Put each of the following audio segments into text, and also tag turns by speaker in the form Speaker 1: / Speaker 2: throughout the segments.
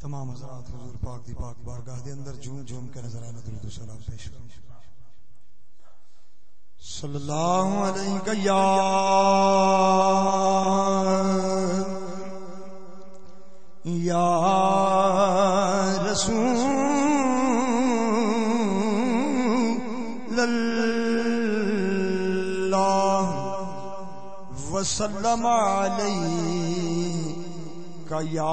Speaker 1: تمام حضرات حضور پاک دی پاک بارگاہ دے اندر جھوم جھوم کے نظر آنا درود و سلام پیش کرو صلی اللہ علیہ یا یا رسول اللہ وسلم علیہ یا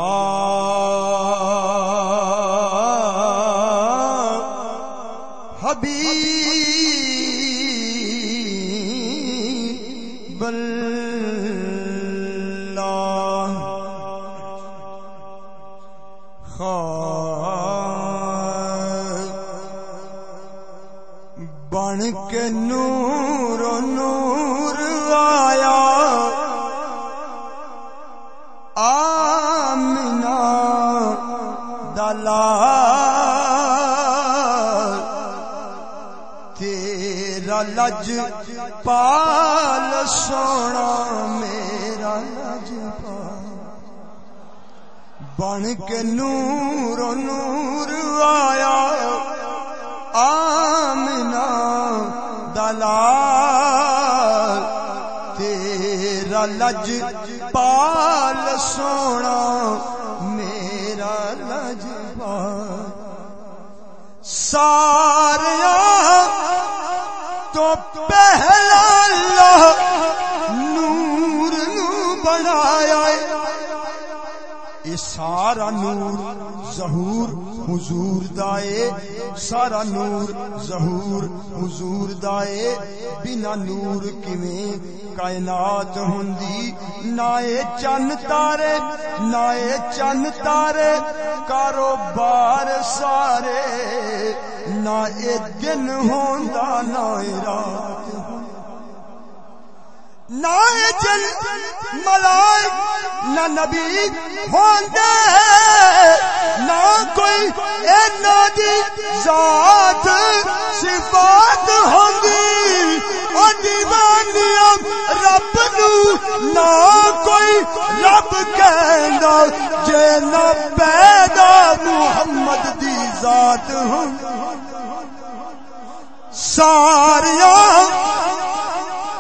Speaker 1: لج پال سونا میرا لج پال۔ بن کے نور نور آیا۔ آمنا دلا تیرا لج پال سونا میرا لج پال۔ سارا تو پہلا اللہ نور نو بنایا اے سارا نور ظہور حضور دائے سارا نور ظہور حضور دائے بنا نور کیویں کائنات ہوندی؟ نہ اے چن تارے، نہ اے چن تارے۔ کاروبار سارے۔ نہ اے دن ہوندا، نہ اے رات۔ نہ جن ملائک، نہ نبی ہوندے نہ کوئی اے نادی ذات، صفات ہوندی۔ او دیوانیاں رب نو، نہ کوئی رب کہندا، جے نہ پیدا محمد دی ذات ہوندی ساریاں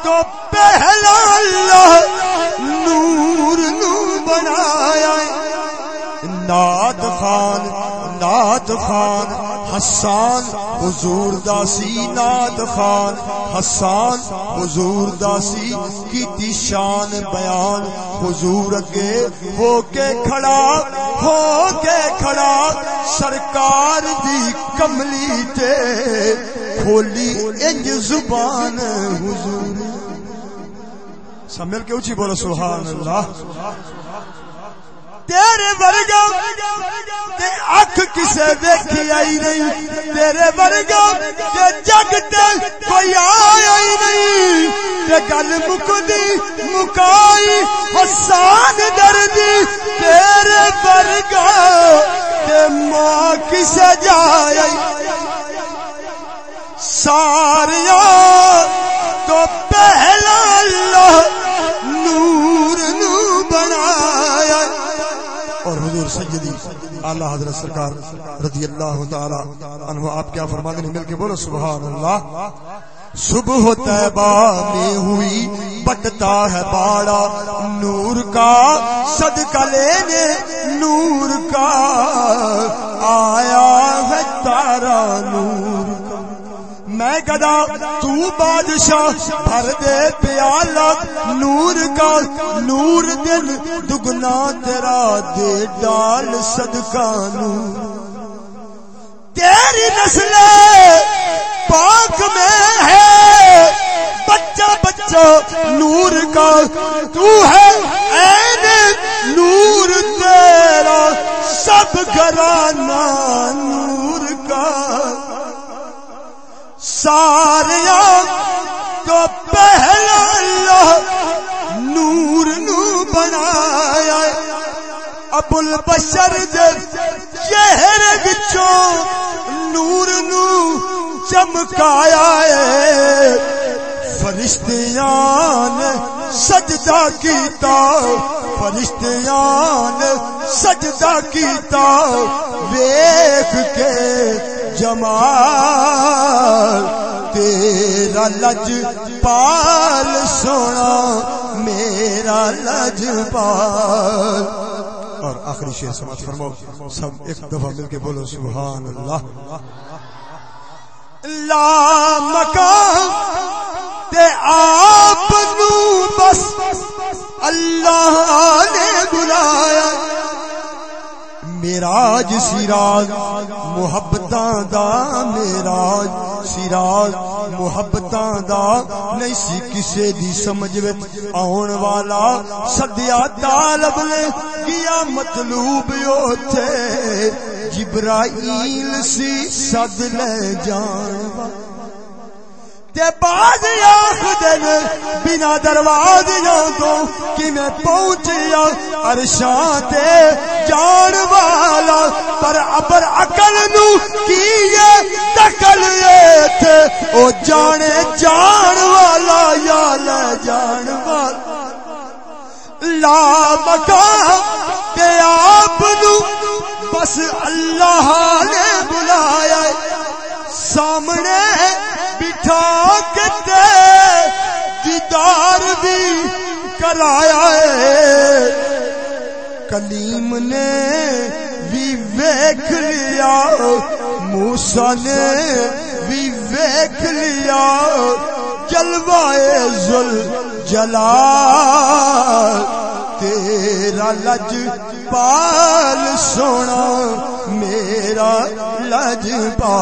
Speaker 1: تو پہلا اللہ نور نو بنایا ناد خان ناد خان، حسان، حضور داسی ناد خان، حسان، حضور داسی کی شان بیان۔ حضور اگے ہو کے کھڑا، ہو کے کھڑا، سرکار دی کملی تے کھولی انج زبان حضور۔ سمجھ کے اونچی بولو، سبحان اللہ۔ تیرے ورگا تے اکھ کسے دیکھی آئی نہیں۔ تیرے ورگا تے جگ تے کوئی آیا ہی نہیں۔ تے گل مکدی، مکائی، حسان دردی۔ تیرے ورگا تے ماں کسے جایا ساریا تو پہلا اللہ نور نو بنایا۔ اور حضور سیدی اعلی حضرت سرکار رضی اللہ تعالی عنہ، آپ کیا فرماتے ہیں؟ مل کے بولو سبحان اللہ صبح طیبہ میں ہوئی، بٹتا ہے باڑا۔ نور کا صدقہ لینے، نور کا آیا ہے تارا نور۔ میں گدا، تو بادشاہ بھر دے پیالہ، نور کا نور دل دگنا تیرا دے ڈال صدقہ نور تیری نسل پاک میں ہے، بچہ بچہ نور کا، تو ہے این نور تیرا، سب گھرانا نور کا۔ ساریا تو پہلا اللہ نور نو بنایا ابل بشر دے چہرے وچوں نور نو چمکایا ہے۔ فرشتیاں نے سجدہ کیتا۔ فرشتیاں نے سجدہ کیتا۔ ویکھ کے جمال، تیرا لج پال سونا، میرا لج پال۔ اور آخری شیر سماعت فرمو سب ایک دفعہ مل کے بولو، سبحان اللہ۔ لا مکان تے آپ نو بس اللہ نے بلایا۔ میراج سراج محبت دا میراج۔ سراج محبت دا نہیں سی کسے دی سمجھ وچ آن والا۔ سدیا طالب نے کیا مطلوب اوتھے۔ جبرائیل سی سد لے جان تے باز آخ دن بنا دروازیوں تو کہ میں پہنچیا؟ عرشاں تے جان والا، پر ابر عقل نو کیے دکل تھے او جانے جان والا یا لے جان والا۔ لا مکان تے آپ نو بس اللہ نے بلایا سامنے بٹھا کے دیدار بھی کرایا کلیم نے بھی ویکھ لیا۔ موسا نے بھی ویکھ لیا۔ جلوائے زل جلا تیرا لج پال سونا، میرا لج پال۔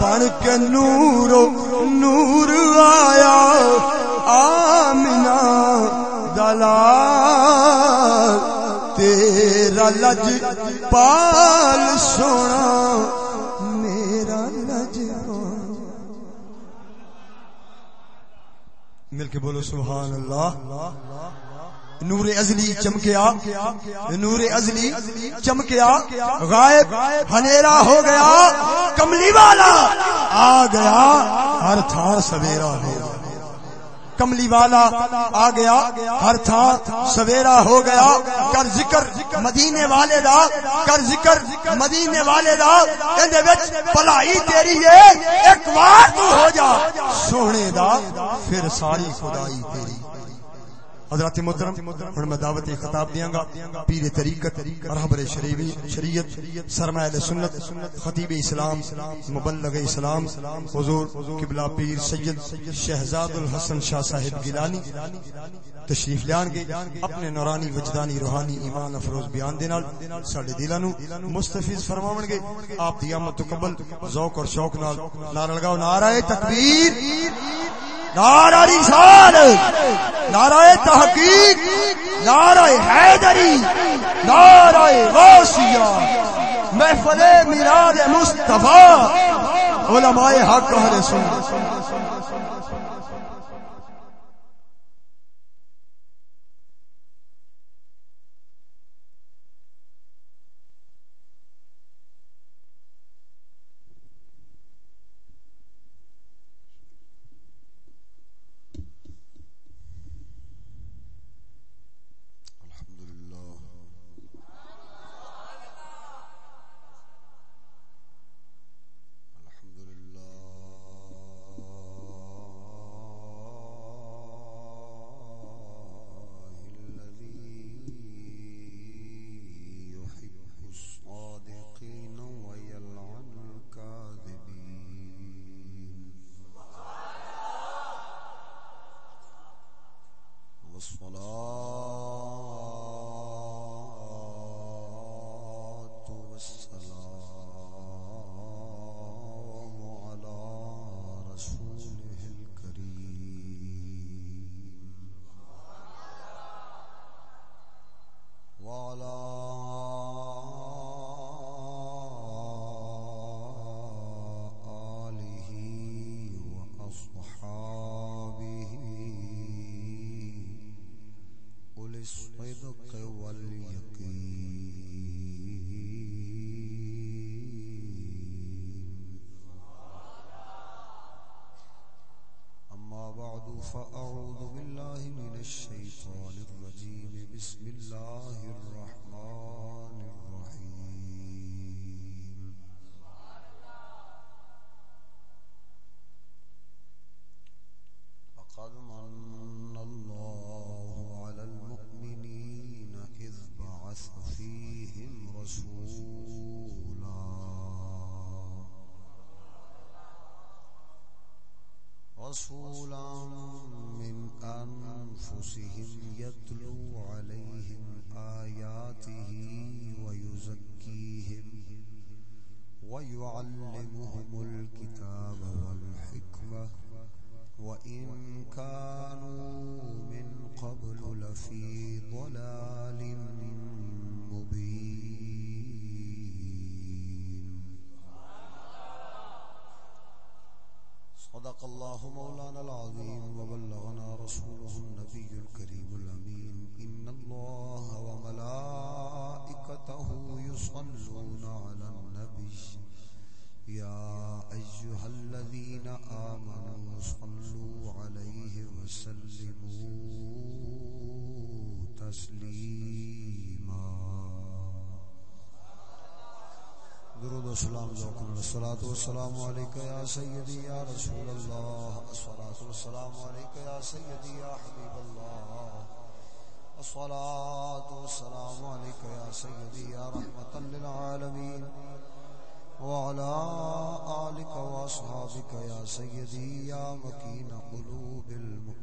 Speaker 1: بن کے نور نور آیا آمنا دلا تیرا لج پال سونا کے بولو سبحان اللہ۔ نور ازلی چمکیا۔ نور ازلی چمکیا۔ غائب ہنیرا ہو گیا۔ کملی والا آ گیا۔ ہر تھان سویرا ہو کملی والا آ گیا، ہر تھا سویرا ہو گیا۔ کر ذکر مدینے والے دا، کر ذکر مدینے والے دا۔ اندے وچ، بھلائی تیری ہے، ایک وار تو ہو جا۔ سونے دا، پھر ساری خدائی تیری۔ حضرات محترم ہن میں دعوت خطاب دیاں گا، پیر طریقت رہبر شریعت، سرمایہ سنت، خطیب اسلام، مبلغ اسلام، حضور، قبلہ پیر سید شہزاد الحسن شاہ صاحب گیلانی تشریف لیان گے، اپنے نورانی، وجدانی، روحانی ایمان افروز بیان دے نال ساڈے دلاں نو مستفیض فرماون گے۔ آپ دی آمد تو قبل ذوق اور شوق نال نعرہ لگاؤ نعرہ تکبیر۔ نعرہ رسال، نعرہ تحقیق، نعرہ حیدری، نعرہ غوثیہ، محفل میراد مصطفیٰ، علماء حق اہل سنت۔
Speaker 2: فأعوذ الصلاة والسلام عليك يا سيدي يا رسول الله. الصلاة والسلام عليك يا سيدي يا حبيب الله. الصلاة والسلام عليك يا سيدي يا رحمة للعالمين. وعلى آلك وأصحابك يا سيدي يا مكين قلوب المؤمنين.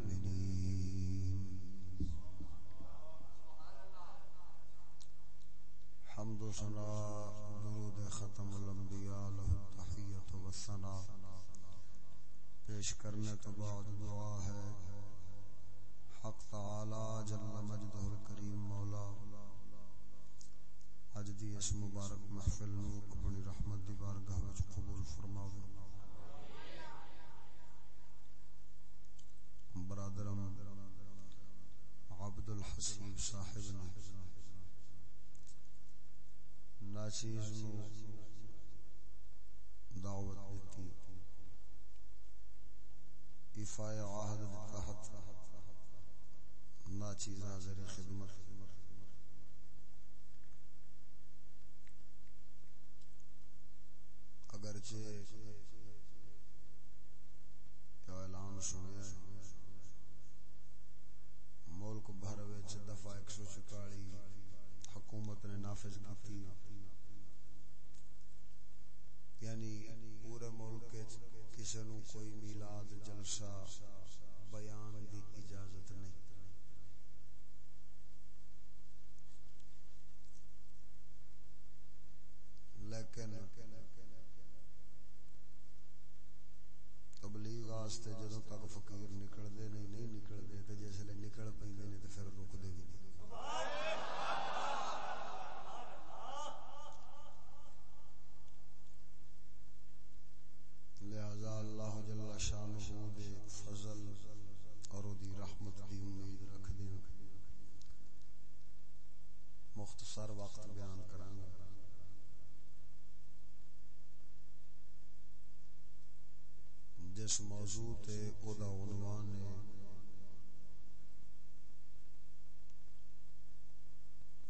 Speaker 2: موضوع تے او دا عنوان ہے۔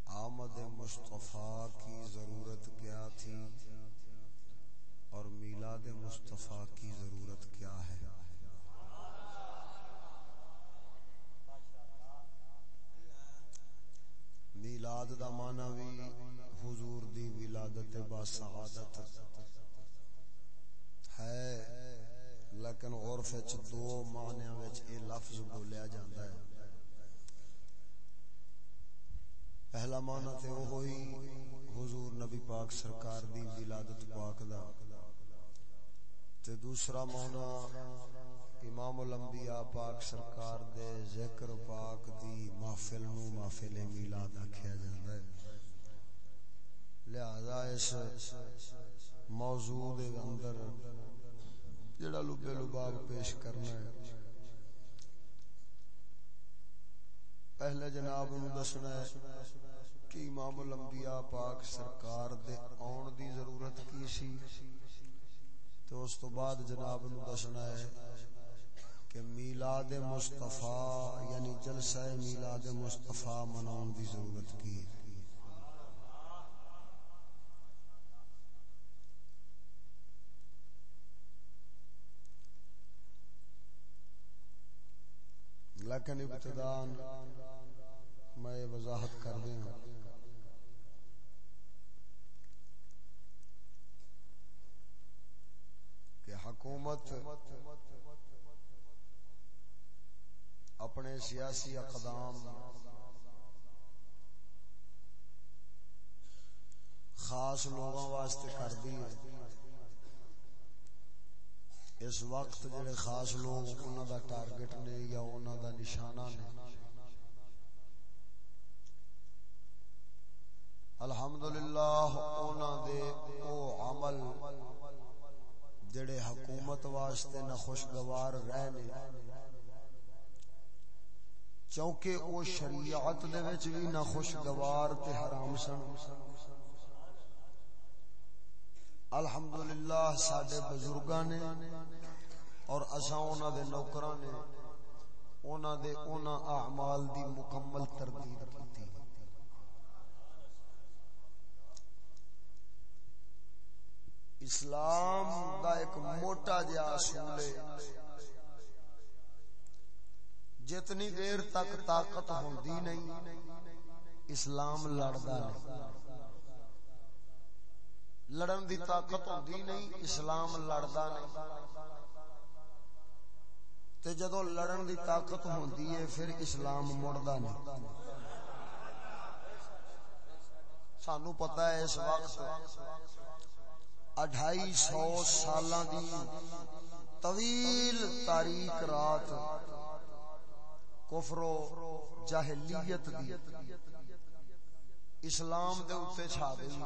Speaker 2: آمد مصطفیٰ کی ضرورت کیا تھی اور میلاد مصطفیٰ کی ضرورت کیا ہے؟ میلاد دا معنی بھی حضور دی ولادت با سعادت ہے لیکن عرف وچ دو معنیاں وچ اے لفظ بولیا جاندا ہے۔ پہلا معنی تے او ہوئی حضور نبی پاک سرکار دی ولادت پاک دا۔ تے دوسرا معنی امام الانبیاء پاک سرکار دے ذکر پاک دی محفل نو محفل میلاد آکھیا جاندا ہے۔ لہذا اس موضوع دے اندر جڑا لبے لباب پیش کرنا ہے۔ پہلے جناب نو دسنا ہے کہ امام الانبیاء پاک سرکار دے آن دی ضرورت کی سی۔ تو اس تو بعد جناب نو دسنا ہے کہ میلاد مصطفیٰ یعنی جلسہ میلاد مصطفیٰ مناؤں دی ضرورت کی۔ لیکن ابتدان میں وضاحت کر دیں۔ کہ حکومت اپنے سیاسی اقدام، خاص لوگوں واسطے کر دی ہے۔ اس وقت جڑے خاص لوگ انہوں دا ٹارگٹ نے یا انہوں دا نشانہ نے۔ الحمدللہ انہوں دے او عمل جڑے حکومت واسطے نہ خوشگوار رہنے۔ چونکہ او شریعت دے وچ بھی نہ خوشگوار تے حرام سن۔ الحمدللہ ساڈے بزرگاں نے اور اساں انہاں دے نوکراں نے انہاں دے انہاں اعمال دی مکمل تردید کیتی۔ اسلام دا ایک موٹا جہا اصول ہے۔ جتنی دیر تک طاقت ہوندی نہیں، اسلام لڑدا نہیں۔ لڑن دی طاقت ہوندی نہیں، اسلام لڑدا نہیں۔ تے جدو لڑن دی طاقت ہوندی ہے، پھر اسلام مڑدا نہیں۔ سانو پتہ ہے اس وقت اڑھائی سو سالاں دی طویل تاریخ رات کفر و جاہلیت دی اسلام دے اوتے چھا گئی۔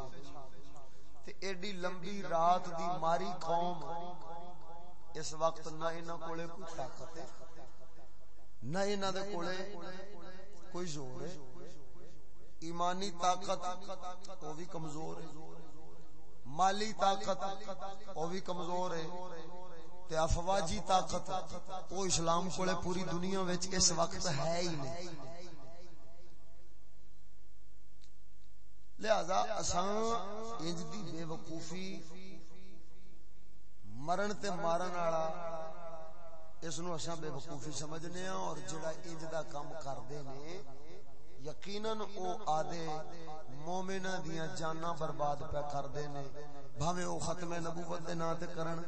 Speaker 2: تے ایڈی لمبی رات دی ماری قوم اس وقت نہ انہاں کولے کوئی طاقت ہے، نہ انہاں دے کولے کوئی زور ہے۔ ایمانی طاقت وہ بھی کمزور ہے، مالی طاقت وہ بھی کمزور ہے، تے افواجی طاقت وہ اسلام کولے پوری دنیا وچ اس وقت ہے ہی نہیں۔ لہذا اساں انج دی بے وقوفی مرن تے مارن والا اس نو اساں بے وقوفی سمجھنے ہاں اور جڑا انج دا کام کردے نے، یقیناً او آدے مومنہ دیاں جاناں برباد پہ کردے نے۔ بھاوے او ختم نبوت دے نا تے کرن،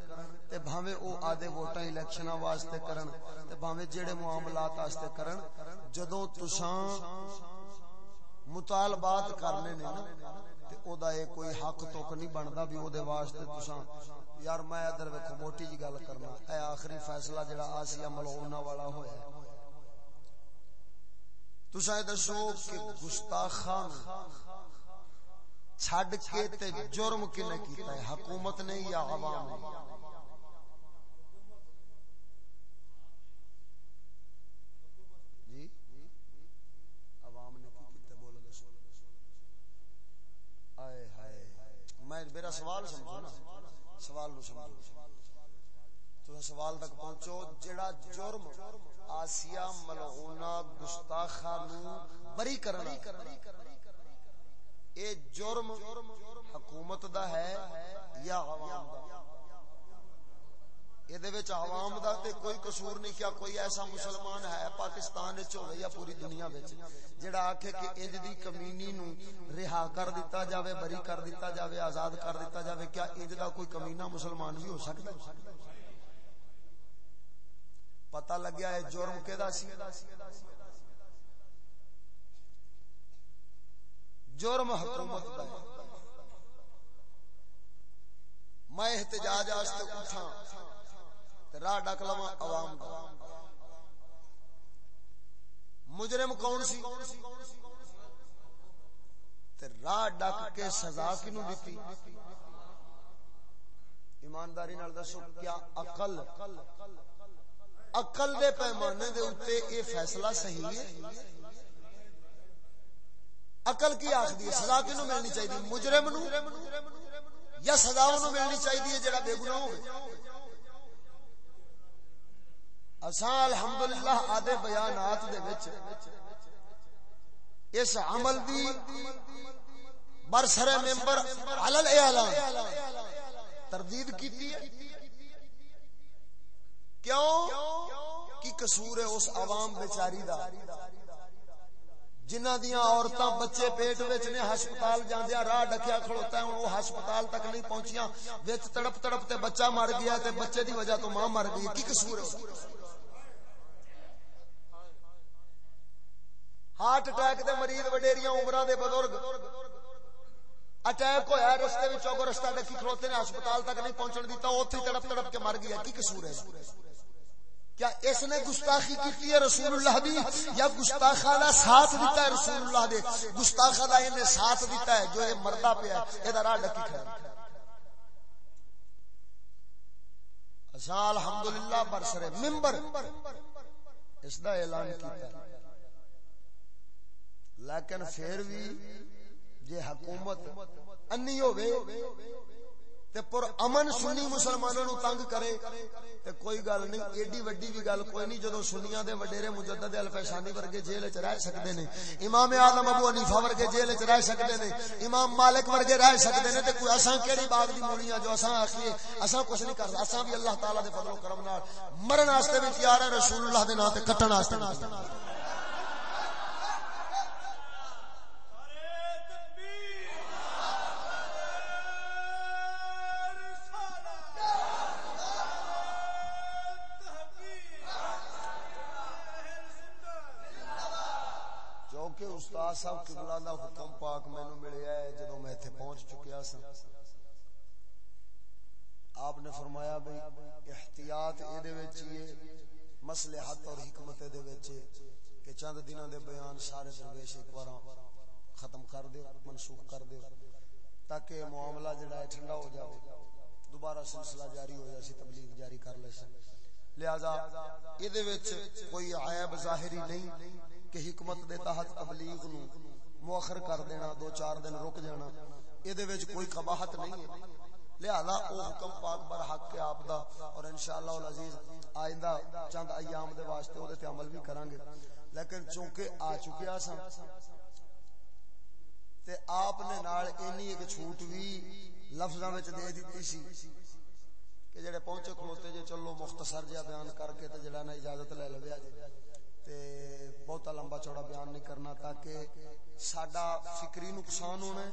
Speaker 2: تے بھاوے او آدے ووٹاں الیکشناں واسطے کرن، تے بھاوے جڑے معاملات واسطے کرن۔ جدوں تساں مطالبات کرنے نے نا، تے او دا اے کوئی حق توک نہیں بندا بھی او دے واسطے تساں یار میں ادھر ویکھو، موٹی جی گل کرنا۔ اے آخری فیصلہ جڑا آسیہ ملعونہ والا ہویا ہے۔ تساں اے دسو کہ گستاخان چھڈ کے تے جرم کنے کیتا ہے؟ حکومت نے یا عوام نے؟ جی؟ عوام نے کی کیتا بولو دسو۔ آئے ہائے۔ میں میرا سوال سمجھو نا۔ سوال نو سمجھو۔ تو سوال تک پہنچو جڑا جرم آسیہ ملعونہ گستاخہ نو بری کرنا اے جرم حکومت دا ہے یا عوام دا؟ یہ عوام دا تے کوئی قصور نہیں کیا کوئی ایسا مسلمان ہے پاکستان وچ یا پوری دنیا جڑا آکھے کہ انج دی کمینی نو رہا کر دیتا جاوے بری کر دیتا جاوے آزاد کر دیتا جاوے کیا انج دا کوئی کمینہ مسلمان بھی ہو سکتا ہے پتہ لگیا ہے جرم کیدا سی جرم حکومت دا میں احتجاج واسطے اٹھا راہ ڈک لواں عوام دا۔ مجرم کون سی؟ تے راہ ڈک کے سزا کینو دتی ایمانداری نال دسو، کیا عقل عقل دے پیمانے دے اوتے اے فیصلہ صحیح ہے؟ عقل کی آخری ہے، سزا کنو ملنی چاہیے مجرم نو یا سزا نو ملنی چاہیے جڑا بے گناہ ہوئے؟ اساں الحمدللہ آدھے بیانات دے وچ اس عمل دی برسر ممبر علل اعلان تردید کیتی ہے۔ کیوں؟ کی قصور ہے اس عوام بیچاری دا۔ جنہ دیاں عورتاں بچے پیٹ وچ نے ہسپتال جاندیا راہ ڈکیا کھڑوتا ہے وہ ہسپتال تک نہیں پہنچیاں وچ تڑپ تڑپ تے بچہ مر گیا تے بچے دی وجہ تو ماں مر گئی کی قصور ہے ہارٹ اٹیک دے مریض وڈیریاں عمراں دے بزرگ اٹیک ہویا رستے وچ چوکو رستہ ڈکی کھڑوتے نے ہسپتال تک نہیں پہنچن دیتا اوتھے تڑپ تڑپ کے مر گیا کی قصور ہے کیا اس نے گستاخی کی ہے رسول اللہ دی؟ یا گستاخا دا ساتھ دیتا ہے رسول اللہ دے؟ گستاخا دا انہیں ساتھ دیتا ہے جو یہ مردہ پہ ہے، یہ راہ ڈکی کھڑا اساں اچھا، الحمدللہ برسر ممبر۔ اس دا اعلان کیتا ہے۔ لیکن پھر بھی جے حکومت انی ہوے تے پر امن سنی مسلمانوں نو تنگ کرے، تے کوئی گل نہیں، ایڈی وڈی بھی گل کوئی نہیں، جدوں سنیاں دے وڈیرے مجدد الفیشانی ورگے جیل وچ رہ سکدے نے، امام اعظم ابو حنیفہ ورگے جیل وچ رہ سکدے نے، امام مالک ورگے رہ سکدے نے، تے کوئی اساں کیڑی باغ دی مولیاں جو اساں آکھیے، اساں کچھ نہیں کردا اساں بھی اللہ تعالی دے فضل و کرم نال مرن واسطے بھی تیار ہے رسول اللہ دے نام تے کٹن واسطے صاحب قبلہ دا حکم پاک مینوں ملیا ہے، جدوں میں ایتھے پہنچ چکیا سا آپ نے فرمایا بھئی احتیاط اے دے وچ یہ مصلحت اور حکمت دے وچ کہ چند دنوں دے بیان سارے درویش ایک بار ختم کر دے، منسوخ کر دے، تاکہ معاملہ جڑا ہے ٹھنڈا ہو جائے دوبارہ سلسلہ جاری ہو جائے سی تبلیغ جاری کر لے سن لہذا اے دے وچ کوئی عیب ظاہری نہیں۔ کہ حکمت دے تحت تبلیغ نو مؤخر کر دینا، دو چار دن رک جانا اے دے وچ کوئی قباحت نہیں ہے۔ لہذا او حکم پاک بر حق کے آپ دا اور انشاءاللہ العزیز آئندہ چند ایام دے واسطے او دے تے عمل بھی کران گے لیکن چونکہ آ چکیا سا تے آپ نے نال اینی ایک چھوٹ بھی لفظاں وچ دے دتی سی کہ جڑے پہنچے کھلوتے جے چلو مختصر جہا بیان کر کے تے جڑا نا اجازت لے لویا لو تے بہتا لمبا چوڑا بیان نہیں کرنا تاکہ ساڈا فکری نقصان ہونا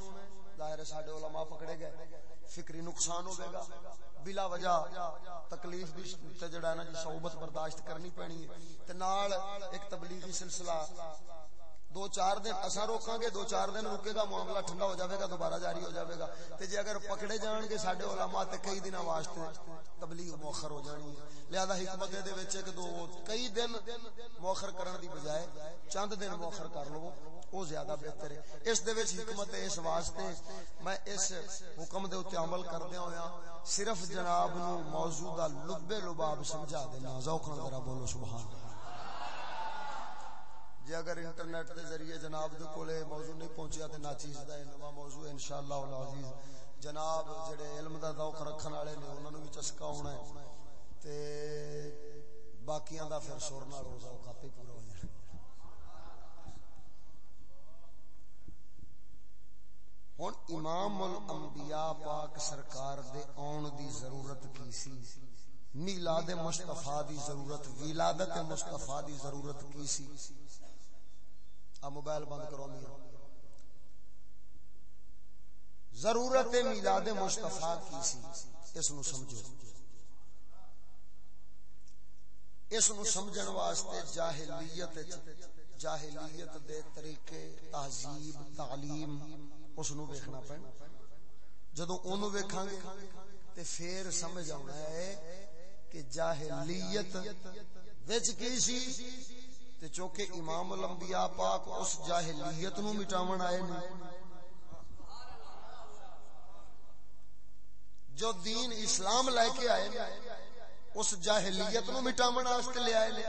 Speaker 2: ظاہر ساڈے علماء پکڑے گئے۔ فکری نقصان ہوے گا۔ بلا وجہ تکلیف بھی تے جڑا ہے نا جی صحبت برداشت کرنی پینی ہے۔ تے نال ایک تبلیغی سلسلہ دو چار دن اسا روکاں گے، دو چار دن رکے گا، معاملہ ٹھنڈا ہو جاوے گا، دوبارہ جاری ہو جاوے گا۔ تے جے اگر پکڑے جان گے ساڈے علماء تے کئی دن واسطے تبلیغ مؤخر ہو جانی ہے۔ لہذا حکمت دے وچ کہ دو کئی دن مؤخر کرن دی بجائے چند دن مؤخر کر لو، او زیادہ بہتر ہے۔ اس دے وچ حکمت اس واسطے میں اس حکم دے اوتے عمل کردیا ہویا صرف جناب نو موضوع دا لب لباب سمجھا دینا، ذوق نال ذرا بولو، سبحان اللہ۔ جی اگر انٹرنیٹ دے ذریعے جناب دے کولے موضوع نہیں پہنچیا تے ناچیز دا نواں موضوع انشاءاللہ العزیز۔ جناب جڑے علم دا ذوق رکھن والے نے، انہاں نو بھی چسکا ہونا ہے۔ تے باقیاں دا پھر سر نال ہو ذوق اپے پورا ہو جائے۔ ہن امام الانبیاء پاک سرکار دے اون دی ضرورت کی سی؟ میلاد مصطفی دی ضرورت، ولادت مصطفی دی ضرورت کی سی؟ موبائل بند کرو میرا ضرورت میلاد مصطفیٰ کی سی؟ اس نو سمجھو۔ اس نو سمجھن واسطے جاہلیت جاہلیت دے طریقے، تہذیب، تعلیم، اس نو ویکھنا پینا جدو اونوں ویکھاں گے تے پھر سمجھ آنا ہے کہ جاہلیت وچ کی سی؟ تے چونکہ امام الانبیاء پاک اس جاہلیت نو مٹاون آئے نے۔ جو دین اسلام لے کے آئے نے، اس جاہلیت نو مٹاون واسطے لے آئے نے۔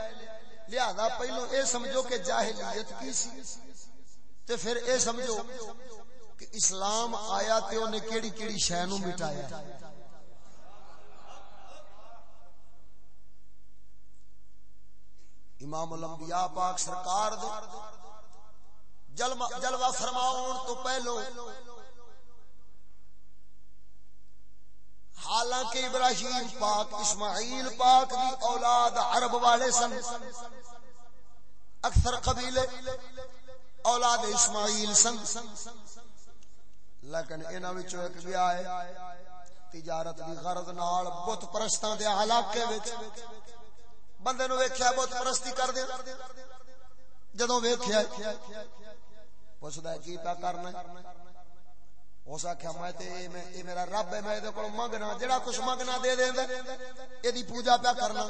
Speaker 2: لہذا پہلو اے سمجھو کہ جاہلیت کی سی، تے پھر اے سمجھو کہ اسلام آیا تے اونے کیڑی کیڑی شے نو مٹایا امام الانبیاء پاک سرکار دے۔ جلوہ فرماؤن تو پہلو حالانکہ ابراہیم پاک، اسماعیل پاک دی اولاد عرب والے سن۔ اکثر قبیلے اولاد اسماعیل سن۔ لیکن انہاں وچوں ایک بھی آئے تجارت دی غرض نال بت پرستاں دے علاقے وچ۔ بندے نو ویکھیا بت پرستی کر دے جدوں ویکھیا، پوچھدا کی پیا کرنا اس آخیا میں تے اے میرا رب ہے، میں یہ کو منگنا جڑا کچھ منگنا دے دیندا یہ پوجا پیا کرنا۔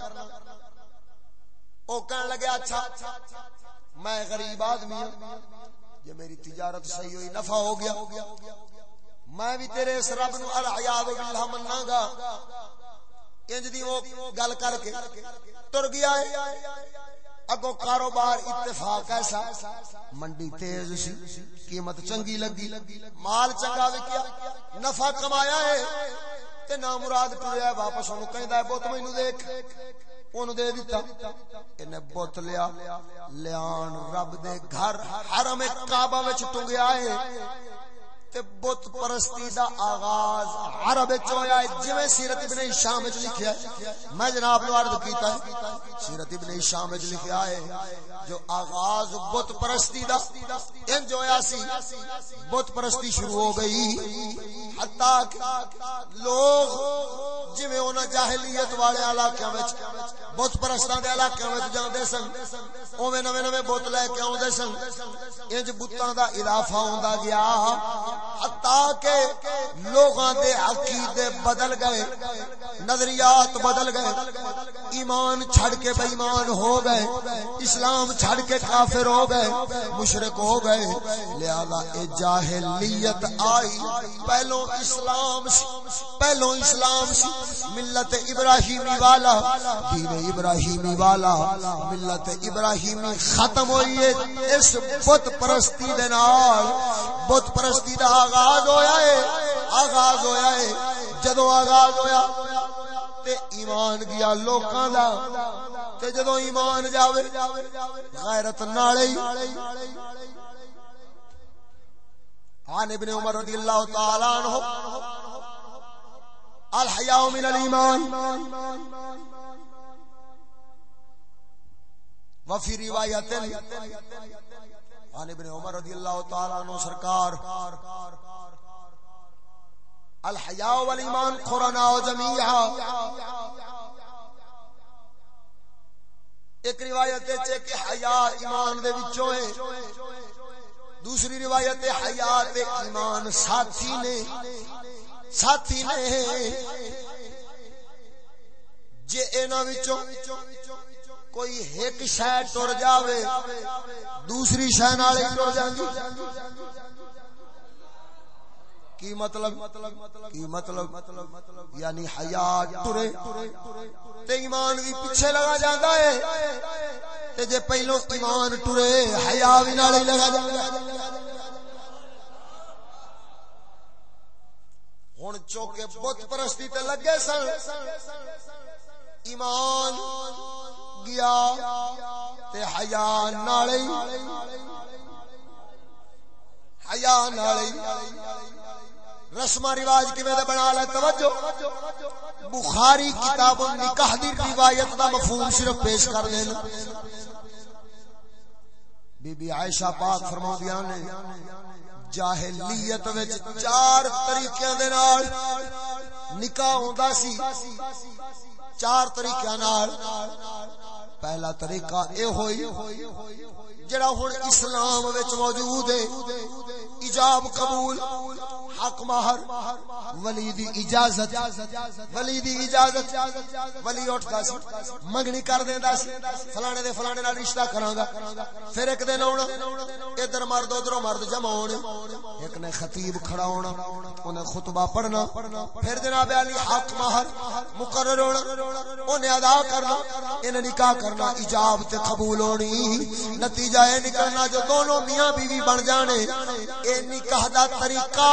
Speaker 2: او کہن لگے اچھا میں غریب آدمی ہوں جے میری تجارت صحیح ہوئی، نفع ہو گیا۔ میں بھی تیرے اس رب نو العیاذ باللہ مننا گا۔ انج دی وہ گل کر کے تر گیا ہے۔ اگو کاروبار اتفاق ایسا منڈی تیز سی، قیمت چنگی لگی۔ مال چنگا وکیا، نفع کمایا ہے۔ تے نا مراد ٹریا واپس اونوں کہندا ہے بوت مینوں دیکھ۔ اونوں دے دتا اینے بوت لیا۔ لیان رب دے گھر حرم کعبہ وچ ٹنگیا ہے۔ تے بت پرستی دا آغاز عرب وچ ہویا ہے جویں سیرت ابن ہشام وچ لکھیا ہے۔ میں جناب نو عرض کیتا ہے، سیرت ابن ہشام وچ لکھیا ہے، جو آغاز بت پرستی دا، انج ہویا سی، بت پرستی شروع ہو گئی۔ حتا کہ لوگ جویں انہاں جاہلیت والے علاقیاں وچ، بت پرستاں دے علاقیاں وچ جاندے سن، اوویں نویں نویں بت لے کے اوندے سن، انج بتاں دا اضافہ ہوندا گیا۔ کہ لوگاں دے عقیدے بدل گئے، نظریات بدل گئے، ایمان چھڑ کے بے ایمان ہو گئے، اسلام چھڑ کے کافر ہو گئے مشرک ہو گئے۔ لہذا اے جاہلیت آئی پہلو اسلام پہلو اسلام سی۔ ملت ابراہیمی والا، دین ابراہیمی والا۔ ملت ابراہیمی ختم ہوئی ہے، اس بت پرستی دے نال، بت پرستی دا آغاز ہویا ہے، آغاز ہویا ہے۔ جدو آغاز ہویا، تے ایمان گیا لوکاں دا۔ تے جدو ایمان جاوے، غیرت نالے عن ابن عمر رضی اللہ تعالی عنہ، الحیاء من الایمان۔ وفي روایت عن ابن عمر رضی اللہ تعالی عنہ سرکار، الحیاء والایمان قرنا جميعا ایک روایت ہے کہ حیا ایمان دے وچوں ہے۔ دوسری روایت ہے حیا تے ایمان ساتھی نے۔ ساتھی نے۔ جے انہاں وچوں کوئی ایک شہ ٹر جاوے، دوسری شہ نال ٹر جاندی کی مطلب؟ کی مطلب؟ یعنی حیا ٹرے۔ تے ایمان بھی پیچھے لگا جاندا ہے۔ تے جے پہلو ایمان ٹرے، حیا بھی نال ہی لگا جاندا ہن چوکے بت پرستی تے لگے سن۔ ایمان گیا تے حیا نالی حیا نالی رسم رواج کیویں دے بنا لے توجہ بخاری کتاب نکاح دی روایت دا مفہوم صرف پیش کر دینا بی بی عائشہ پاک فرماندیاں نے جاہلیت وچ چار طریقے دے نال نکاح ہوندا سی چار طریقے نال پہلا طریقہ اے ہوئی جڑا ہن اسلام وچ موجود ہے، ایجاب قبول حق مہر ولی دی اجازت، ولی دی اجازت، ولی اٹھدا سی منگنی کر دیندا سی، فلانے دے فلانے نال رشتہ کراں گا۔ پھر ایک دن آونا، ادھر مرد ادھر مرد جمع ہونے۔ ایک نے خطیب کھڑا ہونا، انہیں خطبہ پڑھنا۔ پھر جناب علی حق مہر مقرر ہونا، انہیں ادا کرنا، انہیں نکاح کرنا، ایجاب تے قبول ہونی۔ نتیجہ یہ نکلنا، جو دونوں میاں بیوی بن جانے اے نکاح دا طریقہ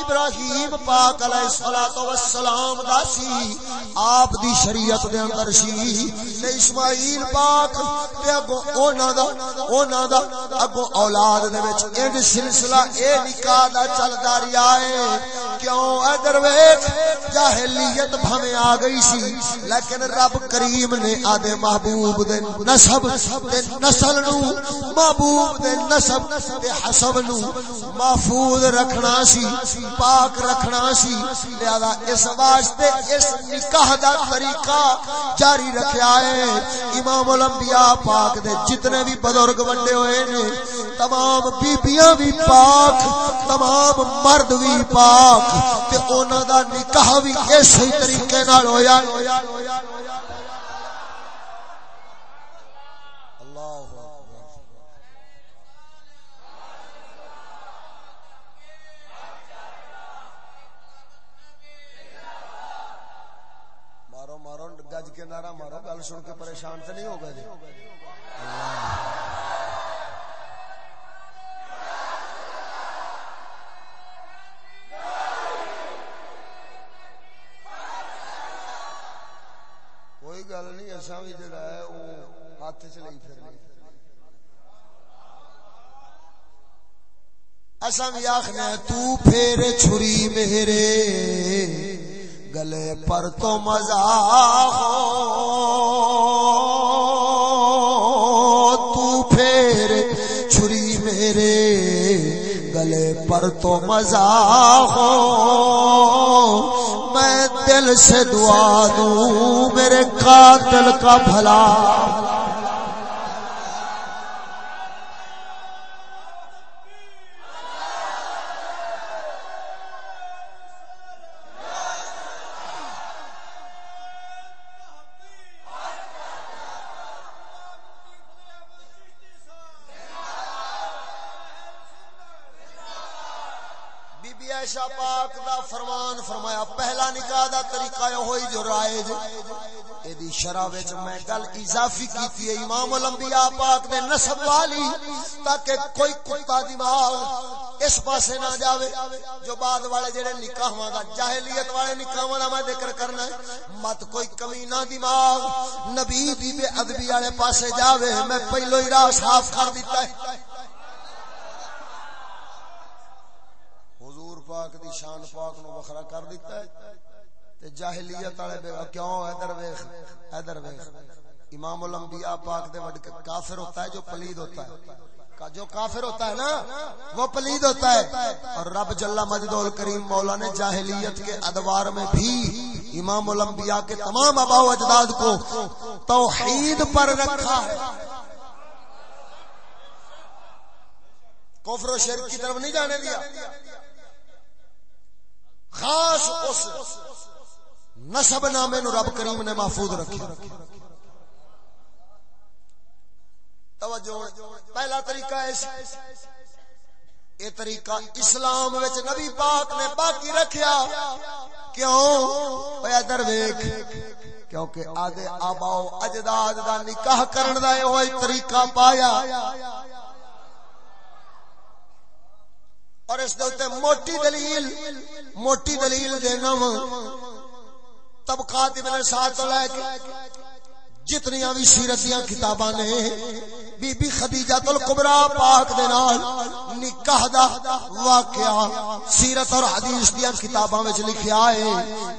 Speaker 2: ابراہیم پاک علیہ الصلوۃ والسلام دا سی، آپ دی شریعت دے اندر سی۔ تے اسماعیل پاک تے اگوں انہاں دا انہاں دا اگوں اولاد دے وچ انج سلسلہ اے نکاح دا چلدا رہیا ہے۔ کیوں؟ ادھر ویکھ جاہلیت بھویں آ گئی سی۔ لیکن رب کریم نے آدے محبوب دے نسب تے نسل نو محبوب دے نسب تے حسب نو محفوظ رکھنا سی۔ سی، پاک رکھنا سی۔ لہذا اس واسطے اس نکاح دا طریقہ جاری رکھیا ہے۔ امام الانبیاء پاک دے جتنے بھی بزرگ بندے ہوئے نے، تمام بیبیاں بھی پاک، تمام مرد بھی پاک۔ تے انہاں دا نکاح بھی اسی طریقے نال ہویا مارو مارو کے نعرہ مارو، گل سن کے پریشان تو نہیں ہوگا جی؟ کوئی گل نہیں ایسا بھی جڑا ہے وہ ہاتھ چ لئی پھر ایسا بھی آخنا تو پھر چھری میرے گلے پر تو مزہ ہو۔ تو پھر چھری میرے گلے پر تو مزہ ہو۔ میں دل سے دعا دوں، میرے قاتل کا بھلا۔ فرمان پہلا نکاح دا طریقہ یہ ہوئی جو رائج اے دی شرع وچ میں گل اضافی کیتی ہے امام الانبیاء پاک دے نسب والی، تاکہ کوئی کتا دماغ اس پاسے نہ جاوے، جو بعد والے جڑے نکاحاں دا، جاہلیت والے نکاحاں دا میں ذکر کرنا ہے، مت کوئی کمینہ دماغ، نبی دی بے ادبی والے پاسے جاوے، میں پہلو ہی راہ صاف کر دیتا ہے۔ پاک دی شان پاک نو وکھرا کر دیتا ہے۔ تے جاہلیت والے بے کیوں ادھر ویکھ ادھر ویکھ امام الانبیاء پاک دے وڈ کافر ہوتا ہے جو پلید ہوتا ہے۔ جو کافر ہوتا ہے نا، وہ پلید ہوتا ہے۔ اور رب جل مجد الکریم مولا نے جاہلیت کے ادوار میں بھی امام الانبیاء کے تمام ابا و اجداد کو توحید پر رکھا ہے۔ کفر و شرک کی طرف نہیں جانے دیا۔ خاص اس نسب نامے نو رب کریم نے محفوظ رکھا توجہ، پہلا طریقہ ہے یہ طریقہ اسلام وچ نبی پاک نے باقی رکھیا۔ کیوں؟ اے ادھر ویکھ۔ کیونکہ آدھے آبا اجداد دا نکاح کرن دا یہ طریقہ پایا۔ اور اس دے موٹی دلیل موٹی دلیل دینا وا۔ طبقات ابن سعد تو لے کے جتنی بھی سیرت دیاں کتاباں نے، بی بی خدیجہ الکبرى پاک دے نال۔ نکاح دا واقعہ سیرت اور حدیث دیاں کتاباں وچ لکھیا ہے۔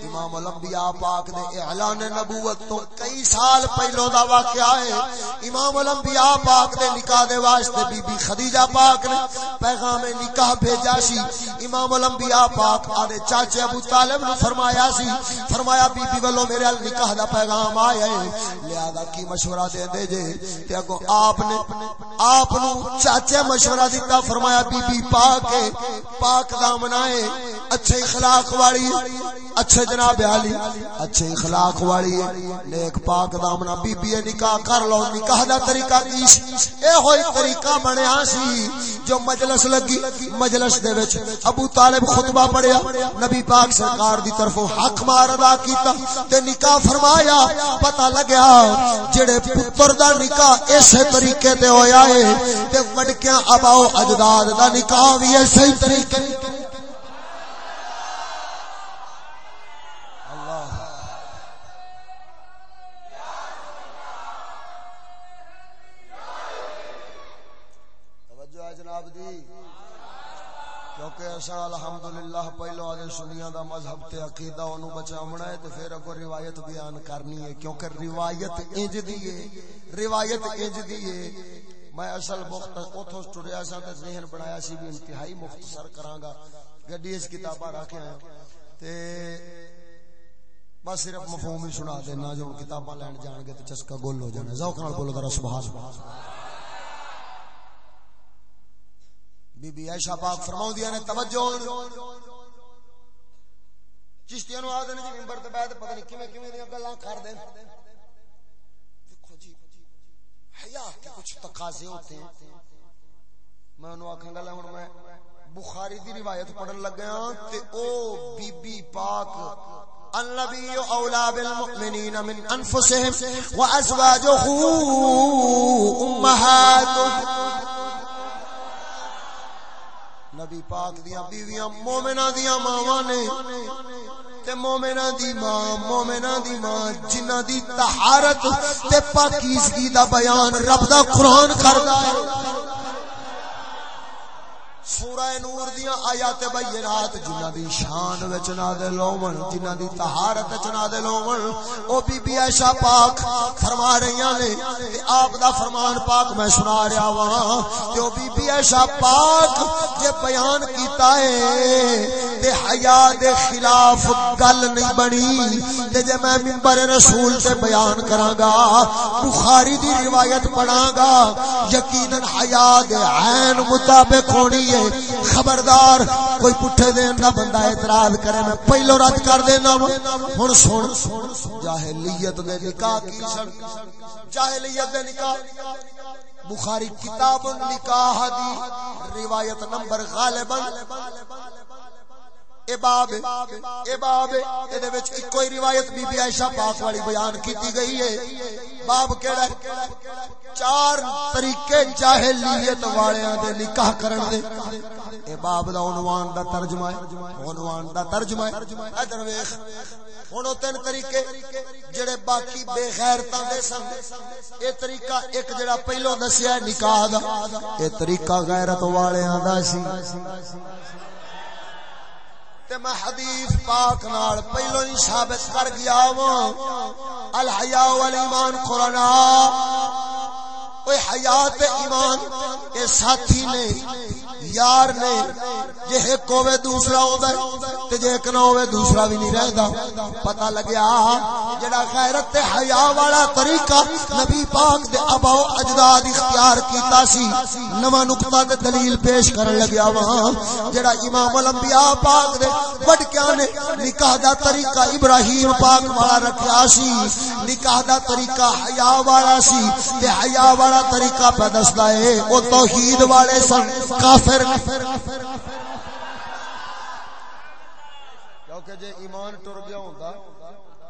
Speaker 2: امام الانبیاء پاک دے اعلان نبوت تو کئی سال پہلوں دا واقعہ ہے۔ امام الانبیاء پاک دے نکاح دے واسطے بی بی خدیجہ پاک نے پیغام نکاح بھیجا سی۔ امام الانبیاء پاک آدے چاچے ابو طالب نے فرمایا سی۔ فرمایا، بی بی والو میرے ال نکاح دا پیغام آیا ہے۔ لہذا کی مشورہ دے دے جے؟ تے اگوں آپ نے آپ نو چاچے مشورہ دیتا فرمایا فرمایا بی بی پاک ہے، پاک دامن ہے اچھے اخلاق والی اچھے جناب علی، اچھے اخلاق والی ہے۔ نیک پاک دامن بی بی نکاح کر لو، نکاح دا طریقہ کی؟ اے ہوئی طریقہ بنیا سی، جو مجلس لگی، مجلس دے وچ ابو طالب خطبہ پڑھیا، نبی پاک سرکار دی طرفوں حق مار ادا کیتا۔ تے نکاح فرمایا، پتہ لگیا، جڑے پتر دا نکاح اس طریقے تے ہویا ہے، تے وڈکیاں اباؤ اجداد اولاد دا نکاح بھی اسی طریقے جی۔ الحمدللہ پہلو آدھے سنیاں دا مذہب تے عقیدہ انہوں بچامنا ہے تے پھر اگو روایت بیان کرنی ہے۔ کیونکہ روایت انج دی ہے۔ روایت انج دی ہے۔ میں اصل مختصر اوتھوں ٹریا سا تے ذہن بنایا سی بھی انتہائی مختصر کراں گا۔ گڈی اس کتاباں رکھ آیا۔ تے بس صرف مفہوم ہی سنا دینا، جو کتاباں لین جان گے تے چسکا گول ہو جانا۔ ذوق نال بولو ذرا سبحان اللہ۔ بی بی عائشہ پاک فرماؤ نے، توجہ چشتیاں نو آدھے جی ممبر تے بیٹھ، پتہ نہیں کیویں کیویں دیاں گلاں کر دین حیا کے کچھ تقاضے ہوتے ہیں۔ میں انہوں آکھاں گا ہن میں بخاری دی روایت پڑھن لگ تے ہاں او بی بی پاک، النبی اولا بالمؤمنین من انفسهم وازواجه امهاتهم نبی پاک دیاں بیویاں مومنہ دیاں ماواں نے تے مومنا دی ماں مومنا دی ماں جنہ دی طہارت تے پاکیزگی دا بیان رب دا قرآن کردا ہے۔ سورہ نور دیاں آیات بینات جنہ دی شان وچ نازل ہون جنہ دی طہارت وچ نازل ہون۔ او بی بی عائشہ پاک فرما رہی نے تے آپ دا فرمان پاک میں سنا رہا وا تے او بی بی عائشہ پاک جے بیان کیتا ہے تے حیا دے خلاف گل نہیں بنی تے جے میں منبر رسول تے بیان کراں گا بخاری دی روایت پڑھاں گا یقینا حیا دے عین مطابق ہونی۔ ہے خبردار، کوئی پٹھے دین دا بندہ اعتراض کرے، میں پہلو رد کر دینا ہن سن، جاہلیت دے نکاح کی سن۔ جاہلیت دے نکاح۔ بخاری کتاب نکاح دی روایت نمبر غالبا۔ باب باب کوئی روایت بی بی عائشہ پاک والی بیان کیتی گئی ہے باب کیڑا چار طریقے جاہلیت والیاں دے نکاح کرن دے اے باب دا عنوان دا ترجمہ ہے عنوان دا ترجمہ ہے ادھر ویکھ ہن او تین طریقے جڑے باقی بے غیرتاں دے سن اے طریقہ ایک جڑا پہلو دسیا ہے نکاح دا اے طریقہ غیرت والیاں دا سی تے میں حدیث پاک نال پہلو ہی ثابت کر گیا ہوں۔ الحیا والایمان قرانا اوے حیات ایمان، اے ساتھی نے، یار نے، جے ایک ہوے دوسرا ہوندا ہے تے جے ایک نہ ہوے دوسرا بھی نہیں رہندا۔ پتہ لگیا جڑا غیرت تے حیا والا طریقہ نبی پاک دے ابا و اجداد اختیار کیتا سی، نواں نقطہ تے دلیل پیش کرن لگیا وا جڑا امام الانبیاء پاک دے وڈکیاں نے نکاح دا طریقہ ابراہیم پاک والا رکھیا سی، نکاح دا طریقہ حیا والا سی، تے حیا والا طریقہ پہ دسدا ہے او توحید والے سن، کافر۔ کیونکہ جے ایمان ٹر گیا ہوندا،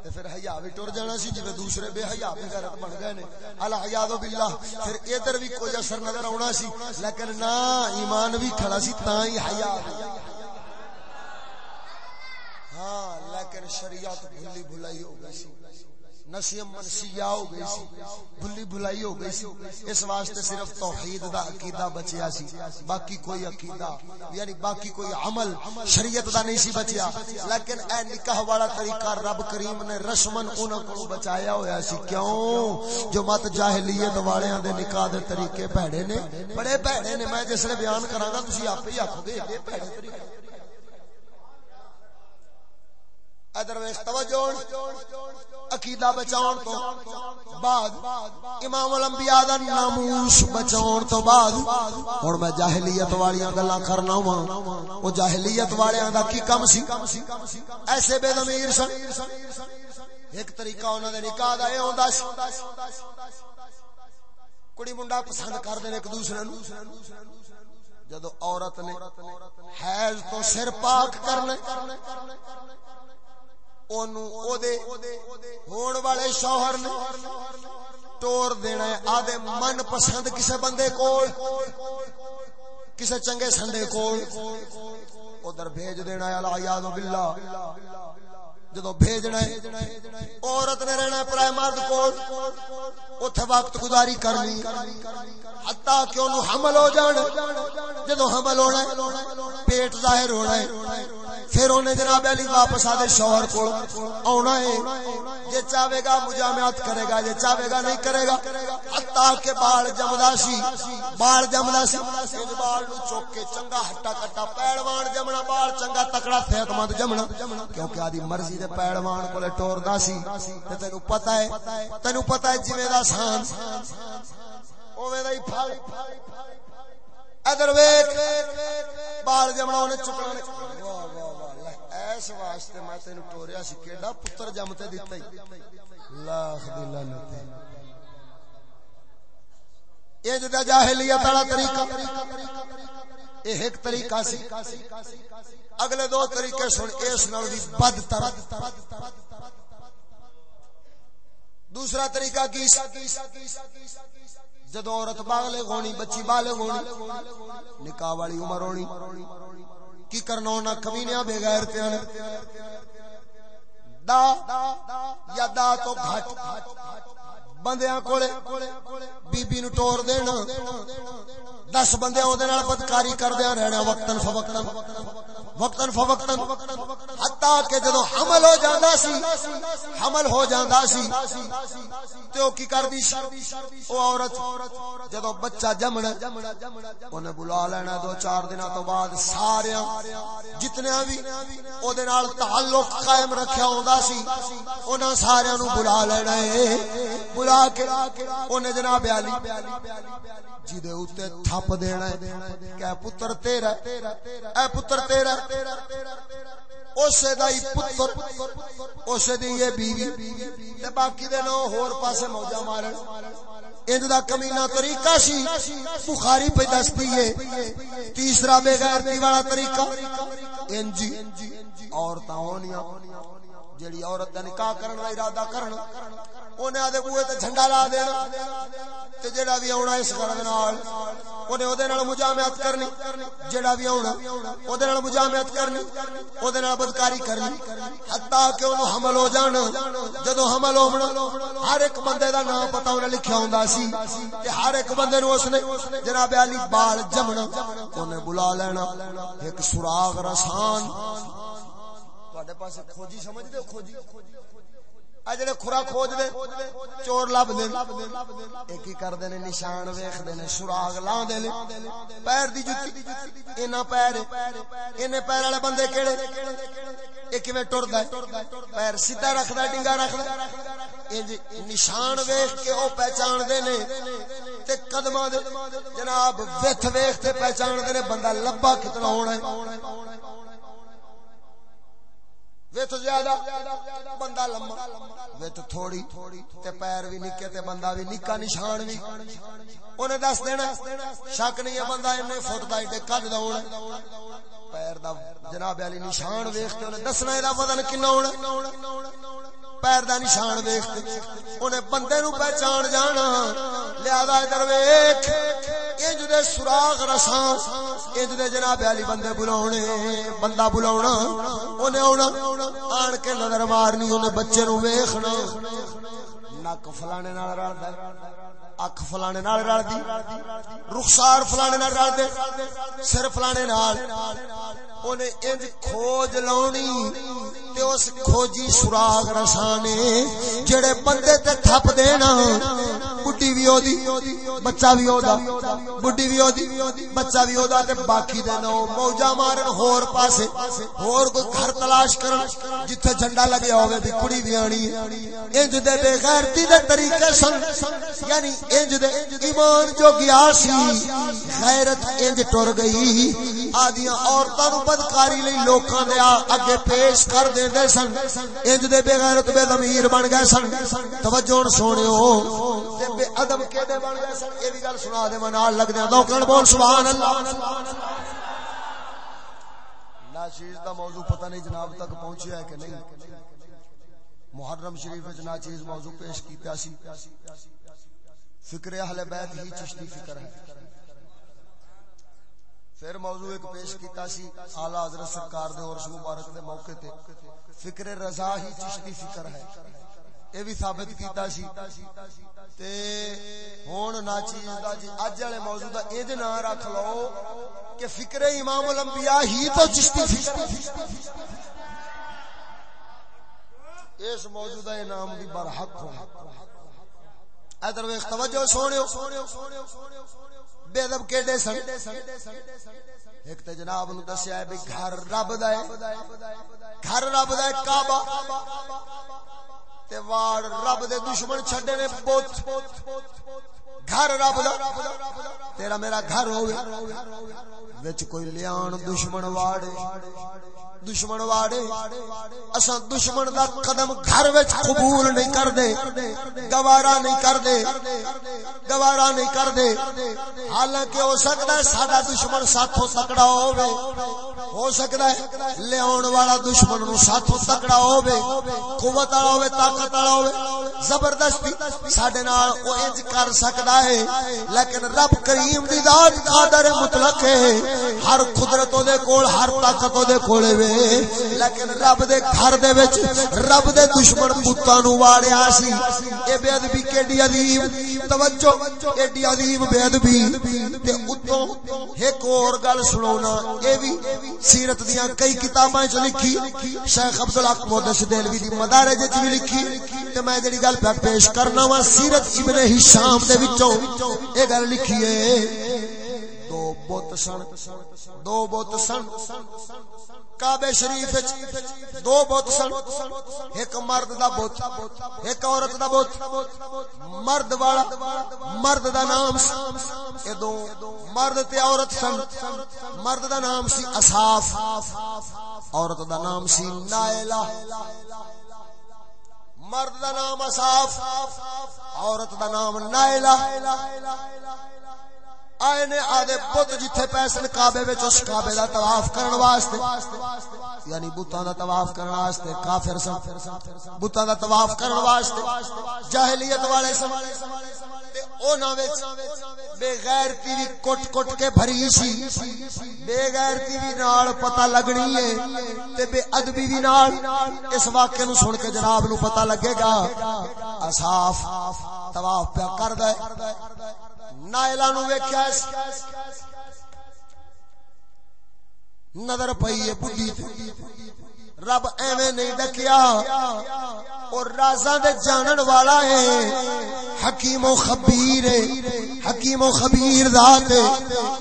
Speaker 2: تے پھر حیا بھی ٹر جانا سی جے دوسرے بے حیا بھی غیرت بن گئے نے۔ الحیاء باللہ، پھر ادھر بھی کوئی اثر نظر آنا سی، لیکن نہ ایمان بھی کھڑا سی، تاں ہی حیا۔ ہاں لیکن شریعت بھلی بھلائی ہو گئی سی۔ نسیم منسیہ ہو گئی سی۔ بھلی بھلائی ہو گئی سی۔ اس واسطے صرف توحید دا عقیدہ بچیا سی۔ باقی کوئی عقیدہ یعنی باقی کوئی عمل شریعت دا نہیں سی بچیا۔ لیکن اے نکاح والا طریقہ رب کریم نے رسمن انہاں کو بچایا ہویا سی۔ کیوں؟ جو مت جاہلیت والیاں دے نکاح دے طریقے بھڑے نے۔ بڑے بھڑے نے، میں جس نے بیان کراں گا، تسی اپ ہی آکھو گے، یہ بھڑے طریقے۔ ادھر توجہ عقیدہ بچاؤن تو بعد امام الانبیاء دا ناموس بچاؤن تو بعد اور میں جاہلیت والیاں گلاں کرنا ہوں او جاہلیت والیاں دا کی کم سی؟ ایسے بے ضمیر سن۔ ایک طریقہ انہاں دے نکاح دا اے ہوندا سی۔ کڑی منڈا پسند کر دین ایک دوسرے نو جدو عورت نے حیض تو سر پاک کرنے ہون والے شوہر نے ٹور دینا ہے آدھے من پسند کسے بندے کو کسے چنگے سنڈے کو ادھر بھیج دینا ہے اللہ یاد باللہ جدو بھیجنا ہے عورت نے رہنا ہے پرائے مرد کو اتھے وقت گزاری کرنی حتی کہ انہوں حمل ہو جان جدو حمل ہونا ہے پیٹ ظاہر ہونا ہے پھر انہیں جناب علی واپس آدھے شوہر کو آنا ہے۔ یہ چاہے گا مجامعات کرے گا یہ چاہے گا نہیں کرے گا، حتی کہ بال جمدہ سی۔ بال جمدہ سی۔ بال نو چوک کے چنگا ہٹا کٹا پیڑوان جمنا، بال چنگا تکڑا صحت مند جمنا۔ کیونکہ آدھی مرضی دے پیڑوان کو لے ٹور دا سی۔ تے تینو پتہ ہے، تینو پتہ ہے جویں دا سان۔ اوویں دا ہی پھل۔ ادھر ویکھ، بال جمنا اونے چکنا واہ واہ واہ ایس واسطے میں تینو ٹوریا سی کیڑا پتر جمتے دتا ہی۔ لاکھ دی لعنت یہ جو جاہلیت والا طریقہ، یہ ایک طریقہ سی۔ اگلے دو طریقے سن، اس نال بھی بدتر دوسرا طریقہ کی جدو عورت بالغ ہونی، بچی بالغ ہونی، نکاح والی عمر ہونی، کی کرنا ہونا؟ کمینیاں بے غیر تے دا یا دا تو گھٹ بندیاں کولے بی بی نو ٹور دینا۔ دس بندے اودے نال بدکاری کردیا رہنا وقتن فوقتن وقتن فوقتن حتا کہ جدو حمل ہو جاندا سی، حمل ہو جاندا سی، تے او کی کردی او عورت، جدو بچہ جمنا اونے بلا لینا دو چار دنوں تو بعد سارے جتنے بھی او دے نال تعلق قائم رکھیا ہوندا سی انہاں سارے نو بلا لینا ہے بلا کے اونے جناب علی جی دے اوتے تھپ دینا ہے کہ پتر تیرا اے پتر تیرا اسے دا ہی پتر اسے دی یہ بیوی تے باقی دے لو ہور پاسے موجا مارن انج دا کمینہ طریقہ سی، بخاری پہ دستی ہے۔ تیسرا بے غیرتی والا طریقہ، انج عورتاں ہونیاں، جیڑی عورت دا نکاح کرن دا ارادہ کرن اونے آدے بوئے تے جھنڈا لا دینا تے جیڑا بھی آونا اس غرض نال اونے او دے نال مجامعت کرنی، جیڑا بھی آونا او دے نال مجامعت کرنی او دے نال بدکاری کرنی، حتی کہ اونوں حمل ہو جان۔ جدوں حمل ہونا ہر ایک بندے دا نام پتہ اونے لکھیا ہوندا سی تے ہر ایک بندے نو اس نے جناب علی بال جمنا اونے بلا لینا۔ ایک سراغ رسان۔ تواڈے پاسے کھوجی سمجھ دے کھوجی۔ خورا کھوج دے چور لب دے۔ ایک ہی کر دے نشان ویکھ دے نے سراغ لا دے نے۔ پیر دی جُتی پیر اینے پیر والے بندے کیڑے؟ ایک میں ٹردا ہے؟ پیر سیدھا رکھدا ڈنگا رکھدا انج جی، نشان ویکھ کے او پہچان دے نے۔ تے قدماں دے، جناب وتھ ویکھ تے پہچان دے نے، بندہ لبا کتنا ہونا ہے۔ ویت زیادہ بندہ لمبا ویت تھوڑی تے پیر بھی نکے تے بندہ بھی نکا نشان بھی۔ انہیں دس دینا، شک نہیں ہے بندہ انہیں فٹ دا ایڈے دا ہونا۔ پیر دا جناب علی نشان ویکھتے انہیں دسنا ہے وزن کنا ہونا۔ پیر دا نشان ویکھتے انہیں بندے نو پہچان جانا۔ لہذا ادھر ویکھ، انج دے سراغ رساں، انج دے جناب علی بندے بلاونے، بندہ بلاونا، انہیں اونا آن کے نظر مارنی، انہیں بچے نو ویکھنا۔ نک فلانے نال رلدا اکھ فلانے نال رل دی رخسار فلانے نال رل دے سر فلانے نال۔ اونے انج کھوج لاونی تے اس کھوجی سراغ رسانے، جڑے بندے تے تھپ دینا بڈی بھی اودی بچہ بھی اودا بڈی بھی اودی بچہ بھی اودا تے باقی دے نو موجا مارن ہور پاسے، ہور کوئی گھر تلاش کرن، جتھے جھنڈا لگیا ہوے بھی کڑی بھی آنی انج دے بے غیرتی دے طریقے سن یعنی انج دے ایمان جو گیا سی غیرت انج ٹر گئی۔ آدیاں عورتاں نو بدکاری لئی لوکاں دے اگے پیش کر دیندے سن۔ انج دے بے غیرت بے ضمیر بن گئے سن۔ توجہ سونےو تے بے ادب کیڑے بن گئے سن۔ اے بھی گل سنا دے منال لگ دے دوکن بول، سبحان اللہ۔ ناچیز دا موضوع پتہ نہیں جناب تک پہنچیا ہے کہ نہیں۔ محرم شریف وچ ناچیز موضوع پیش کیتا سی۔ فکر اہل بیت ہی چشتی فکر ہے۔ پھر موضوع ایک پیش کیتا سی اعلی حضرت سرکار دے عرش مبارک دے موقع تے۔ فکر رضا ہی چشتی فکر ہے۔ اے بھی ثابت کیتا سی۔ تے ہن نا چیز دا جی اج والے موضوع دا اے دے نام رکھ لو کہ فکر امام الانبیاء ہی تو چشتی فکر اس موجودہ انعام بھی برحق ہو ادر ویخ توجہ سونیو بے ادب کیڑے سن؟ ایک تے جناب نو دسیا ہے بھی گھر رب دا ہے۔ گھر رب دا ہے کعبہ۔ تے واڑ رب دے دشمن چھڈے نے بت گھر رب دا، تیرا میرا گھر ہوے وچ کوئی لیان دشمن واڑے دشمن واڑے۔ اساں دشمن دا قدم گھر وچ قبول نہیں کردے، گوارا نہیں کردے، گوارا نہیں کردے۔ حالانکہ ہو سکدا ہے ساڈا دشمن ساتھوں تکڑا ہوے ہو سکدا ہے لے اون والا دشمن نو ساتھوں تکڑا ہوے قوت والا ہوے طاقت والا ہوے زبردستی ساڈے نال او انج کر سکدا ہے۔ لیکن رب کریم دی ذات قادر مطلق ہے۔ ہر قدرت دے کول، ہر طاقت دے کولے وے۔ لیکن رب دے گھر دے وچ، رب دے دشمن پتاں نو واڑیا سی۔ اے بے ادبی کیڈی عظیم۔ توجہ، ایڈی عظیم بے ادبی۔ تے اتوں ایک اور گل سنونا اے وی سیرت دیاں کئی کتاباں وچ لکھی۔ شیخ عبد الحق محدث دہلوی دی مدارج وچ وی لکھی۔ تے میں جڑی گل پیش کرنا وا سیرت ابن ہشام دے وچ وچوں اے گل لکھی ہے دو بت سن دو بت سن کعبے شریف دو بت سن ایک مرد دا بت ایک عورت دا بت مرد والا مرد دا نام اے دو مرد تے عورت سن مرد دا نام سی اصاف عورت دا نام سی نائلہ مرد دا نام اصاف عورت دا نام نائلہ۔ آئے نے آدھے بت جتھے پیسن کعبے وچ، اس کعبے دا طواف کرن واسطے۔ یعنی بتاں دا طواف کرن واسطے، کافر سن۔ بتاں دا طواف کرن واسطے۔ جاہلیت والے سن۔ تے انہاں وچ بے غیرتی وی کٹ کٹ کے بھری سی۔ بے غیرتی وی نال پتہ لگنی ہے۔ تے بے ادبی وی نال اس واقعے نو سن کے جناب نو پتہ لگے گا۔ اصاف طواف پہ کردا ہے۔ نائلہ نو ویکھیا نظر پئی ہے بڈھی تے۔ رب ایویں نہیں ڈکیا اور رازاں دے جانن والا ہے۔ حکیم و خبیر ہے۔ حکیم و خبیر ذات ہے۔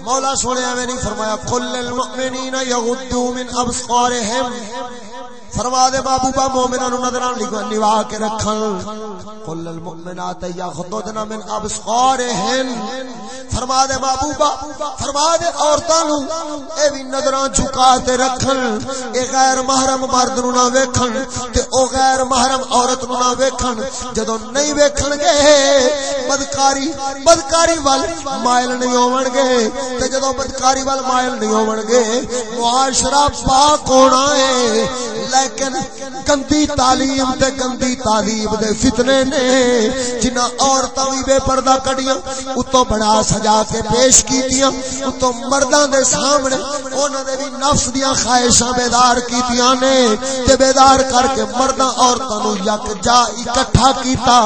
Speaker 2: مولا سونے ایویں نہیں فرمایا، قل للمؤمنین یغضوا من ابصارهم فرما دے محبوبا مومناں نو نظراں نوا کے رکھن قل المؤمنات یغضضن من ابصارهن فرما دے محبوبا فرما دے عورتاں نو اے وی نظراں جھکا تے رکھن اے غیر محرم مرد نو نہ ویکھن تے او غیر محرم عورت نو نہ ویکھن جدوں نہیں ویکھن گے، بدکاری بدکاری وال مائل نہیں ہون گے۔ تے جدوں بدکاری وال مائل نہیں ہون گے، معاشرہ پاک ہونا ہے۔ لیکن گندی تعلیم تے گندی تعلیم دے فتنے نے جنہ عورتاں وی بے پردہ کڈیاں، اتوں بڑا سجا کے پیش کیتیاں، اتوں مرداں دے سامنے انہاں دے بھی نفس دیاں خواہشاں بیدار کیتیاں نے تے بیدار کر کے مرداں عورتاں نو یک جا اکٹھا کیتا،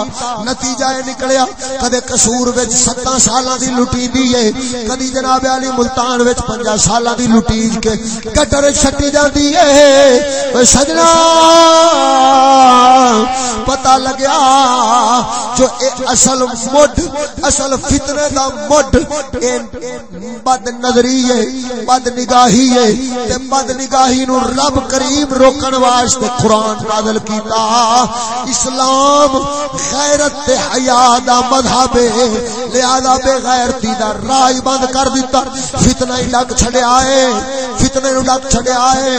Speaker 2: نتیجہ یہ نکلیا، کدے قصور وچ 7 سالاں دی لٹی دی ہے کدی جناب علی ملتان وچ 5 سالاں دی لٹی کے کٹر چھٹی جاندی ہے او سجنا پتہ لگیا جو اے اصل مڈ، اصل فتنے دا مڈ۔ بد نظری ہے بد نگاہی ہے تے بد نگاہی نو رب کریم روکن واسطے قرآن نازل کیتا۔ اسلام غیرت تے حیا دا مذہب ہے، لہذا بے غیرتی دا راہ بند کر دیتا۔ فتنہ ہی لگ چھڑیا ہے، فتنے نو لگ چھڑیا ہے۔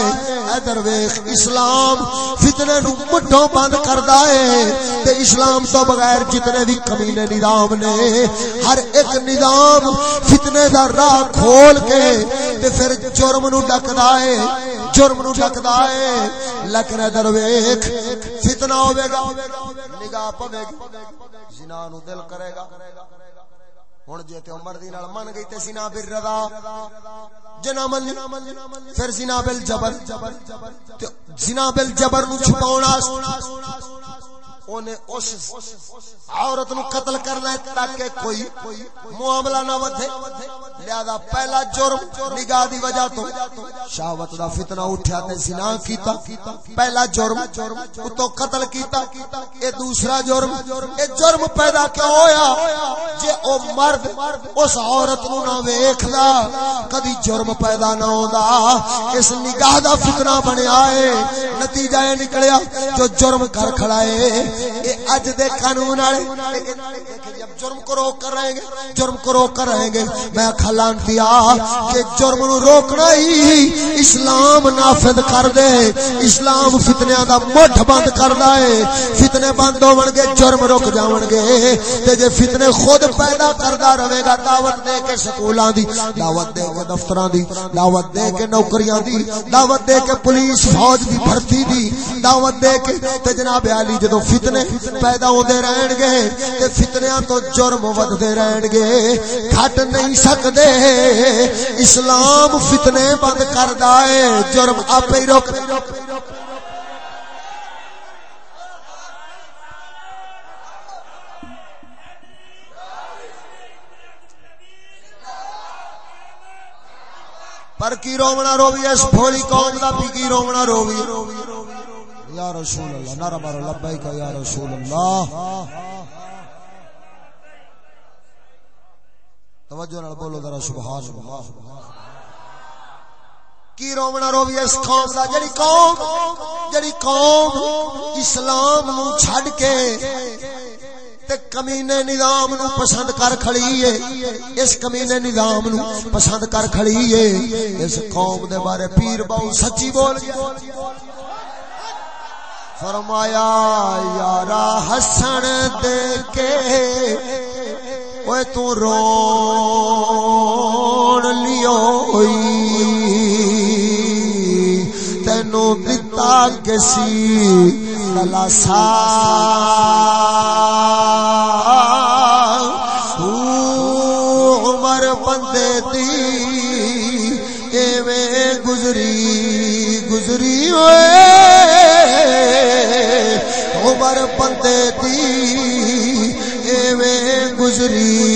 Speaker 2: ادھر ویکھ، اسلام اسلام فتنے نو مٹھوں بند کردا ہے۔ تے اسلام تو بغیر جتنے بھی کمینے نظام نے، ہر ایک نظام فتنے دا راہ کھول کے تے پھر جرم نو ڈکدا ہے، جرم نو ڈکدا ہے۔ لیکن ادھر ویکھ، فتنہ ہوے گا، نگاہ پوے گی زنا نو دل کرے گا۔ ہن جے تے عمر دی نال من گئی تے سینا بر رضا۔ جنا من پھر سینا بل جبر۔ زنا بل جبر نو چھپاونا اونے اس عورت نو قتل کرنا ہے تاکہ کوئی معاملہ نہ ودھے۔ لہذا پہلا جرم نگاہ دی وجہ تو شہوت دا فتنہ اٹھیا تے زنا کیتا۔ پہلا جرم تو قتل کیتا۔ اے دوسرا جرم، اے جرم پیدا کیوں ہویا؟ جے او مرد اس عورت نو نہ ویکھدا، کدی جرم پیدا نہ ہوندا۔ اس نگاہ دا فتنہ بنیا ہے نتیجہ یہ نکلیا، جو جرم کر کھڑا ہے اے اج دے قانون والے جب جرم کو روک کر رہیں گے، جرم کو روک کر رہیں گے۔ میں کھلان دیا کہ جرم نو روکنا ہی اسلام نافذ کر دے۔ اسلام فتنیاں دا مٹھ بند کر دے۔ فتنے بند ہون گے، جرم رک جاون گے۔ تے جے فتنے خود پیدا کردا رہے گا، دعوت دے کے سکولاں دی، دعوت دے کے دفتراں دی، دعوت دے کے نوکریاں دی، دعوت دے کے پولیس فوج دی بھرتی دی، دعوت دے کے۔ تے جناب علی جدوں فتنے پیدا ہوندے رہن گے تے فتنیاں تو جرم ودتے رہن گے۔ گھٹ نہیں سکدے۔ اسلام فتنے بند کردا ہے۔ جرم آپ روک پر کی رونا روی اس بھولی قوم دا بھی کی رونا روی یا رسول اللہ نعرہ مارو لبیک یا رسول اللہ۔ توجہ نال بولو ذرا، سبحان اللہ۔ کی رونا روی اس قوم دا؟ جڑی قوم جڑی قوم اسلام نو چھڈ کے تے کمینے نظام نو پسند کر کھڑی ہے۔ اس کمینے نظام نو پسند کر کھڑی ہے۔ اس قوم دے بارے پیر باو سچی بول۔ گیا فرمایا، یارا ہسن دے کے اوے تو رون لیو تینو دتا کسی تلاسا عمر بندے دی ایویں گزری گزری ہوئے۔ عمر بندے دی ایویں گزری۔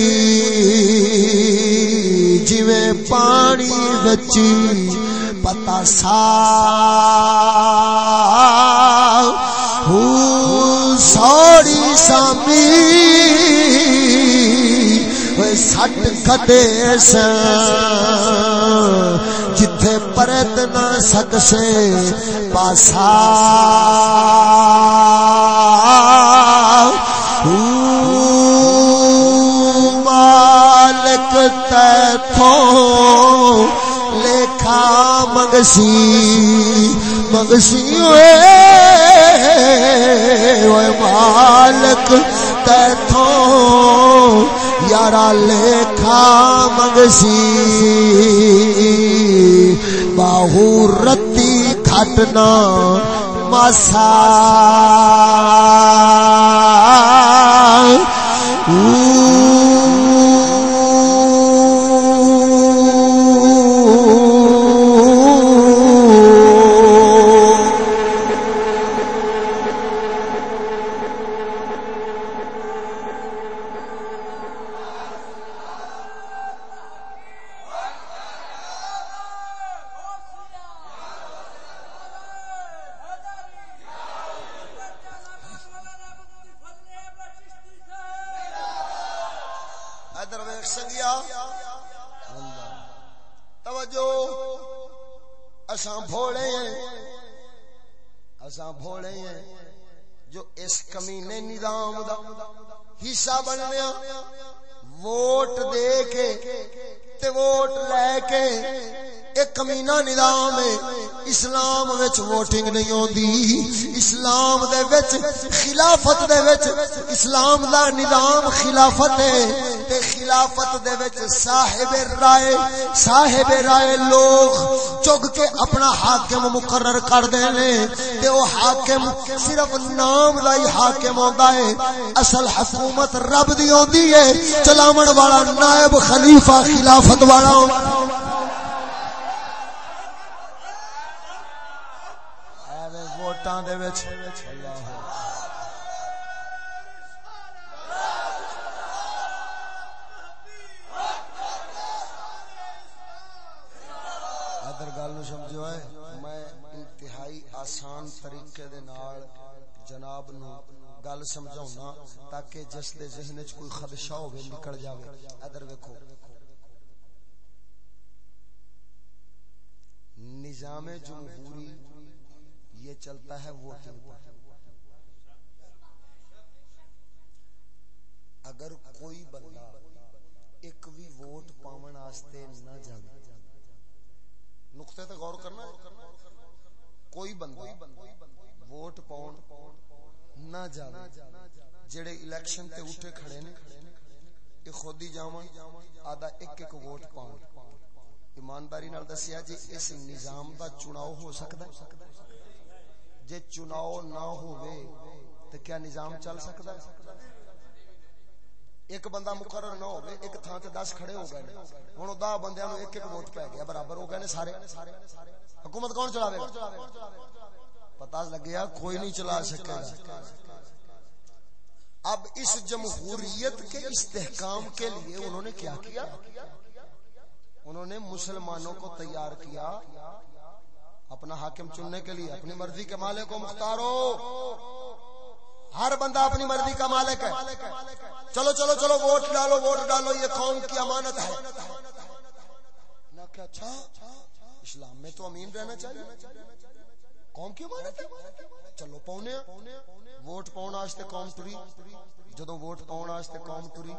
Speaker 2: جویں پانی بچی پتا سا سوڑی سامی۔ سٹ کدے جتھے پرت نہ سکسے، پاسا۔ مالک تیتھوں لیکھا منگسی منگسی ہوئے۔ مالک تیتھوں یارا لیکھا منگسی باہو رتی کھٹنا مسا نظام دا حصہ بننے ووٹ دے کے تے ووٹ لے کے ایک کمینہ نظام ہے، اسلام وچ ووٹنگ نہیں ہوندی۔ اسلام دے وچ خلافت دے وچ اسلام دا نظام خلافت ہے۔ تے خلافت دے وچ صاحب رائے صاحب رائے لوگ چگ کے اپنا حاکم مقرر کر دے نے۔ تے او حاکم صرف نام دا ہی حاکم ہوندا ہے۔ اصل حکومت رب دی ہوندی ہے۔ چلاون والا نائب خلیفہ خلافت والا ووٹاں دے وچ۔ گل سمجھو ہے میں انتہائی آسان طریقے دے نال جناب نو گل سمجھاؤنا تاکہ جس دے ذہن وچ کوئی خدشہ ہوے نکل جاوے۔ ادھر ویکھو۔ نظام جمہوری یہ چلتا ہے ووٹنگ پر۔ اگر کوئی بندہ ایک بھی ووٹ پاون واسطے نہ جاوے، نقطے تے غور کرنا کوئی بندہ ووٹ پاؤن نہ جاوے، جڑے الیکشن تے اٹھے کھڑے نے یہ خود ہی جاواں آدھا ایک ایک ووٹ پاؤن ایمانداری نال دسیا جی اس نظام دا چناؤ ہو سکتا ہے؟ جے چناؤ نہ ہوئے تو کیا نظام چل سکتا ہے؟ ایک بندہ مقرر نہ ہوئے ایک تھان تے دس کھڑے ہو گئے ہوں دہ بندے نو ایک ایک ووٹ پی گیا، برابر ہو گئے سارے۔ حکومت کون چلا پتا لگیا کوئی نہیں چلا سکے اب اس جمہوریت کے استحکام کے لیے انہوں نے کیا کیا؟ انہوں نے مسلمانوں کو تیار کیا اپنا حاکم چننے کے لیے، اپنی مرضی کے مالک کو مختار ہو۔ ہر بندہ اپنی مرضی کا مالک ہے۔ چلو چلو چلو، ووٹ ڈالو ووٹ ڈالو، یہ قوم کی امانت ہے۔ اچھا اسلام میں تو امین رہنا چاہیے۔ قوم کی امانت چلو، پونے۔ ووٹ پاؤن واسطے قوم ٹری جدو ووٹ پاؤن واسطے قوم ٹری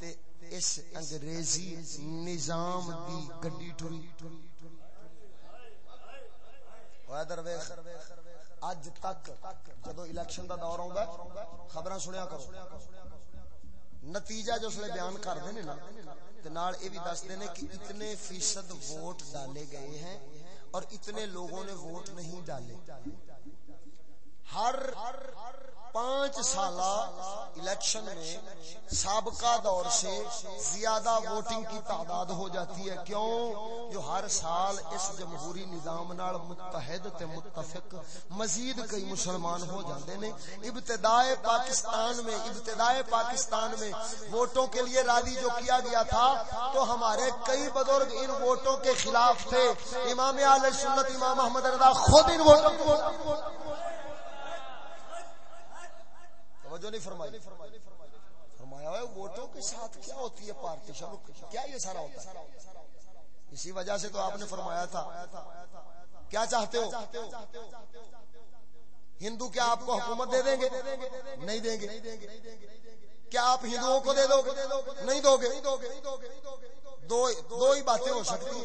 Speaker 2: تے اس انگریزی نظام دی گڈی ٹری۔ اج تک جدو الیکشن دا دور آؤں خبر سنیا کرو۔ نتیجہ جو اسلے بیان کر دینے نا نال اے بھی دس دینے کہ اتنے فیصد ووٹ ڈالے گئے ہیں اور اتنے لوگوں نے ووٹ نہیں ڈالے۔ ہر پانچ سالہ الیکشن میں سابقہ دور سے زیادہ ووٹنگ کی تعداد ہو جاتی ہے۔ کیوں؟ جو ہر سال اس جمہوری نظام نال متحد تے متفق مزید کئی مسلمان ہو جاندے نے۔ ابتدائے پاکستان میں، ابتدائے پاکستان میں ووٹوں کے لیے راضی جو کیا گیا تھا، تو ہمارے کئی بزرگ ان ووٹوں کے خلاف تھے۔ امام علیہ سنت، امام محمد رضا خود ان ووٹوں کو توجہ نہیں فرمائی۔ فرمایا ہے ووٹوں کے ساتھ کیا ہوتی ہے پارٹیشن؟ کیا یہ سارا ہوتا ہے؟ اسی وجہ سے تو آپ نے فرمایا تھا۔ کیا چاہتے ہو؟ ہندو کیا آپ کو حکومت دے دیں گے؟ نہیں دیں گے۔ کیا آپ ہندوؤں کو دے دو گے؟ نہیں دو گے۔ دو ہی باتیں ہو سکتی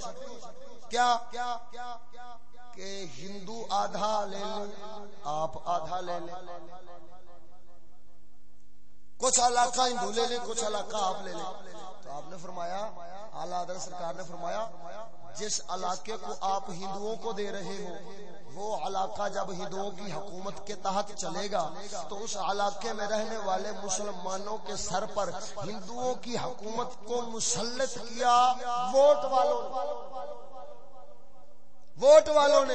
Speaker 2: کیا؟ کہ ہندو آدھا لے لیں، آپ آدھا لے لیں۔ کچھ علاقہ ہندو لے لیں، کچھ علاقہ آپ لے لیں۔ تو آپ نے فرمایا، اعلیٰ حضرت سرکار نے فرمایا، جس علاقے کو آپ ہندوؤں کو دے رہے ہو، وہ علاقہ جب ہندوؤں کی حکومت کے تحت چلے گا، تو اس علاقے میں رہنے والے مسلمانوں کے سر پر ہندوؤں کی حکومت کو مسلط کیا، ووٹ والوں ووٹ والوں نے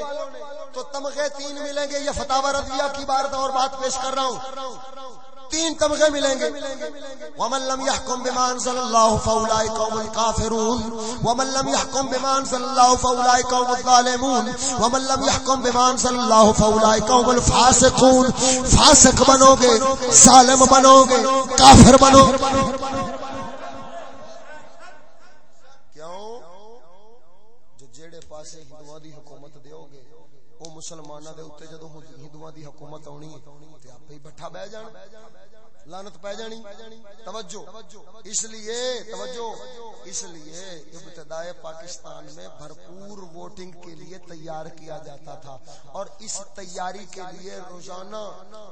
Speaker 2: تو تمغے تین ملیں گے، یہ فتح رضویہ کی بار اور بات پیش کر رہا ہوں۔ تین طبقے ملیں گے۔ ومن لم يحكم بما انزل الله فاولئك هم الكافرون۔ ومن لم يحكم بما انزل الله فاولئك هم الظالمون۔ ومن لم يحكم بما انزل الله فاولئك هم الفاسقون۔ فاسق بنو گے، ظالم بنو گے، کافر بنو گے۔ پاسے ہندوؤں دی حکومت دیو گے او مسلماناں دے اوتے جدوں ہندوؤں دی حکومت آونی ہے تے آپے ہی بٹھا بیٹھ جان۔ لانت پہ جانی۔ توجہ۔ اس لیے، توجہ۔ اس لیے ابتدائے پاکستان میں بھرپور ووٹنگ کے لیے تیار کیا جاتا تھا۔ اور اس تیاری کے لیے روزانہ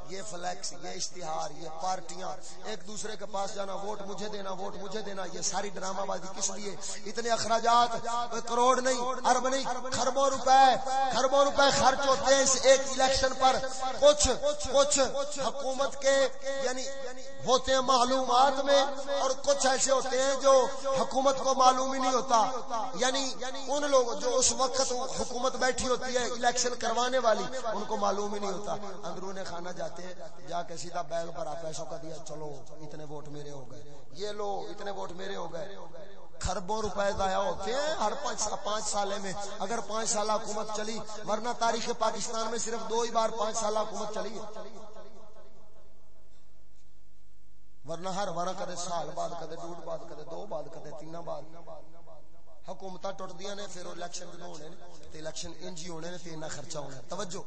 Speaker 2: یہ فلیکس، یہ اشتہار، یہ پارٹیاں، ایک دوسرے کے پاس جانا، ووٹ مجھے دینا، ووٹ مجھے دینا، یہ ساری ڈرامہ بازی کس لیے؟ اتنے اخراجات، کروڑ نہیں، ارب نہیں خربوں روپے خربوں روپے خرچ ہوتے ہیں اس ایک الیکشن پر۔ کچھ کچھ حکومت کے یعنی یعنی ہوتے ہیں معلومات میں اور کچھ ایسے ہوتے ہیں جو حکومت کو معلوم ہی نہیں ہوتا۔ یعنی ان لوگ جو اس وقت حکومت بیٹھی ہوتی ہے الیکشن کروانے والی، ان کو معلوم ہی نہیں ہوتا۔ اندرون خانہ جاتے ہیں، جا کے سیدھا بیگ پر پیسوں کا دیا چلو، اتنے ووٹ میرے ہو گئے۔ یہ لو، اتنے ووٹ میرے ہو گئے۔ خربوں روپے ضائع ہوتے ہیں ہر پانچ پانچ سالے میں۔ اگر پانچ سال حکومت چلی، ورنہ تاریخ پاکستان میں صرف دو ہی بار پانچ سال حکومت چلی۔ ہے ورنہ ہر وارا کدے سال بعد، کدے ڈوڑ بعد، کدے دو بعد، کدے تین بعد۔ حکومت ٹوٹدیاں نے، پھر الیکشن ہونے تے الیکشن انج ہی ہونے نے تے اتنا خرچہ ہونا توجہ۔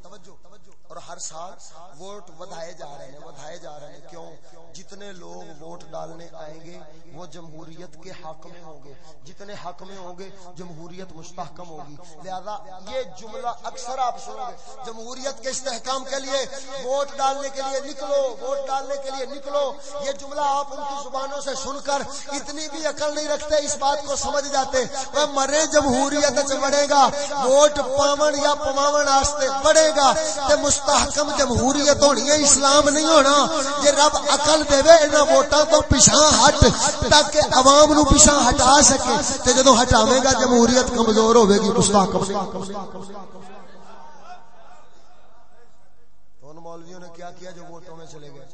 Speaker 2: اور ہر سال ووٹ ودھائے جا رہے ہیں، ودھائے جا رہے ہیں۔ کیوں؟ جتنے لوگ ووٹ ڈالنے آئیں گے، وہ جمہوریت کے حق میں ہوں گے۔ جتنے حق میں ہوں گے، جمہوریت مستحکم ہوگی۔ لہذا یہ جملہ اکثر آپ سنو گے۔ جمہوریت کے استحکام کے لیے ووٹ ڈالنے کے لیے نکلو، ووٹ ڈالنے کے لیے نکلو۔ یہ جملہ آپ ان کی زبانوں سے سن کر اتنی بھی عقل نہیں رکھتے، اس بات کو سمجھ جاتے۔ وہ مرے جمہوریت بڑھے گا، ووٹ پاون یا پواون واسطے بڑھے گا تے مستحکم جمہوریت ہونی ہے، اسلام نہیں ہونا۔ یہ رب عقل دے وے، انہاں ووٹاں تو پیچھے ہٹ تاکہ عوام نو پیچھے ہٹا سکے۔ تے جدوں ہٹاوے گا، جمہوریت کمزور ہوے گی، مستحکم ان مولویوں نے کیا کیا جو ووٹوں میں چلے گئے؟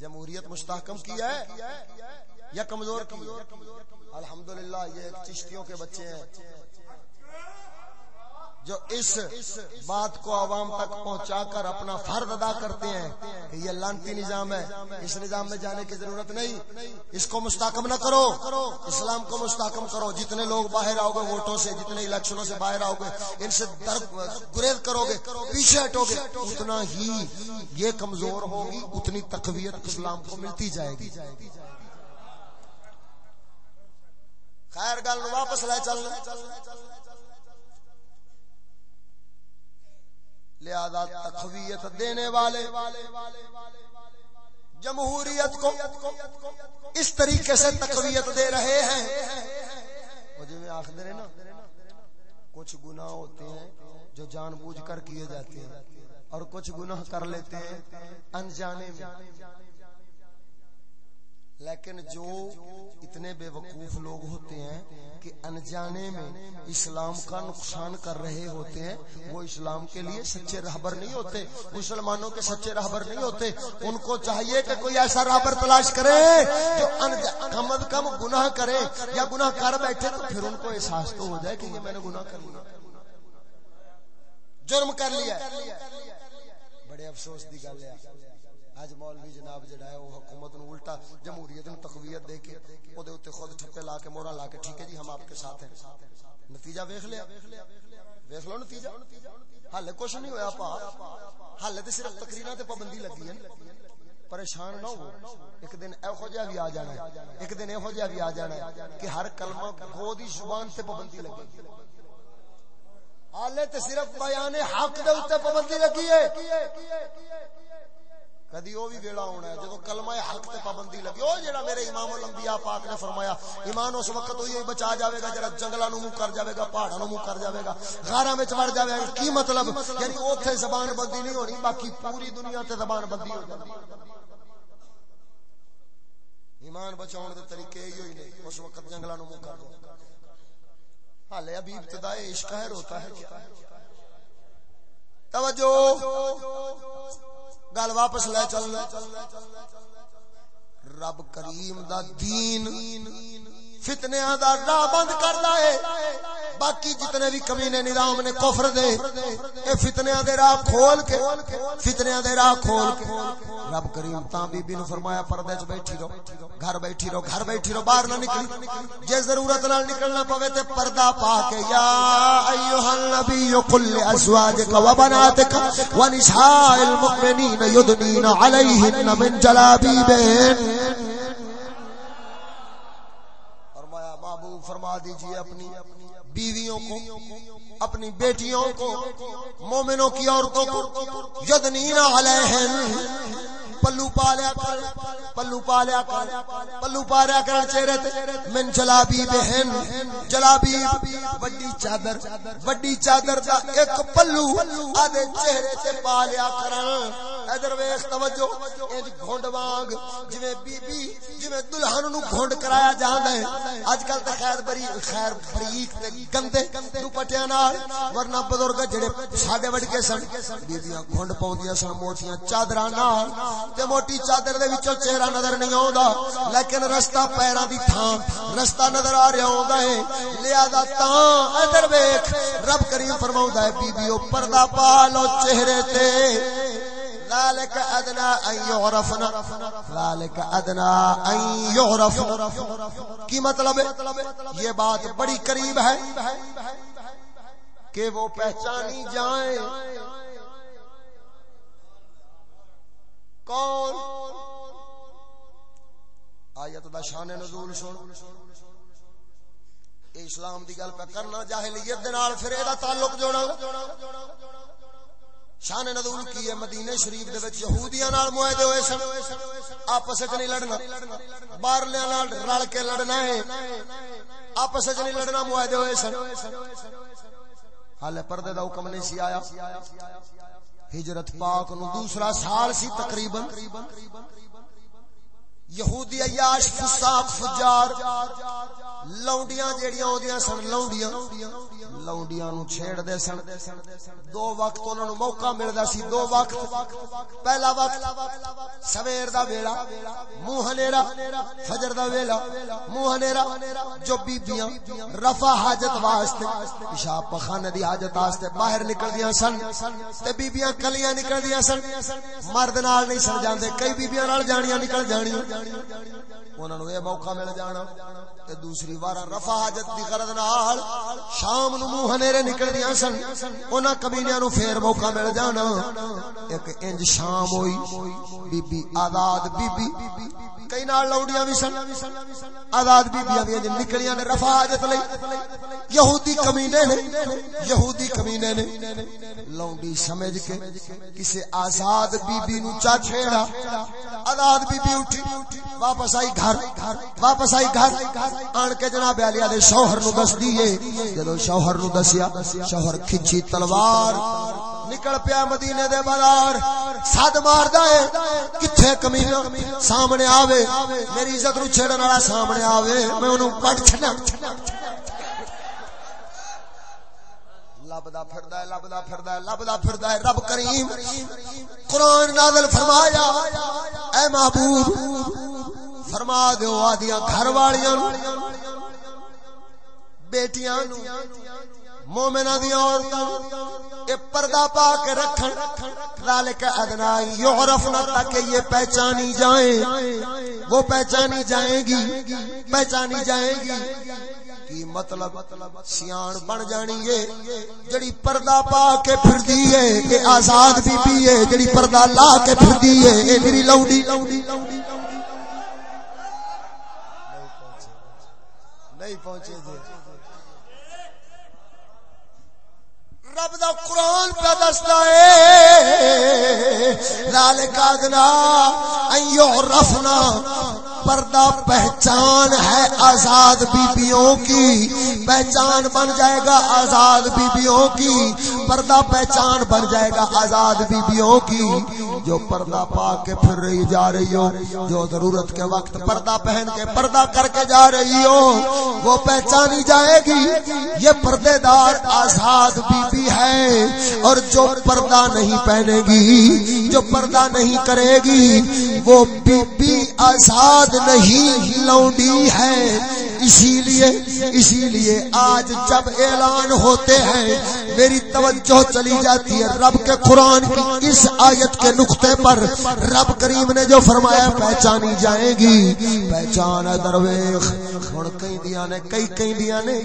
Speaker 2: جمہوریت مستحکم کیا ہے یا کمزور کی الحمدللہ، یہ چشتیوں کے بچے ہیں۔ جو اس بات کو عوام تک پہنچا کر اپنا فرد ادا کرتے ہیں کہ یہ لانتی نظام ہے، اس نظام میں جانے کی ضرورت نہیں۔ اس کو مستحکم نہ کرو، اسلام کو مستحکم کرو۔ جتنے لوگ باہر آؤ گے ووٹوں سے، جتنے الیکشنوں سے باہر آؤ گے، ان سے گریز کرو گے، پیچھے ہٹو گے۔ اتنا ہی یہ کمزور ہوگی، اتنی تقویت اسلام کو ملتی جائے گی۔ خیر گل واپس لے چل۔ لہذا تخویت دینے والے، جمہوریت کو اس طریقے سے تقویت دے رہے ہیں۔ آخر نا، کچھ گناہ ہوتے ہیں جو جان بوجھ کر کیے جاتے ہیں اور کچھ گناہ کر لیتے ہیں انجانے میں۔ لیکن جو اتنے بے وقوف لوگ ہوتے ہیں کہ انجانے میں اسلام کا نقصان کر رہے ہوتے ہیں، وہ اسلام کے لیے سچے رہبر نہیں ہوتے، مسلمانوں کے سچے رہبر نہیں ہوتے۔ ان کو چاہیے کہ کوئی ایسا رہبر تلاش کرے جو کم از کم گناہ کرے یا گناہ کر بیٹھے تو پھر ان کو احساس تو ہو جائے کہ یہ میں نے گناہ کر لیا۔ جرم کر لیا۔ بڑے افسوس دی گل ہے۔ اج مولوی جناب جڑا ہے، وہ حکومت نو الٹا جمہوریت نو تقویت دے کے او دے اوتے خود ٹھپے لا کے، مورا لا کے، ٹھیک ہے جی ہم آپ کے ساتھ ہیں۔ نتیجہ ویکھ لیا؟ ویکھ لو نتیجہ۔ حل کچھ نہیں ہویا پا۔ حل تے صرف تقریراں تے پابندی لگی ہے پریشان نہ ہو۔ ایک دن ایہو جہا بھی آ جانا ہے۔ ایک دن ایہو جہا بھی آ جانا ہے کہ ہر کلمہ گو دی زبان تے پابندی لگے گی حالے تے صرف بیان حق دے اوتے پابندی لگی ہے۔ کدی وہ بھی ویلا ہونا ہے، جدو کلمہ حق تے پابندی لگی، او جڑا میرے امام الانبیاء پاک نے فرمایا، ایمان اس وقت ہوئی بچا جاوے گا، جڑا جنگلاں نو منہ کر جاوے گا پہاڑاں نو منہ کر جاوے گا، غاراں وچ وڑ جاوے گا، کی مطلب؟ یعنی اوتھے زبان بندی نہیں ہونی، باقی پوری دنیا تے زبان بندی ہو جاندی ایمان بچاؤن دے طریقے ایو ہی ہوئی نے، اس وقت جنگلاں نو منہ کر دو حالے ابھی ابتدائے عشق ہے ہوتا ہے کیا؟ توجہ! گل واپس لے چل رب کریم دا دین۔ فتنیا دا راہ بند کر ہے۔ باقی جتنے بھی کمینے نظام نے کفر دے، اے فتنیاں دے راہ کھول کے، فتنیاں دے راہ کھول کے۔ رب کریم تاں بی بی نو فرمایا، پردے وچ بیٹھی رہو، گھر بیٹھی رہو، گھر بیٹھی رہو، باہر نہ نکلی۔ جے ضرورت نال نکلنا پوے تے پردہ پا کے، یا ایھا النبی قل لازواجک و بناتک و نساء المؤمنین یدنین علیہن من جلابیبہن فرمایا محبوب فرما دیجیے اپنی بیویوں کو اپنی بیٹیوں کو، مومنوں کی عورتوں کو، یدنین علیہن پلو پالیا کر، پلو پالیا کر، پلو پالیا کر چہرے تے، من جلابی بہن، جلابی بڑی چادر بڑی چادر دا ایک پلو آدھے چہرے تے پالیا کر۔ ادھر ویکھ توجہ اج گھونڈ وانگ، جویں بی بی جویں دلہن نو گھونڈ کرایا جاندا ہے۔ اج کل تے خیر بری، خیر بریک تے گندے دوپٹیاں نال ورنہ بزرگ جڑے ساڈے وڈ کے سن بیبییاں گھونڈ پاوندیاں سن موٹیاں چادراں نال، تے موٹی چادر دے وچوں چہرہ نظر نہیں آوندا، لیکن رستہ پیراں دی تھاں، رستہ نظر آ رہا ہوندا ہے، لہذا تاں ادھر ویکھ، رب کریم فرماوندا ہے بیبیو پردہ پا لو چہرے تے۔ ذالک ادنا ان یعرفنا، ذالک ادنا ان یعرفنا۔ کی مطلب ہے؟ یہ بات بڑی قریب ہے۔ کہ وہ پہچانی جائیں۔ کون؟ آیت دا شان نزول سن۔ اسلام دی گل پہ کرنا، جاہلیت دے نال پھر اے دا تعلق جوڑا شان نزول کی ہے مدینے شریف دے وچ یہودیاں نال معاہدے ہوئے سن۔ آپس وچ نہیں لڑنا۔ باہرلیاں نال رل کے لڑنا ہے۔ آپس وچ نہیں لڑنا، معاہدے ہوئے سن۔ حالے پردے دا حکم نہیں سی آیا۔ ہجرت پاک نو دوسرا سال سی تقریباً۔ یہودی عیاش، فساق، فجار، لونڈیاں جیڑیاں ہوندیاں سن، لونڈیاں لونڈیاں نو چھیڑ دے سن۔ دو وقت انہاں نو موقع ملدا سی، دو وقت۔ پہلا وقت سویر دا ویلا، منہ ہنیرا، فجر دا ویلا، منہ ہنیرا، جو بیبییاں رفع حاجت واسطے، پیشاب پخانے دی حاجت واسطے باہر نکلدیاں سن تے بیبییاں کلیاں نکلدیاں سن، مرد نال نہیں سن جاندے، کئی بیبییاں نال جانیاں نکل جانیاں۔ جانی انہاں نو اے موقع مل جانا تے دوسری وار رفع حاجت دی غرض نال شام نو منہ ہنیرے نکلدیاں سن، انہاں کمینیاں نو پھر موقع مل جانا۔ ایک انج شام ہوئی بی بی آزاد بی بی کئی نال لوڈیاں بھی سن۔ آزاد بیبیاں بھی نکلیاں نے رفع حاجت لئی۔ یہودی کمینے نے، یہودی کمینے نے لونڈی سمجھ کے کسی آزاد بی بی نو چا چھیڑا۔ آزاد بی بی اٹھی، واپس آئی گھر۔ گھر، واپس آئی گھر، آن کے جناب علیہ دے شوہر نو دس دیئے۔ جدو شوہر نو دسیا، شوہر کھچی تلوار، نکل پیا مدینے دے بازار۔ سد مار دے کتھے کمینہ سامنے آوے۔ میری عزت نو چھڑن والا سامنے آوے۔ میں انہوں پٹ چھنا لبدا پھردا ہے، لبدا پھردا ہے، لبدا پھردا ہے۔ رب کریم قرآن نازل فرمایا، اے محبوب فرما دیو آدیاں گھر والیاں بیٹیاں نو مومنہ دی عورتاں اے پردہ پا کے رکھن، ذالک ادنا یعرفنا تاکہ یہ پہچانی جائیں وہ پہچانی جائیں گی، پہچانی جائیں گی۔ کی مطلب؟ سیان بن جانی ہے، جڑی پردہ پا کے پھر دیئے اے آزاد بی بی ہے، جڑی پردہ لا کے پھر دیئے اے میری لوڈی لوڈی لوڈی نہیں پہنچے جی رب دا قرآن پہ دستا ہے لال کادنا ایو رفنا پردہ پہچان ہے آزاد بیبیوں کی۔ پہچان بن جائے گا آزاد بیبیوں کی۔ پردہ پہچان بن جائے گا آزاد بیبیوں کی۔ جو پردہ پا کے پھر رہی جا رہی ہو، جو ضرورت کے وقت پردہ پہن کے پردہ کر کے جا رہی ہو، وہ پہچانی جائے گی۔ یہ پردے دار آزاد بیبی ہے اور جو پردہ نہیں پہنے گی، جو پردہ نہیں کرے گی، وہ بی بی آزاد نہیں لونڈی ہے۔ اسی لیے اسی لیے آج جب اعلان ہوتے ہیں، میری توجہ چلی جاتی ہے۔ رب کے قرآن کی اس آیت کے نقطے پر رب کریم نے جو فرمایا، پہچانی جائے گی۔ پہچان ہے درویش۔ ہوں کئی دیا نے کئی کئی دیا نے۔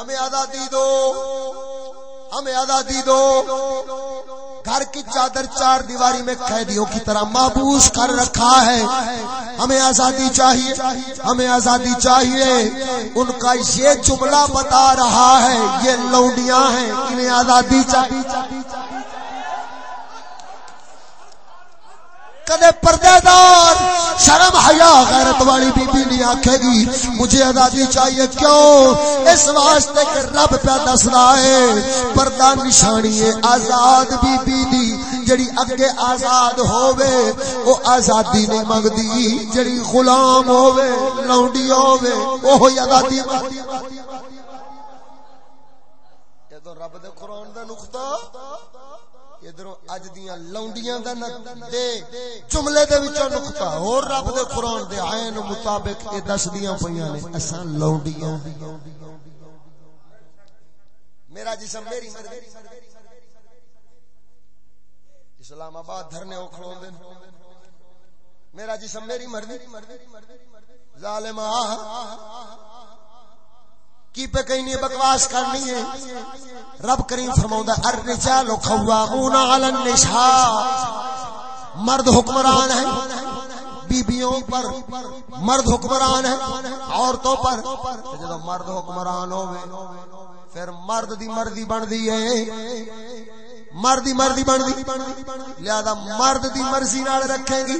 Speaker 2: ہمیں آزادی دو۔ ہمیں آزادی دو۔ گھر کی چادر چار دیواری میں قیدیوں کی طرح محبوس کر رکھا ہے۔ ہمیں آزادی چاہیے، ہمیں آزادی چاہیے۔ ان کا یہ جملہ بتا رہا ہے، یہ لوڈیاں ہیں، انہیں آزادی چاہیے۔ کدے پردے دار؟ شرم حیا غیرت والی بی بی نہیں آکھے گی۔ مجھے آزادی چاہیے، کیوں؟ اس واسطے کہ رب پہ دسدا ہے پردہ نشانی ہے، آزاد بی بی دی، جڑی اگے آزاد ہووے، او آزادی نہیں منگدی، جڑی غلام ہووے، لونڈی ہووے او آزادی منگدی۔ یہ رب دے قرآن دا نقطہ۔ ادھروں اج دیاں لونڈیاں دا نہ دے، جملے دے وچوں نقطہ، اور رب دے قرآن دے عین مطابق اے دس دیاں پیاں نے، اساں لونڈیاں۔ میرا جسم میری مرضی۔ اسلام آباد دھرنے اکھڑوں دے میرا جسم میری مرضی۔ ظالم کی پہ کہیں بکواس کرنی ہے؟ رب کریم فرماؤں الرجال خوامون علی النساء۔ مرد حکمران ہیں، بیبیوں پر مرد حکمران ہیں، عورتوں پر۔ جب مرد حکمران ہوئے، پھر مرد دی مردی بن دی ہے۔ مردی مردی بن دی لہذا مرد دی مرضی نال رکھے گی،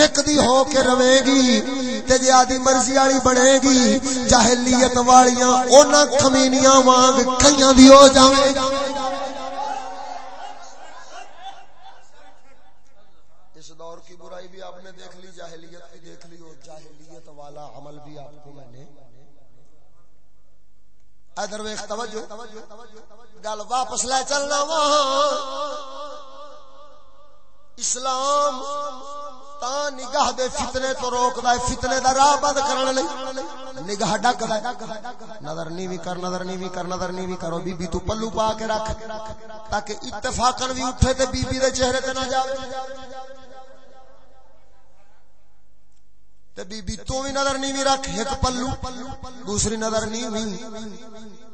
Speaker 2: ایک دی ہو کے روے گی، تے جے آدی مرضی والی بنے گی، جاہلیت والیاں انہاں کمینیاں وانگ کئیاں دی ہو جاویں اس دور کی برائی بھی آپ نے دیکھ لی، جاہلیت بھی دیکھ لی، اور جاہلیت والا عمل بھی آپ کو میں نے ادھر ویکھ، توجہ۔ گل واپس لے چلنا وا۔ اسلام تا نگاہ دے فتنے تو روک دے فتنے دا راہ بند کرن لئی۔ نگاہ ڈک دے نظر نیوی کر، نظر نیوی کر، نظر نیوی کرو بی بی تو پلو پا کے رکھ، تاکہ اتفاقن بھی اٹھے تے بی بی دے چہرے تے نہ جاوے۔ تے بی بی تو بھی نظر نیوی رکھ، ایک پلو، دوسری نظر نیوی۔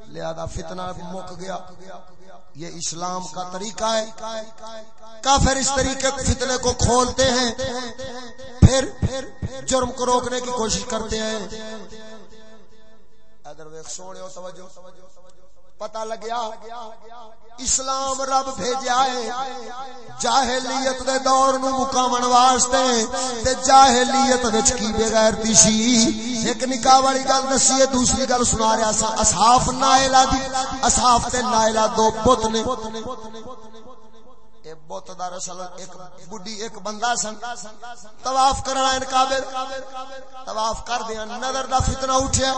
Speaker 2: لہذا فتنہ مک گیا۔ یہ اسلام کا طریقہ ہے۔ کافر اس طریقے فتنے کو کھولتے ہیں۔ پھر جرم کو روکنے کی کوشش کرتے ہیں۔ سونے توجہ پتہ لگیا، اسلام رب بھیجا ہے۔ جاہلیت دے دور نو مکامن واسطے تے جاہلیت وچ کی بے غیرتی سی؟ ایک نکاح والی گل دسی ہے، دوسری گل سنا رہا سا۔ اصحاب نائلہ دی۔ اصحاب تے نائلہ دو بت نے۔ بت دراصل ایک بڈی ایک بندہ سن۔ طواف کرنا ان قابل۔ طواف کر دیا نظر دا فتنہ اٹھیا۔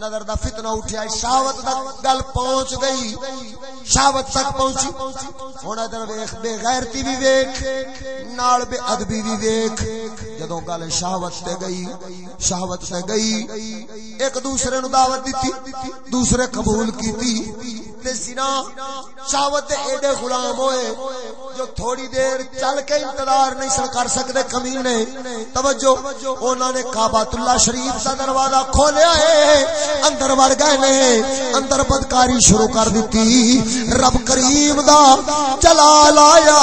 Speaker 2: نظر دا فتنہ اٹھیا شاوت دا گل پہنچ گئی۔ شاوت تک پہنچی۔ ہن ادھر ویکھ، بے غیرتی بھی ویکھ، نال بے ادبی بھی ویکھ۔ جدوں گل شاوت تے گئی شاوت تے گئی، ایک دوسرے نو دعوت دتی دوسرے قبول کیتی۔ تے زنا، شاوت ایڈے غلام ہوئے جو تھوڑی دیر چل کے انتظار نہیں سن کر سکتے کمینے توجہ انہوں نے کعبۃ اللہ شریف کا دروازہ کھولیا ہے۔ اندر وڑ گئے نے، اندر بدکاری شروع کر دیتی۔ رب کریم دا جلال آیا،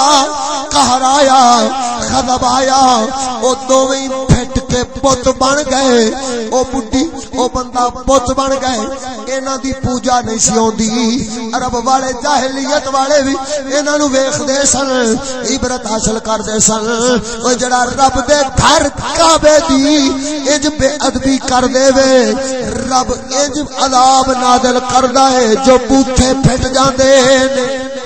Speaker 2: قہر آیا، غضب آیا۔ او دوویں پھٹ کے پت بن گئے۔ او بڈھی، او بندہ پت بن گئے۔ انہاں دی پوجا نہیں سی ہوندی۔ عرب والے، جاہلیت والے بھی انہاں نو ویکھدے سن، عبرت حاصل کردے سن۔ او جڑا رب دے گھر کعبے دی اج بے ادبی کر دے وے، رب اج عذاب نازل کردا ہے۔ جو بوٹھے پھٹ جاندے نے۔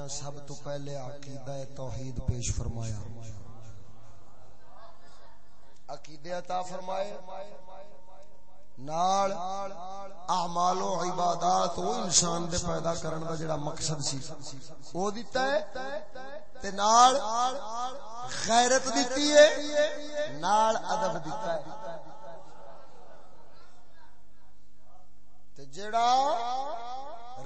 Speaker 2: آدھے سب تو پہلے عقیدہ توحید پیش فرمایا۔ عقیدہ عطا فرمائے، نال اعمال و عبادات او انسان دے پیدا کرن دا جڑا مقصد سی۔ او دتا ہے، تے نال غیرت دتی ہے، نال ادب دتا ہے۔ تے جڑا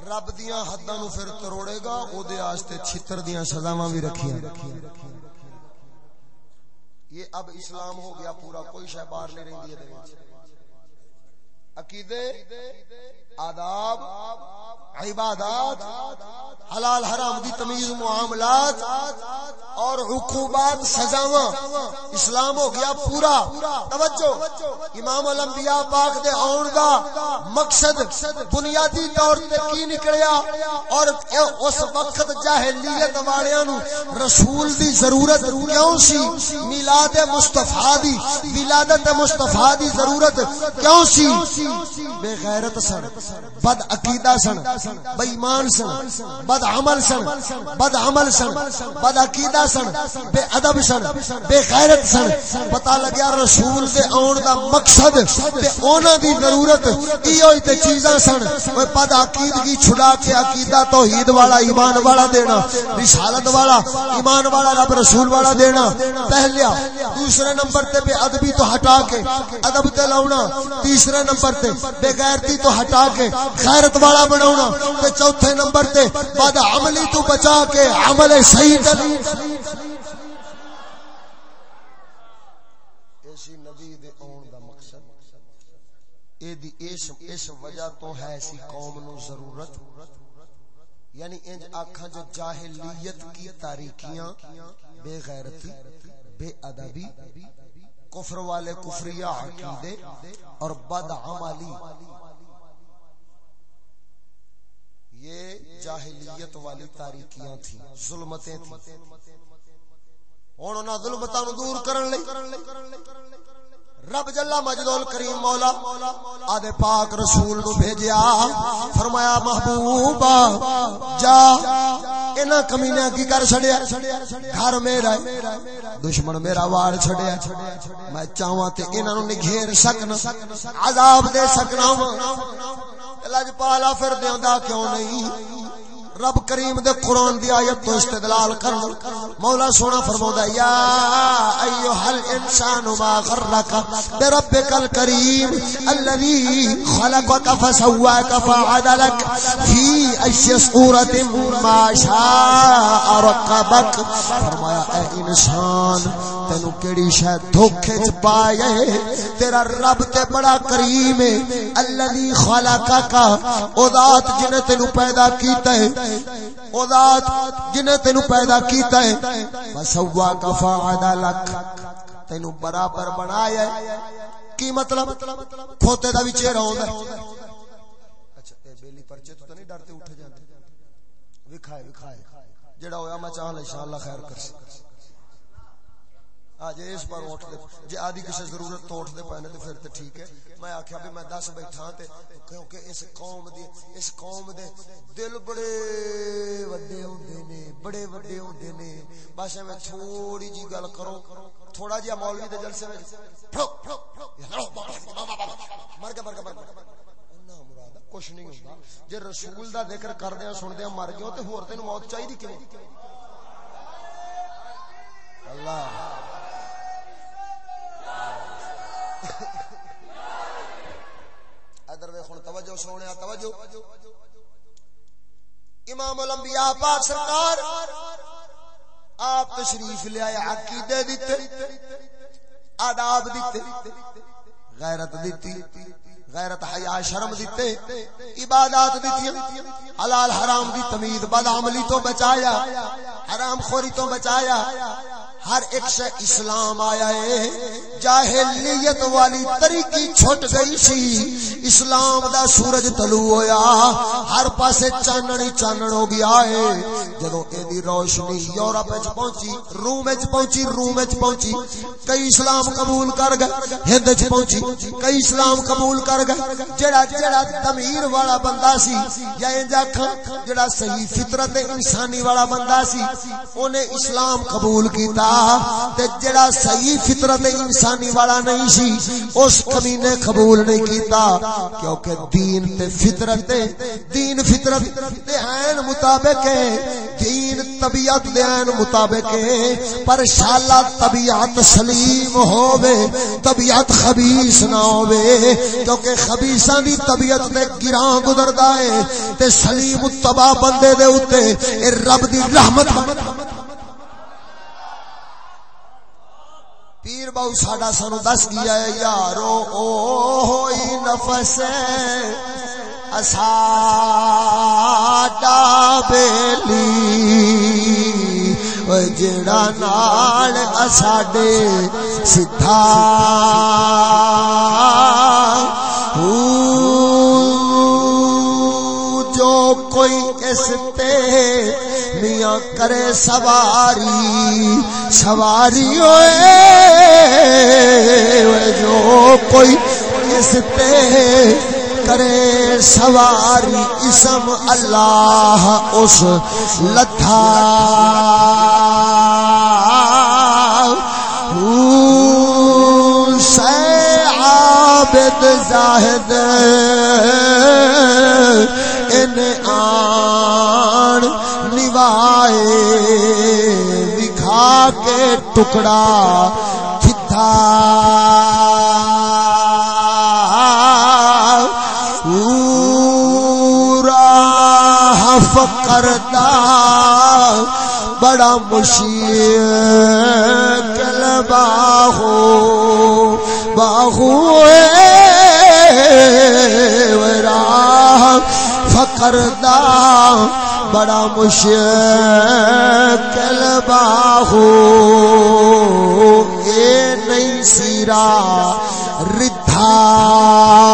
Speaker 2: رب دیاں حداں نو پھر تروڑے گا، او دے واسطے چھتر دیاں سزاواں بھی رکھیاں۔ یہ اب اسلام ہو گیا پورا، کوئی شے باہر نہیں رہندی ہے دے وچ عقیدے، آداب، عبادات، حلال حرام دی تمیز، معاملات اور عقوبات، سزاواں اسلام ہو گیا پورا۔ توجہ، امام الانبیاء پاک دے اون دا مقصد بنیادی طور تے کی نکلیا اور اس وقت جاہلیت والیاں نو رسول دی ضرورت کیوں سی؟ میلاد مصطفی دی ولادت مصطفی دی ضرورت کیوں سی؟ بے غیرت سن، بد عقیدہ سن بے ایمان سن، بد عمل سن، بد عمل سن، بد عقیدہ سن، بے ادب سن، بے غیرت سن۔ پتہ لگیا رسول دے اون دا مقصد تے اونا دی ضرورت ایو تے چیزاں سن۔ اوے بد عقیدگی چھڑا کے عقیدہ توحید والا، ایمان والا دینا، رسالت والا، ایمان والا، رب رسول والا دینا۔ پہلیا، دوسرے نمبر تے بے ادبی تو ہٹا کے، ادب تے لاونا تیسرے نمبر تے بے غیرتی تو ہٹا کے غیرت والا بناونا، تے چوتھے نمبر تے بد عملی تو بچا کے عمل صحیح ایسی نبی دے اون دا مقصد، اے دی اس اس وجہ تو ہے اسی قوم نو ضرورت۔ یعنی انج آکھاں جو جاہلیت کی تاریکیاں، بے غیرتی، بے ادبی کفر والے کفریہ عقیدے اور بد عملی۔ یہ جاہلیت والی تاریکیاں تھیں، ظلمتیں تھیں۔ ہن انہاں ظلمتاں نو دور کرن لئی۔ رب جلا مجدول کریم مولا آدھے پاک رسول نو بھیجیا، فرمایا، محبوبا، جا۔ اینا کمینیاں کی کر چھڑیا؟ گھر میرا دشمن میرا وار چھڑیا میں چاہواں تے اینا نو نگھیر سکنا، عذاب دے سکنا لج جی پالا پھر دا کیوں نہیں؟ رب کریم دے قرآن دی آیت تو استدلال کر مولا سونا فرماوندا یا ایھا الانسان ما غرک بربک الکریم الذی خلقک فسواک فعدلک فی ای صورت ما شاء رکبک۔ فرمایا، اے انسان تینو کیڑی شے دھوکے چ پائے تیرا رب تے بڑا کریم ہے۔ الذی خلقک۔ او ذات جنے تینو پیدا کیتا ہے۔ او ذات جنے تینو پیدا کیتا ہے۔ فسوا کفا عدلک تینو برابر بنایا ہے۔ کی مطلب؟ کھوتے دا بھی چہرہ ہوندا ہے۔ اچھا اے بیلی پرچے تو نہیں ڈرتے اٹھ جاندے۔ وکھائے وکھائے۔ جڑا ہویا میں چاہاں انشاءاللہ خیر کر سکتا آج اس پر اٹھ دے۔ جے آدھی کسی ضرورت تو اٹھ دے پہنے تو پھر تو ٹھیک ہے۔ میں آکھیا بھی میں دس بیٹھا تے، کیونکہ اس قوم دی، اس قوم دے دل بڑے وڈے ہوندے نے، بڑے وڈے ہوندے نے۔ بس میں تھوڑی جی گل کرو۔ تھوڑا جہا مولوی دے جلسے میں مر گیا مر گیا مر گیا کچھ نہیں ہوتا جے رسول دا ذکر کردیا سندیا مر گئے تے ہور تینوں موت چاہیے کیوں اللہ۔ ادھر ویکھن توجہ سونے توجہ۔ امام الانبیاء پاک سرکار، آپ تشریف لے آئے، عقیدے دیتے، آداب دیتے، غیرت دیتی، غیرت حیا، شرم دیتے، عبادات دیتی، حلال حرام دی تمیز بد عملی تو بچایا، حرام خوری تو بچایا ہر ایک سے اسلام آیا ہے۔ جاہلیت والی طریقی چھٹ گئی سی۔ اسلام دا سورج تلو ہویا۔ ہر پاسے چاننی چانن ہو گیا ہے۔ جدو اے روشنی یورپ وچ پہنچی، روم وچ پہنچی، روم وچ پہنچی۔ کئی اسلام قبول کر گئے، ہند وچ پہنچی۔ کئی اسلام قبول کر گئے۔ جڑا جڑا ضمیر والا بندہ سی، یا انجا کھا جڑا صحیح فطرت انسانی والا بندہ سی، اونے اسلام قبول کیتا۔ تے جڑا صحیح فطرت انسانی والا نہیں سی، اس کمینے قبول نہیں کیتا، کیونکہ دین تے فطرت دین فطرت دے ہیں مطابق ہے، دین طبیعت دے ہیں مطابق ہے، پر شالا طبیعت سلیم ہووے، طبیعت خبیث نہ ہووے، کیونکہ خبیثاں دی طبیعت تے گراں گزردا ہے، تے سلیم تبا بندے دے اوتے، اے رب دی رحمت پیر باؤ ساڈا سانو دس گیا ہے، یارو او ہوئی نفس اساڈا بیلی جڑا نال اساڈے سدھا۔ جو کوئی اس تے میاں کرے سواری سواری ہوئے۔ جو کوئی اس تے کرے سواری، اسم اللہ اس لتھا۔ عابد زاہد، ان آن نوائے دکھا کے ٹکڑا کھتا فکرتا بڑا مشکل باہو باہو راہ فکردا بڑا مشکل باہو اے نہیں سیرا ردھا۔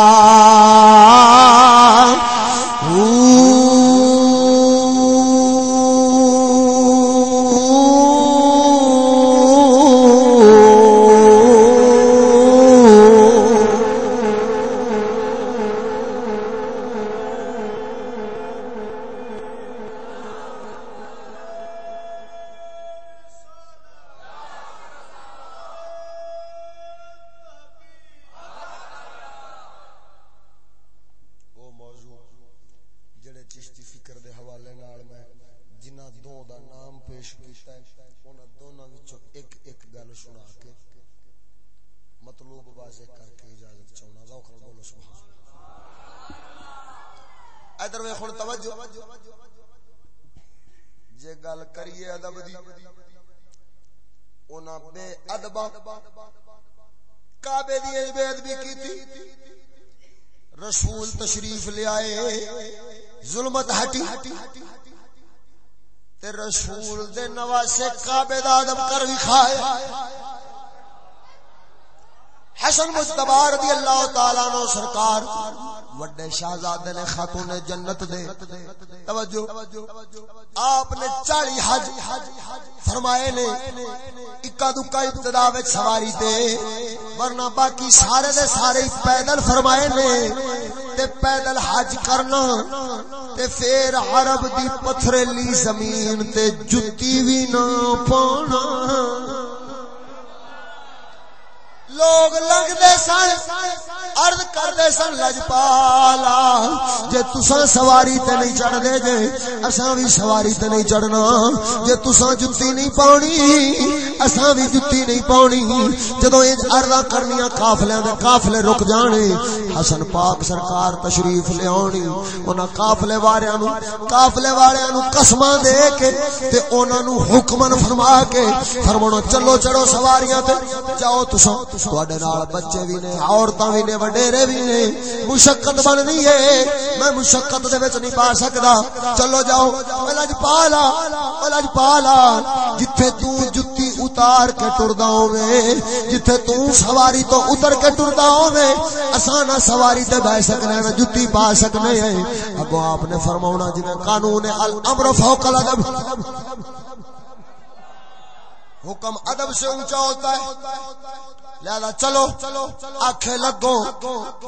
Speaker 2: کعبے دی بے ادبی کیتی رسول تشریف لے آئے، ظلمت ہٹی۔ تے رسول دے نواسے کعبے دا ادب کر وکھایا حسن مجتبی رضی اللہ تعالی عنہ سرکار، وڈے شہزادے نے خاتون جنت دے۔ توجہ، آپ نے 40 حج فرمائے نے، اکا دکا ابتدا وچ سواری تے ورنہ باقی سارے دے سارے پیدل فرمائے نے، تے پیدل حج کرنا، تے پھر عرب دی پتھریلی زمین تے جُتی وی نہ پانا۔ لوگ لگتے سن ارد کرتے سن لجپالا جے تسا سواری تے نہیں چڑھ دے جے، اساں بھی سواری تے نہیں چڑھنا۔ جے تسا جتی نہیں پاونی اساں بھی جتی نہیں پاونی جدوں اے اردا کرنیاں قافلیاں دے قافلے رک جانے، حسن پاک سرکار تشریف لے آونی انہاں قافلے والیاں نو قافلے والیاں نو قسماں دے کے تے انہاں نو حکمن فرما کے فرمانا، چلو چڑھو سواریاں تے، جاؤ تسا تواڈے نال بچے بھی نے، عورتاں بھی نے، وڈیرے بھی نے۔ مشقت بننی ہے۔ میں مشقت دے وچ نہیں پا سکدا۔ چلو جاؤ۔ لج پالا لج پالا جتھے تو جُتی اتار کے ٹردا ہوے جتھے تو سواری تو اتر کے ٹردا ہوے اساں نہ سواری تے بیٹھ سکنے نہ جُتی پا سکنے ہیں اگو آپ نے فرماونا جویں قانون الامر فوق الادب۔ حکم ادب سے اونچا ہوتا ہے۔ لہذا چلو آکھے لگو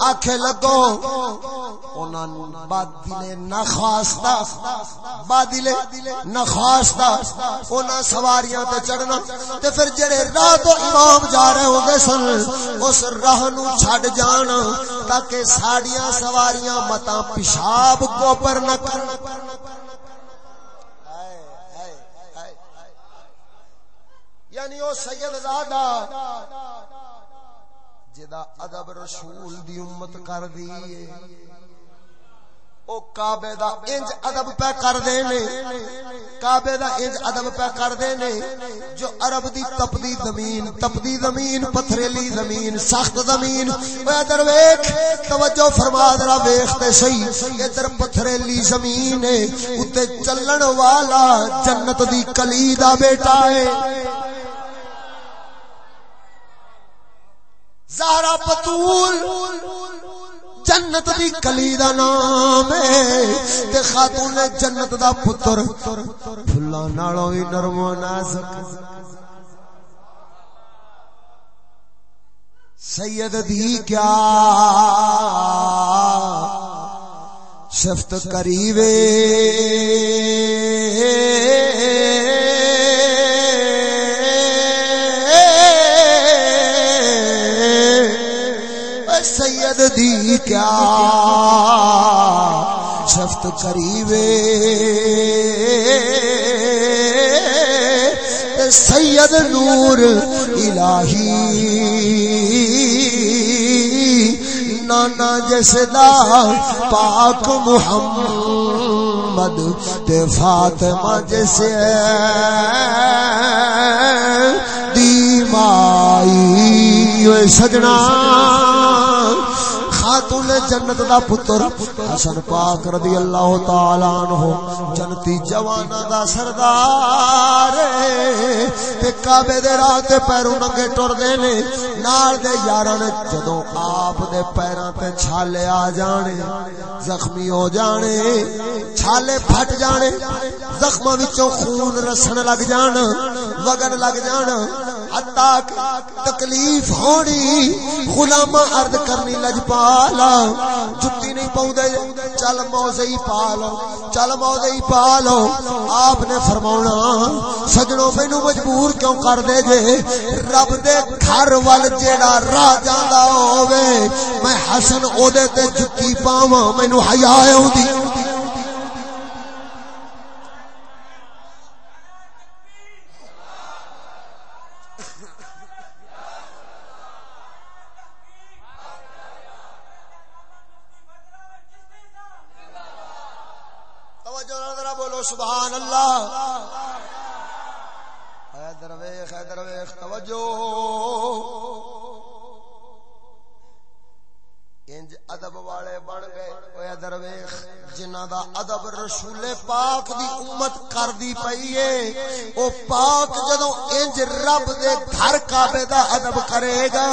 Speaker 2: آکھے لگو۔ انہاں بادلے نخواستہ بادلے نخواستہ اونا سواریاں تے چڑھنا۔ تے پھر جڑے راہ تو امام جا رہے ہوں گے سن، اس راہ نو چھڑ جانا تاکہ ساڑیاں سواریاں متا پیشاب کو پر نہ کرنا یعنی او سید زادہ، جدا ادب رسول دی امت کر دی او کعبے دا انج ادب پہ کر دے نے کعبے دا انج ادب پہ کر دے نے جو عرب دی تپدی زمین تپدی زمین، پتھریلی زمین، سخت زمین۔ اے ادھر ویکھ توجہ فرما، ذرا ویکھ تے صحیح۔ ادھر پتھریلی زمین ہے اوتے چلن والا جنت دی کلی دا بیٹا ہے۔ زہرا پتول جنت دی کلی دا نام ہے تے خاتون جنت دا پتر پھلا نالوں وی نرم و نازک سید دی کیا شفت قریبے دی کیا شفت قریبے۔ سید نور الہی۔ نانا جیسے دا پاک محمد تے فاطمہ جیسے دی مائی سجنا۔ خاتون جنت دا پتر حسن پاک رضی اللہ تعالی عنہ، جنتی جوانا دا سردار تے کعبے دے راہ تے پیروں ننگے ٹر دے نے، نال دے یاراں نے جدوں آپ دے پیراں تے چھالے آ جانے، زخمی ہو جانے، چھالے پھٹ جانے، زخماں وچوں خون رسن لگ جان، وگن لگ جان حتا تکلیف ہونی غلام عرض کرنی لجپالا جتی نہیں پاؤں دے چل موزے ہی پالو، چل موزے ہی پالو۔ آپ نے فرماؤنا سجنوں مینو مجبور کیوں کر دے جے؟ رب دے گھر وال جیڑا راہ جاندا ہووے، میں حسن او دے تے جتی پاواں مینو حیا اوندی سبحان اللہ. حیدر ویخ حیدر ویخ، توجہ. انج ادب والے بن گئے. اوے ادب ویخ، جنہاں دا ادب رسول پاک دی امت کردی پئی اے او پاک جدوں انج رب دے گھر کعبے دا ادب کرے گا،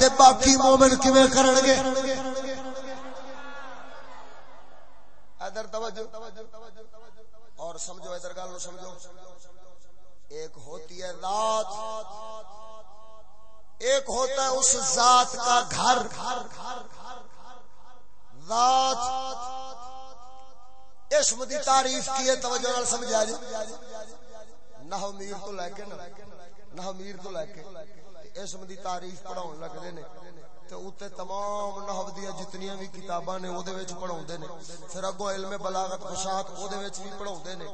Speaker 2: تے باقی مومن کیویں کرن گے؟ ادھر توجہ. اور سمجھو ادھر گل سمجھو۔ ایک ہوتی ہے ذات ایک ہوتا ہے اس ذات کا گھر۔ ذات اسم دی تعریف کی ہے، توجہ نال سمجھا جی۔ نہ میر تو لے کے نہ میر تو لے کے۔ اسم دی تعریف پڑھاون لگدے نے۔ تے اوتے تمام نحو دی جتنی بھی کتاباں نے او دے وچ پڑھاوندے نے۔ پھر اگو علم بلاغت فصاحت او دے وچ بھی پڑھاوندے نے۔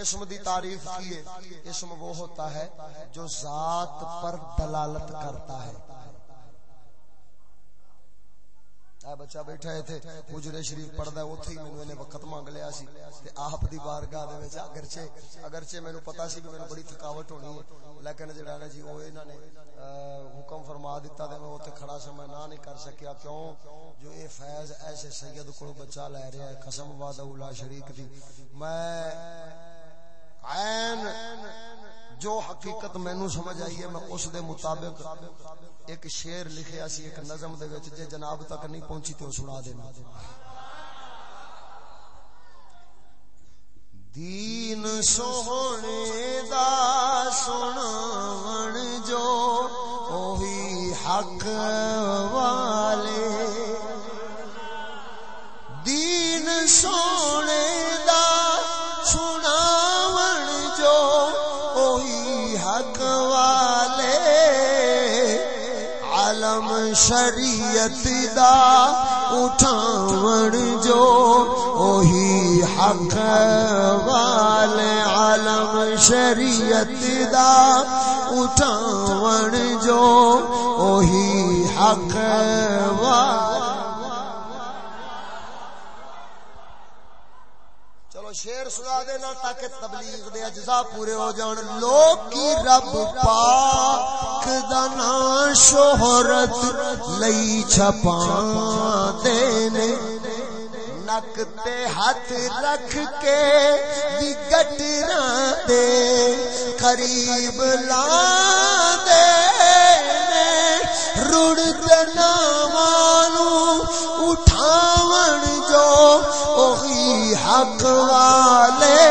Speaker 2: اسم دی تعریف کی ہے۔ اسم وہ ہوتا ہے جو ذات پر دلالت کرتا ہے۔ اے بچہ بیٹھا ہے تھے حجرے شریف پڑھدا ہے، اوتھے ہی مینوں نے وقت مانگ لیا سی۔ تے آپ دی بارگاہ دے وچ اگرچہ اگرچہ مینوں پتہ سی کہ مینوں بڑی تھکاوٹ ہونی ہے، لیکن جڑا نا جی او انہاں نے حکم فرما دیتا تے میں اوتھے کھڑا سا، میں نہ نہیں کر سکیا۔ کیوں؟ جو اے فیض ایسے سید کو بچا لے رہا ہے، قسم وعدہ لا شریک دی۔ میں عین جو حقیقت مینوں سمجھ آئی ہے، میں اس دے مطابق ایک شعر لکھیا سی، ایک نظم دے وچ، جے جناب تک نہیں پہنچی تے سنا دینا دین سونے دا سنن جو اوہی حق والے شریعت دا اٹھاون جو اوہی حق وال عالم شریعت دا اٹھاون جو اوہی حق وال شیر سنا دینا تاکہ تبلیغ دے اجزاء پورے ہو جان۔ لوگ کی رب پاک دنا شہرت لئی چھپان دینے۔ نک تے ہاتھ رکھ کے دی گٹراں دے۔ قریب لا دے رڑ نامانو اٹھاون جو حق والے۔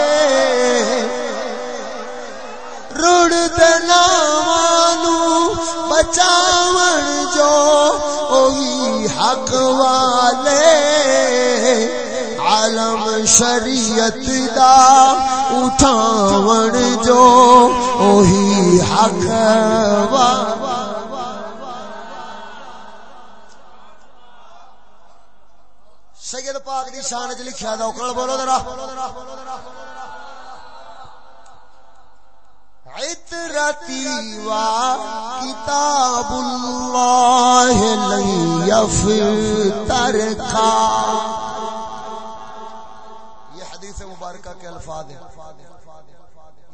Speaker 2: رڑ نامانو بچاون جو اوہی حق والے۔ عالم شریعت دا اٹھاون جو اوہی حق والے۔ پاک دی شان وچ لکھیا دا اوکل بولو ذرا۔ عطرتی وا کتاب اللہ لن یفتر کا یہ حدیث مبارکہ کے الفاظ ہیں۔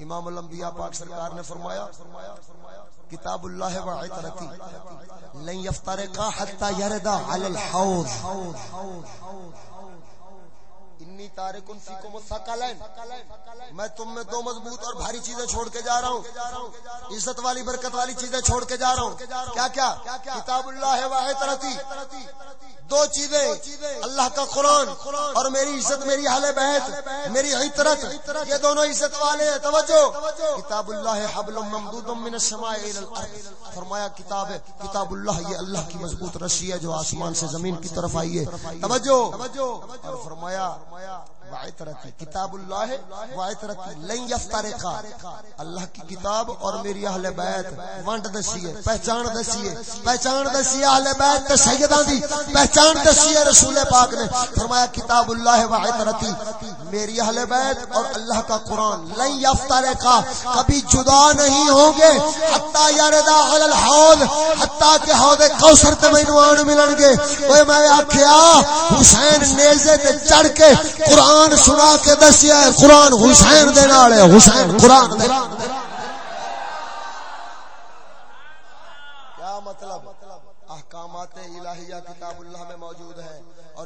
Speaker 2: امام الانبیاء پاک سرکار نے فرمایا، کتاب اللہ و عطرتی لن یفتر یفترقا حتی یردا علی الحوض۔ انی تارکن فیکم الثقلین۔ میں تم میں دو مضبوط اور بھاری چیزیں چھوڑ کے جا رہا ہوں۔ عزت والی، برکت والی چیزیں چھوڑ کے جا رہا ہوں۔ کیا کیا؟ کتاب اللہ و عطرتی دو چیزیں۔ اللہ کا قرآن اور میری عزت، میری حال بیت، میری عطرت۔ یہ دونوں عزت والے ہیں۔ توجہ۔ کتاب اللہ حبل ممدود من السماء الى الارض۔ فرمایا کتاب ہے۔ کتاب اللہ، یہ اللہ کی مضبوط رسی ہے جو آسمان سے زمین کی طرف آئی ہے۔ توجہ۔ اور فرمایا فرمایا وعطرتی کتاب اللہ وعطرتی لن یفترقا. اللہ کی کتاب اور میری اہل بیت. وانڈ دسی ہے. پہچان دسی ہے. پہچان دسی ہے اہل بیت تے سیداں دی. پہچان دسی ہے رسول پاک نے. فرمایا کتاب اللہ وعطرتی میری اہل بیت اور اللہ کا قرآن. لن یفترقا. کبھی جدا نہیں ہوں گے. حتی یردا علی الحوض حتی کہ حوض کوثر تے مینوں آن ملن گے. اوے میں آکھیا، حسین نیزے تے چڑھ کے قرآن قرآن سنا کے دسیا ہے، قرآن حسین دے نال ہے، حسین قرآن دے کیا مطلب؟ احکامات الہیہ کتاب اللہ میں موجود ہے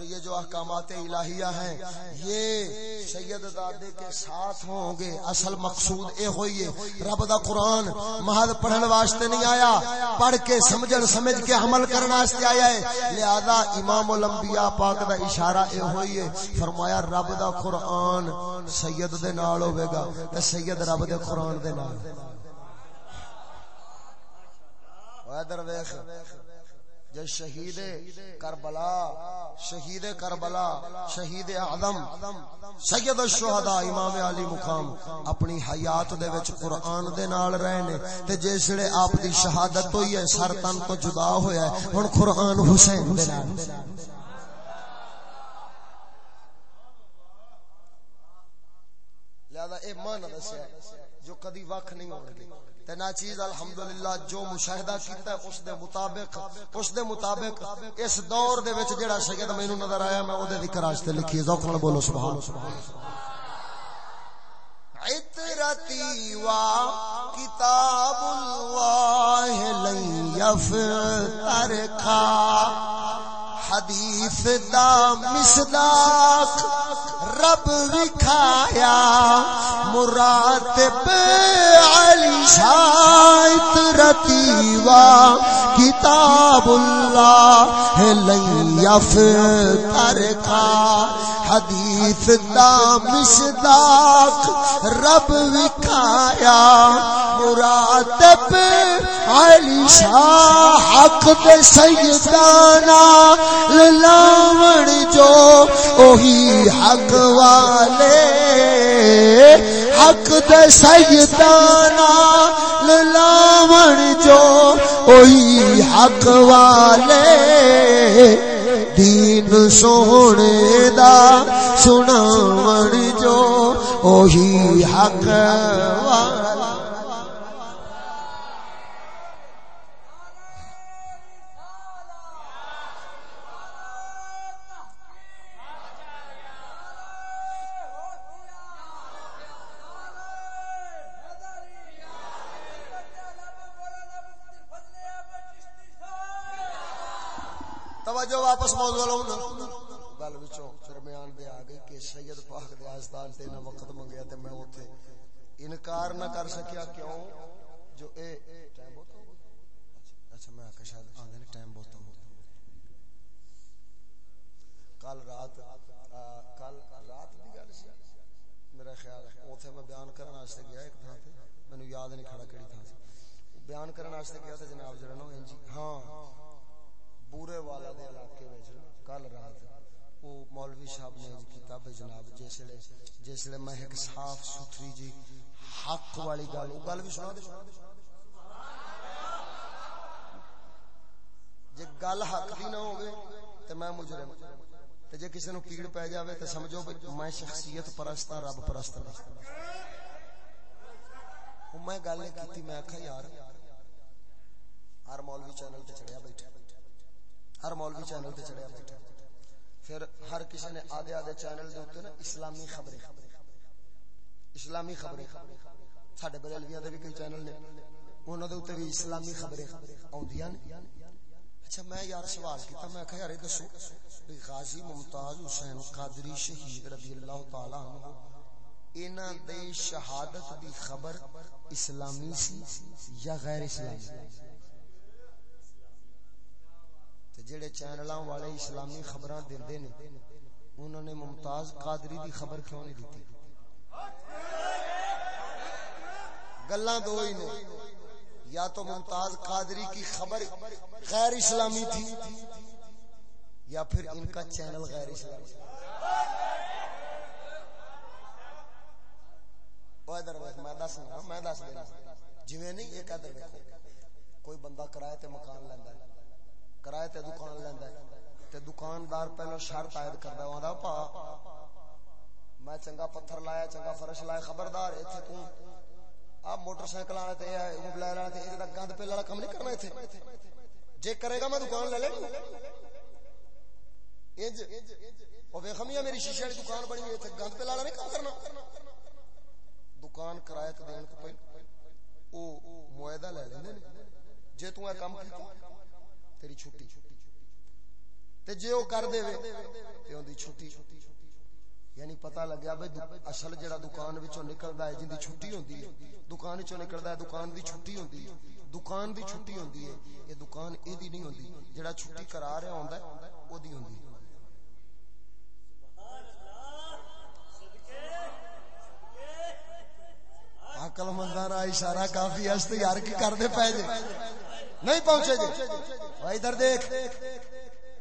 Speaker 2: یہ جو احکامات الہیہ ہیں، یہ سید دادے کے ساتھ ہوں گے۔ اصل مقصود اے ہوئی ہے۔ رب دا قرآن محض پڑھن واسطے نہیں آیا، پڑھ کے سمجھن سمجھ کے عمل کرنا واسطے آیا ہے۔ لہذا امام الانبیاء پاک دا اشارہ اے ہوئی ہے۔ فرمایا، رب دا قرآن سید دے نال ہوے گا تے سید رب دے قرآن دے نال۔ ادھر ویکھ۔ جب شہید کربلا شہید کربلا، شہید اعظم، سید الشہداء امام علی مقام اپنی حیات دے وچ قرآن دے نال رہے نے تے جسڑے آپ دی شہادت ہوئی ہے، سر تن تو جدا ہویا ہے، ہن قرآن حسین دے نال۔ لہذا اے معنی دسیا جو کدی وقت نہیں ہون گے تے نا چیز الحمدللہ جو مشاہدہ کیتا ہے اس دے مطابق، اس دے مطابق اس دور دے وچ جڑا سید مینوں نظر آیا، میں او دے ذکر واسطے لکھی ذوق نال بولو، سبحان عطرتی وا کتاب اللہ لن یفتر کا حدیث دا مصداق رب وکھایا مراتب علی شاعت رتیوا کتاب اللہ ہے لئی کا حدیث دا مصداق رب وکھایا مراتب علی شاہ حق دے سیدانا، للاون جو اوہی حق والے۔ حق دے سیدانا، للاون جو اوہی حق والے۔ دین سونے دا سناون جو اوہی حق والا توجہ واپس موضوع لاؤں گل وچوں درمیان دے آ گئی کہ سید پاک دے آستان تے نہ وقت منگیا تے میں اوتھے انکار نہ کر سکیا کیوں جو اے ٹائم بہت ہو اچھا میں آکھا شاید آندے نے ٹائم بہت ہو کل رات کل رات دی گل سی میرا خیال ہے اوتھے میں بیان کرن واسطے گیا ایک تھاں تے مینوں یاد نہیں کھڑا کیڑی تھاں سی بیان کرن واسطے گیا تے جناب جڑا نا جی ہاں بورے والا دے علاقے وچ کل رات او مولوی صاحب نے کتاب جناب جسلے جسلے میں ایک صاف ستھری جی حق والی گل او گل بھی سنا دے۔ جے گل حق دی نہ ہوے تے میں مجرم۔ تے جے کسی نو پیڑ پے جاوے تے سمجھو میں شخصیت پرست ہاں رب پرست ہاں۔ میں گل کیتی، میں آکھا یار، ہر مولوی چینل تے چڑھیا بیٹھا۔ ہر مولوی چینل تے چڑھیا بیٹھا۔ پھر ہر کسی نے آدھے آدھے چینل دے اوتے نا اسلامی خبریں۔ اسلامی خبریں۔ ساڈے بریلویاں دے بھی کئی چینل نے۔ انہاں دے اوتے بھی اسلامی خبریں اوندیاں نے۔ اچھا میں یار سوال کیتا، میں کہا یار دسو بھی غازی ممتاز حسین قادری شہید رضی اللہ تعالی عنہ، انہاں دے شہادت دی خبر اسلامی سی یا غیر اسلامی؟ جڑے چینلاں والے اسلامی خبراں دیندے نے انہوں نے ممتاز قادری دی خبر کیوں نہیں دیتی؟ گلاں دو ہی نے، یا تو ممتاز قادری کی خبر غیر اسلامی تھی، یا پھر ان کا چینل غیر اسلامی او ادھر میں دس میں دس دینا۔ جویں نہیں، ایک ادھر کوئی بندہ کرائے تے مکان لیندا ہے۔ کرائے تے دکان لیندا ہے۔ تے دکاندار پہلو شرط عائد کردا ہوندا پا، میں چنگا پتھر لایا، چنگا فرش لایا، خبردار، ایتھے تو اب موٹر سائیکل والے تے موبائل والے تے اے گند پہ والا کم نہیں کرنا ایتھے۔ جے کرے گا میں دکان لے لیں انج، او ویکھمیا میری شیشے والی دکان بنی ایتھے گند پہ والا نہیں کم کرنا۔ دکان کرایہ تے دین کو پہلے او معاہدہ لے لیندے نے۔ جے تو اے کم کیتا تیری چھٹی تے جے او کر دے تے اون دی چھٹی یعنی پتہ لگیا بھئی اصل جڑا دکان وچوں نکلدا ہے جیندی چھٹی ہوندی ہے دکان وچوں نکلدا ہے دکان دی چھٹی ہوندی ہے دکان دی چھٹی ہوندی ہے یہ دکان اے دی نہیں ہوندی جڑا چھٹی کرا رہا ہوندا ہے او دی ہوندی ہے عقل منداں اشارہ کافی است یار کی کر دے پے جے نہیں پہنچے جی۔ ادھر دیکھ۔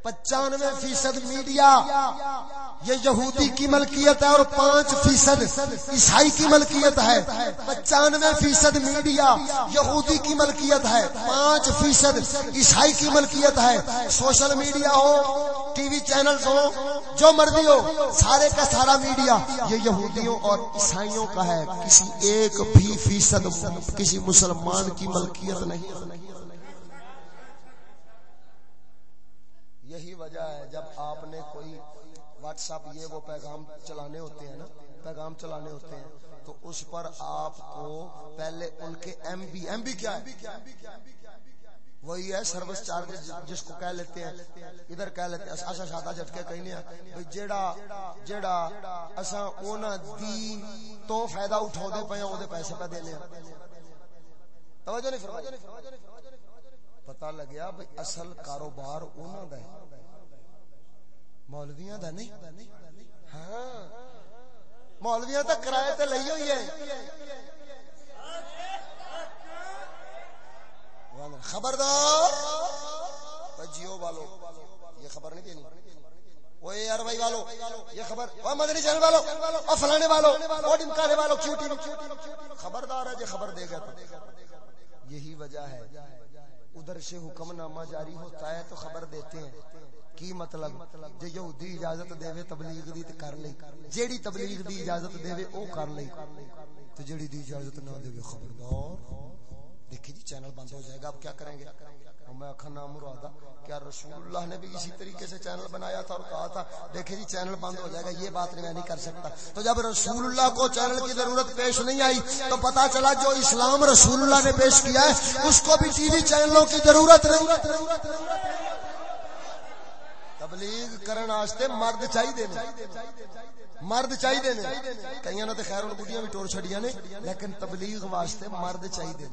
Speaker 2: پچانوے فیصد میڈیا۔ یہ یہودی کی ملکیت ہے اور پانچ فیصد عیسائی کی ملکیت ہے۔ پچانوے فیصد میڈیا یہودی کی ملکیت ہے۔ پانچ فیصد عیسائی کی ملکیت ہے۔ سوشل میڈیا ہو، ٹی وی چینل ہو، جو مرضی ہو، سارے کا سارا میڈیا یہ یہودیوں اور عیسائیوں کا ہے۔ کسی ایک بھی فیصد کسی مسلمان کی ملکیت نہیں۔ یہی وجہ ہے، جب آپ نے کوئی واٹس ایپ یہ وہ پیغام چلانے ہوتے ہیں نا، پیغام چلانے ہوتے ہیں، تو اس پر آپ کو پہلے ان کے ایم بی ایم بی کیا ہے؟ وہی ہے سروس چارج جس کو کہہ لیتے ہیں، ادھر کہہ لیتے ہیں اسا شادہ جھٹکے کہیں نہیں بھئی جیڑا جیڑا اسا اونا دی تو فائدہ اٹھاؤ دے پے او دے پیسے پہ دے لے توجہ نہیں فرمائی۔ پتہ لگیا بھئی اصل کاروبار اونا دا ہے۔ مولویاں دا نہیں۔ ہاں۔ مولویاں تک کرایہ تے لئی ہوئی ہے۔ خبردار۔ جیو والو، یہ خبر نہیں دینی۔ وہ والو، یہ خبر۔ وہ مدنی چینل والو وہ فلانے والو وہ ڈمکانے والو کیوں خبردار ہے جی خبر دے گا یہی وجہ ہے۔ ادھر سے حکم نامہ جاری ہوتا ہے تو خبر دیتے ہیں۔ کی مطلب؟ جے یہودی اجازت دے وے تبلیغ دی تے کر لئی۔ جیڑی تبلیغ دی اجازت دے وے او کر لئی۔ تے جیڑی دی اجازت نہ دے وے خبردار۔ دیکھیں جی چینل بند ہو جائے گا، اب کیا کریں گے؟ میں آخر نام مرادا کیا رسول اللہ نے بھی اسی طریقے سے چینل بنایا تھا اور کہا تھا؟ دیکھیں جی چینل بند ہو جائے گا، یہ بات میں نہیں کر سکتا۔ تو جب رسول اللہ کو چینل کی ضرورت پیش نہیں آئی، تو پتا چلا جو اسلام رسول اللہ نے پیش کیا ہے، اس کو بھی ٹی وی چینلوں کی ضرورت نہیں۔ تبلیغ کرن واسطے مرد چاہیے مرد چاہیے کئی نے تو خیر بڑھیاں بھی ٹور چڑیا نے، لیکن تبلیغ واسطے مرد چاہیے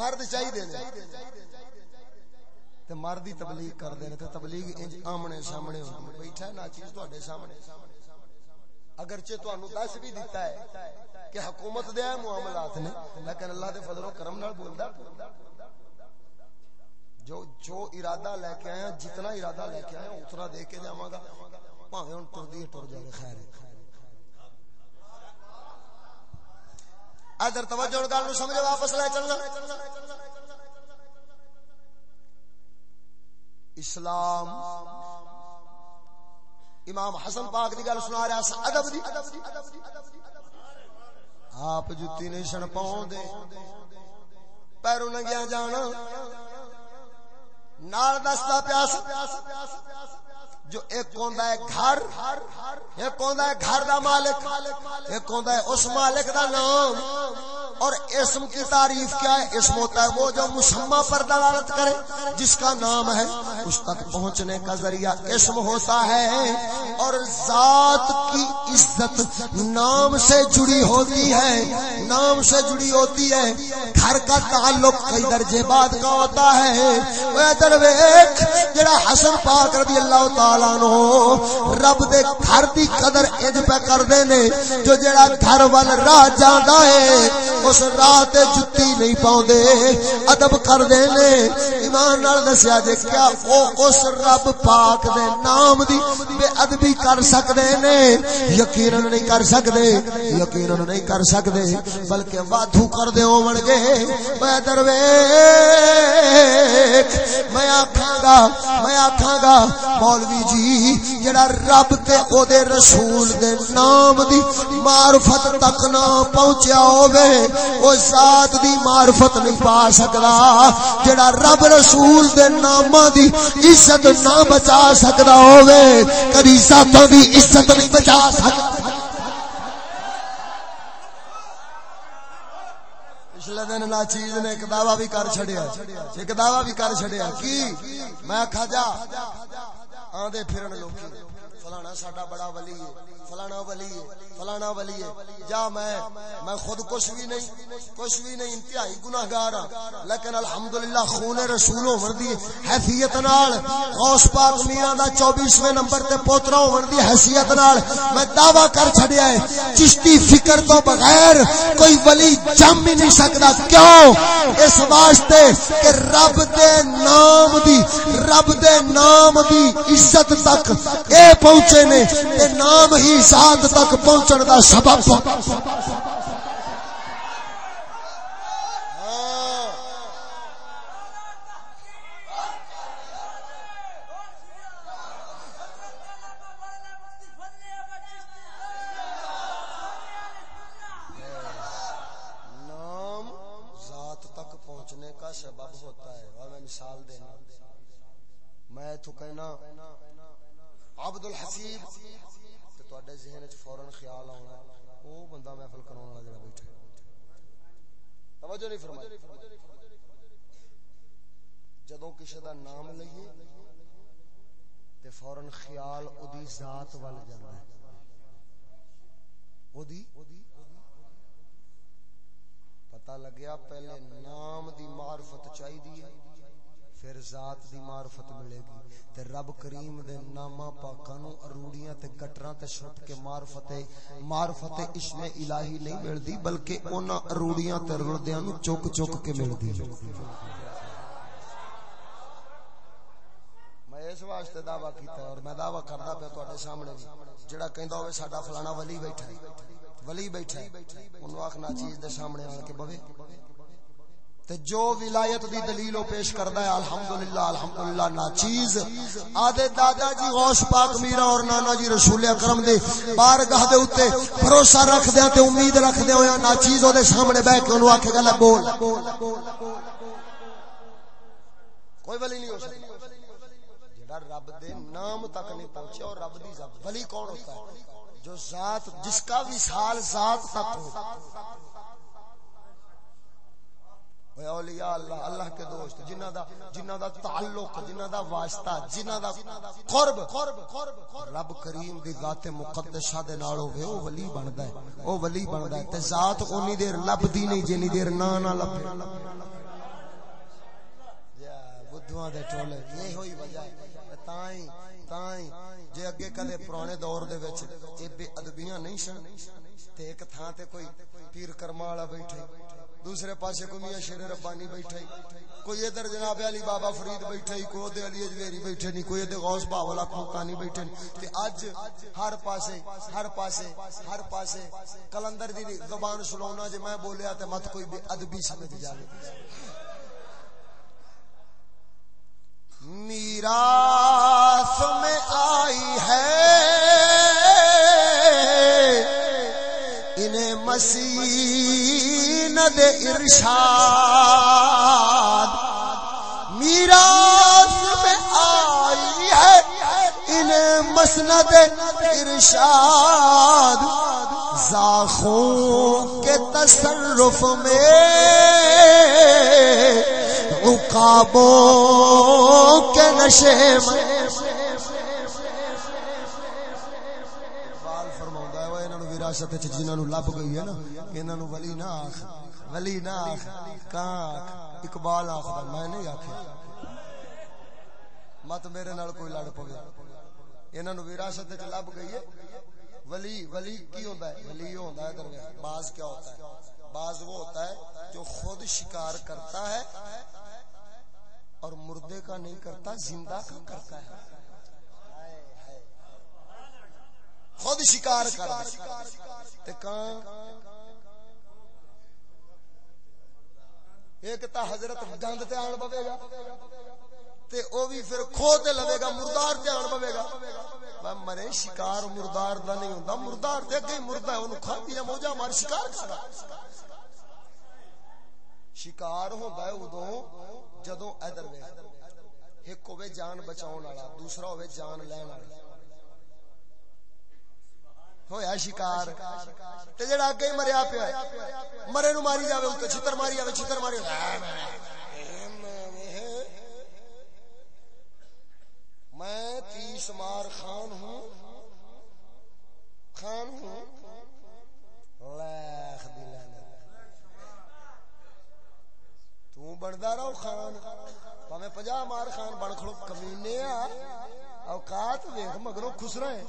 Speaker 2: مرد چاہیے مرد ہی تبلیغ کر دے تے تبلیغ آمنے سامنے بیٹھا ہے نا، چیز تواڈے سامنے۔ اگرچہ تانوں دس بھی دیتا ہے کہ حکومت دے معاملات نے، لیکن اللہ دے فضل و کرم نال بولدا جو جو ارادہ لے کے آیا جتنا ارادہ لے کے آیا اتنا دے کے جاواں گا۔ بھاویں ہن ٹر دی ٹر جائے خیر۔ ادھر توجہ گل سمجھے واپس لے چلنا۔ اسلام، امام حسن پاک دی گل سنا رہا سا، ادب دی۔ آپ جتی نہیں سن، پاؤں دے۔ پیروں نگیا جانا۔ نال دستا پیاس جو ایک ہوندا ہے گھر، ایک ہوندا ہے گھر دا مالک، ایک ہوندا ہے اس مالک دا نام۔ اور اسم کی تعریف کیا ہے؟ اسم ہوتا ہے وہ جو مسمہ پر دلالت کرے، جس کا نام ہے اس تک پہنچنے کا ذریعہ اسم ہوتا ہے۔ اور ذات کی عزت نام سے جڑی ہوتی ہے، نام سے جڑی ہوتی ہے۔ گھر کا تعلق کئی درجے بعد کا ہوتا ہے۔ وہ درویش جڑا حسن پاک رضی اللہ تعالیٰ نو رب دے گھر دی قدر اج پہ کر دے نے، جو جڑا گھر وال راہ جاندا ہے، اس رات جتی نہیں پاؤں دے ادب کر دے نے۔ ایمان نال دسیا جے کیا او اس رب پاک دے نام دی بے ادبی کر سکدے نے۔ یقینا نہیں کر سکدے۔ یقینا نہیں کر سکدے۔ بلکہ وادھو کر دے ہون گے۔ میں درویش، میں آکھاں گا، میں آکھاں گا، مولوی جی جڑا رب تے او دے رسول دے نام دی معرفت تک نہ پہنچیا ہوے او ذات دی معرفت نہیں پا سکدا، جڑا رب رسول دے ناماں دی عزت نہ بچا سکدا ہوے کبھی ذاتاں دی عزت نہیں بچا سکدا۔ پچھلے دن نا چیز نے ایک دعوی بھی کر چھڑیا، ایک دعوی بھی کر چھڑیا، کی؟ میں کھا جا۔ آدھے پھرن لوکی فلانا ساڈا بڑا ولی ہے، فلانا ولی ہے، فلانا ولی ہے۔ جا میں میں خود کچھ بھی نہیں، کچھ بھی نہیں، انتہائی گناہگار ہاں۔ لیکن الحمدللہ خون رسول ہون دی حیثیت نال۔ غوث پاک میاں دا 24ویں نمبر تے پوترا ہون دی حیثیت نال۔ میں دعویٰ کر چھڈیا ہے، چشتی فکر تو بغیر کوئی ولی جم ہی نہیں سکدا کیوں؟ اس واسطے کہ رب دے نام دی، رب دے نام دی عزت تک، اے پہنچے نے، تے نام ہی ذات تک پہنچن دا سبب۔ سبب ہوتا ہے۔ میں مثال دینا۔ میں تو کہنا عبد الحسیب تے ذہن وچ فورن خیال آونا ہے، او بندہ محفل کراون والا جڑا بیٹھا توجہ نہیں فرمائی۔ جدوں کسے دا نام لئیے، تے فورن خیال اودی ذات ول جاندا ہے۔ اودی؟ پتہ لگیا پہلے نام دی معرفت چاہی دی ہے۔ پھر ذات دی معرفت ملے گی۔ تے رب کریم دے نامہ پاکاں نو اروڑیاں تے کٹراں تے چھٹ کے معرفت معرفت اسم الہی نہیں ملدی، بلکہ انہاں اروڑیاں تے رڑدیاں نو چوک چوک کے ملدی۔ میں اس واسطے دعویٰ کیتا ہے اور میں دعویٰ کردا پیا تواڈے سامنے بھی جڑا کہندا ہوے ساڈا فلانا ولی بیٹھا ہے۔ ولی بیٹھا ہے۔ اونوں آکھنا چیز دے سامنے آن کے بوے۔ تے جو ولایت دی دلیل پیش کردا ہے، الحمدللہ الحمدللہ، نا چیز۔ آدے دادا جی غوث پاک، میرا اور نانا جی رسول اکرم دے بارگاہ دے اوتے بھروسہ رکھ دے تے امید رکھ دے ہویا نا چیز او دے سامنے بیٹھ کے اونوں آکھے گا بول کوئی ولی نہیں ہو سکتا۔ جڑا رب دے نام تک نہیں پہنچے اور رب دی ذات، ولی کون ہوتا ہے؟ جو ذات، جس کا وصال ذات تک ہو۔ اولیاء اللہ اللہ کے دوست، جنہ دا جنہ دا تعلق، جنہ دا واسطہ، جنہ دا قرب، رب کریم دی ذات مقدسہ دے نال ہوے او ولی بندا ہے، او ولی بندا ہے، تے ذات اونی دیر لبدی نہیں، جنی دیر نا نہ لبے۔ یا بدھواں دے ٹولے یہ ہوئی وجہ ہے۔ تائیں تائیں، جے اگے کدے پرانے دور دے وچ اے بے ادبیاں نہیں سن، تے ایک تھاں تے کوئی پیر کرما والا بیٹھے۔ دوسرے پاسے کوئی میاں شیر ربانی بیٹھے کوئی ادھر جناب علی بابا فرید بیٹھے کوئی ادھر علی اجویری بیٹھے نہیں، کوئی ادھر غوث باولا کھوکانی بیٹھے نہیں۔ تے اج ہر پاسے ہر پاسے ہر پاسے کلندر دی زبان سنونا جے میں بولیا تے مت کوئی بے ادبی سمجھ جاوے۔ میراث میں آئی ہے، انہیں مسیح مسیند ارشاد میراث میں آئی ہے انہیں مسند ارشاد زاخوں کے تصرف میں عقابوں کے نشے میں۔ وراثت جنہاں نو لب گئی ہے نا، انہاں نو ولی نہ آکھ۔ ولی نہ آکھ اقبال آکھدا میں نہیں آکھیا۔ مت میرے نال کوئی لڑ پوے۔ انہاں نو وراثت وچ لب گئی ہے۔ ولی ولی کی ہوندا ہے؟ ولی ہوندا ہے درویش باز کیا ہوتا ہے؟ باز وہ ہوتا ہے جو خود شکار کرتا ہے اور مردے کا نہیں کرتا، زندہ کا کرتا ہے۔ خود شکار کر ایک تا حضرت گند تے آن پوے گا تے او بھی پھر کھو تے لوے گا، مردار تے آن پوے گا۔ میں مرے، شکار مردار دا نہیں ہوندا۔ مردار تے اگے مردہ ہے اونوں کھا دیا موجا مار، شکار کرا شکار ہوندا ہے اودوں جدوں ادھر ویکھ۔ ایک ہوے جان بچاون والا، دوسرا ہوے جان لین والا۔ ہویا شکار۔ تے جڑا اگے مریا پیا مرے نو ماری جاوے تے چھتر ماری جاوے، چھتر ماری میں تیس مار خان ہوں۔ خان ہوں۔ لاکھ دلانے تو بندا رہو خان۔ پاویں 50 مار خان بن کھڑو کمینے آ۔ اوقات ویکھ مگروں خسرا ہے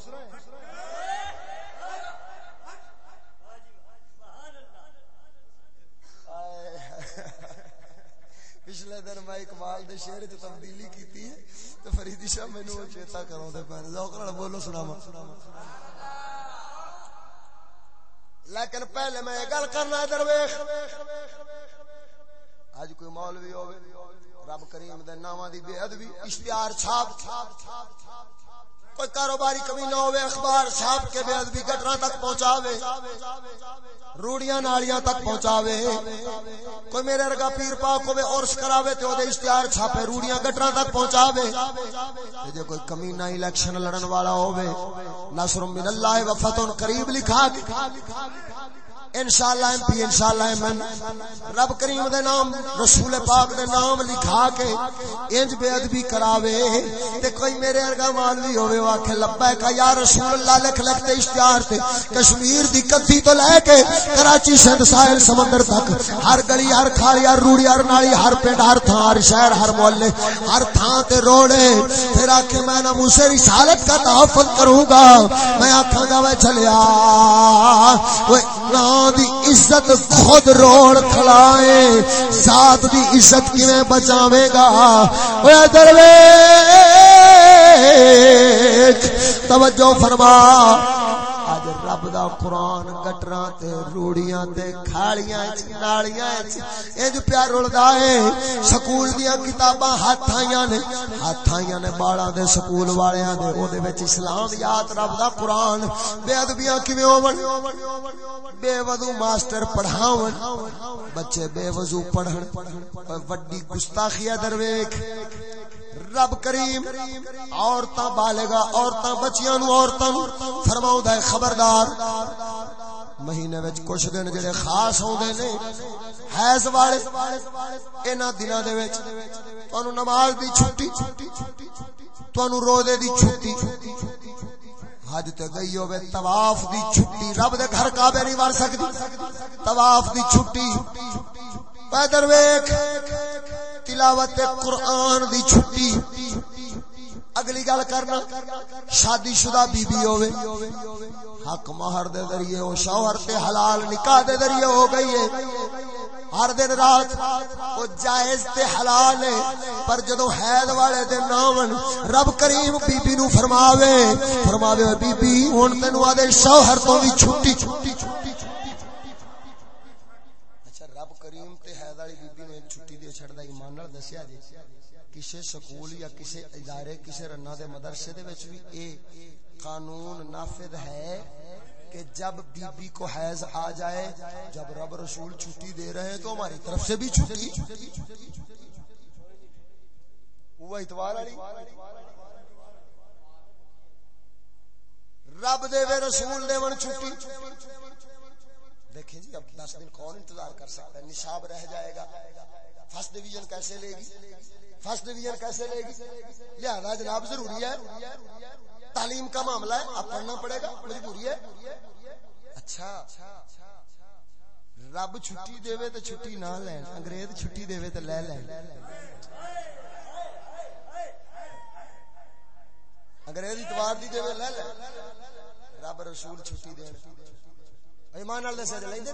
Speaker 2: پچھلے دن میں اقبال دے شعر وچ تبدیلی کیتی ہے تے فریدی شاہ مینوں چیتا کروں دے پے ذوق نال بولو سناواں لیکن پہلے میں گل کرنا ادھر ویکھ اج کوئی مولوی ہوے رب کریم دے ناماں دی بے ادبی، اشتہار چھاپ۔ کوئی کاروباری کمی نہ ہوئے، اخبار چھاپ کے بے ادبی گٹرا تک پہنچاوے، روڑیاں نالیاں تک پہنچاوے۔ کوئی میرے رگا پیر پاک ہوے عرس کراوے تے اودے اشتہار چھاپے، روڑیاں گٹرا تک پہنچاوے۔ تے جے کوئی کمینہ الیکشن لڑن والا ہوے نصر من اللہ و فتح قریب لکھا انشاءاللہ ایم پی، انشاءاللہ ایم این۔ رب کریم دے نام، رسول پاک دے نام لکھا کے انج بے ادبی کراوے۔ تے کوئی میرے ارگا مانوی ہوئے واکھے لبا کا یا رسول اللہ، لکھ لکھتے اشتہار تے۔ کشمیر دی کدھی تو لے کے کراچی سندھ ساحل سمندر تک۔ ہر گلی، ہر کھالی ہر روڑی، ہر نالی، ہر پنڈ، ہر تھان ہر شہر، ہر محلے، ہر تھان تے روڑے۔ پھر آکھے، میں نہ منہ رسالت کا تحفظ کروں گا۔ میں آکھاں گا میں چلیا وہ نام دی عزت خود روڑ کھلائے۔ ذات دی عزت کیویں بچاوے گا؟ اوے درویش توجہ فرما۔ رب دا قرآن گٹراں تے روڑیاں تے کھالیاں وچ نالیاں وچ انج پیار رلدا ہے، سکول دیاں کتاباں ہاتھ آئیاں نے ہاتھ آئیاں نے بالاں دے سکول والیاں دے، او دے وچ اسلام یاد رب دا قرآن۔ بے ادبیاں کیویں ہون؟ بے وضو ماسٹر پڑھاون۔ بچے بے وضو پڑھن۔ وڈی گستاخی درویش۔ رب کریم، عورتاں بالغا عورتاں بچیاں نو عورتاں فرماوندا ہے، خبردار، مہینے وچ کچھ دن جڑے خاص ہوندے نے، حیض والے، انہاں دناں دے وچ، تانوں نماز دی چھٹی، تانوں روزے دی چھٹی، حج تے گئی ہوے طواف دی چھٹی، رب دے گھر کعبے نہیں وڑ سکدی، طواف دی چھٹی پیدر ویکھ تلاوت قرآن دی چھٹی۔ اگلی گل کرنا، شادی شدہ بی بی ہوئے حق مہر دے ذریعے او شوہر تے حلال نکاح دے ذریعے ہو گئی ہے۔ ہر دن رات او جائز تے حلال ہے، پر جدو حید والے دے نامن، رب کریم بی بی نو فرماوے فرماوے بی بی ہن تینو آدے شوہر تو بھی چھٹی چھٹی۔ چھٹی دسیا جی کسی سکول یا کسی ادارے کسی رنا دے مدرسے دے وچ بھی اے قانون نافذ ہے کہ جب بی بی کو حیض آ جائے، جب رب رسول چھٹی دے رہے ہیں تو ہماری طرف سے بھی چھٹی۔ وہ اتوار والی۔ رب دے وے رسول دے ون چھٹی۔ دیکھیں جی اب دس دن کون انتظار کر سکتا ہے؟ نصاب رہ جائے گا۔ فرسٹ ڈویژن کیسے لے گی؟ فرسٹ ڈویژن کیسے لے گی؟ لہذا جناب ضروری ہے، تعلیم کا معاملہ ہے اب پڑھنا پڑے گا، مجبوری ہے۔ اچھا رب چھٹی دے تو چھٹی نہ لین، انگریز چھٹی دے تو لے لین۔ انگریز اتوار دی دے لے لے رب رسول چھٹی دے ایمان نال دسیا لے دے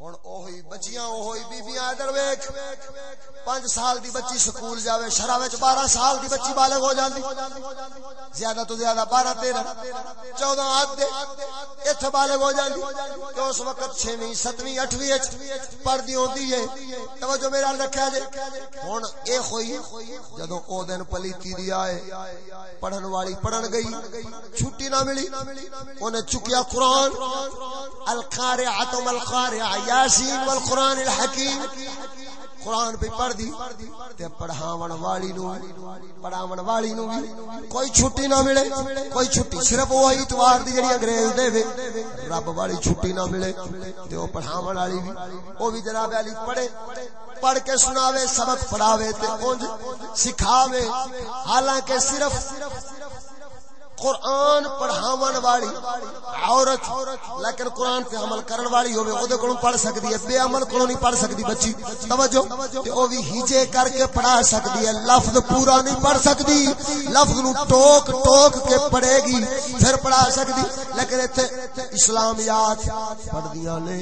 Speaker 2: ہوں اوہی بچیاں، اوہی بیبیاں ادھر ویکھ۔ پانچ سال دی بچی سکول جاوے، شرح وچ بارہ سال دی بچی بالغ ہو جاندی۔ زیادہ تو زیادہ بارہ، تیرہ، چودہ آدھ دے۔ اتھے بالغ ہو جاندی کہ اس وقت چھویں، ستویں، اٹھویں پڑھ دی ہوندی ہے۔ توجہ میرا رکھا جے۔ ہن اے ہوئی جدوں او دن پلیتی دی آئے، پڑھن والی پڑھن گئی، چھٹی نہ ملی، اونے چکیا قرآن، القارعۃ القارعہ یاسین والقرآن الحکیم۔ قرآن پہ پڑھ دی، تے پڑھاون والی نو پڑھاون والی نو کوئی چھٹی نہ ملے۔ کوئی چھٹی صرف وہی اتوار دی جڑی انگریز دے وے۔ رب والی چھٹی نہ ملے، تے او پڑھاون والی بھی۔ او بھی جناب علی پڑھے، پڑھ کے سناوے، سبق پڑھاوے، تے اونج سکھاوے۔ حالانکہ صرف قرآن پڑھاون والی عورت، لیکن قرآن پہ عمل کرن والی ہوے او دے کولوں پڑھ سکدی ہے، بے عمل کولوں نہیں پڑھ سکدی بچی۔ توجہ، تے او وی ہیجے کر کے پڑھا سکدی ہے، لفظ پورا نہیں پڑھ سکدی۔ لفظ نو ٹوک ٹوک کے پڑھے گی، پھر پڑھا سکدی۔ لیکن ایتھے اسلامیات پڑھدیاں نے،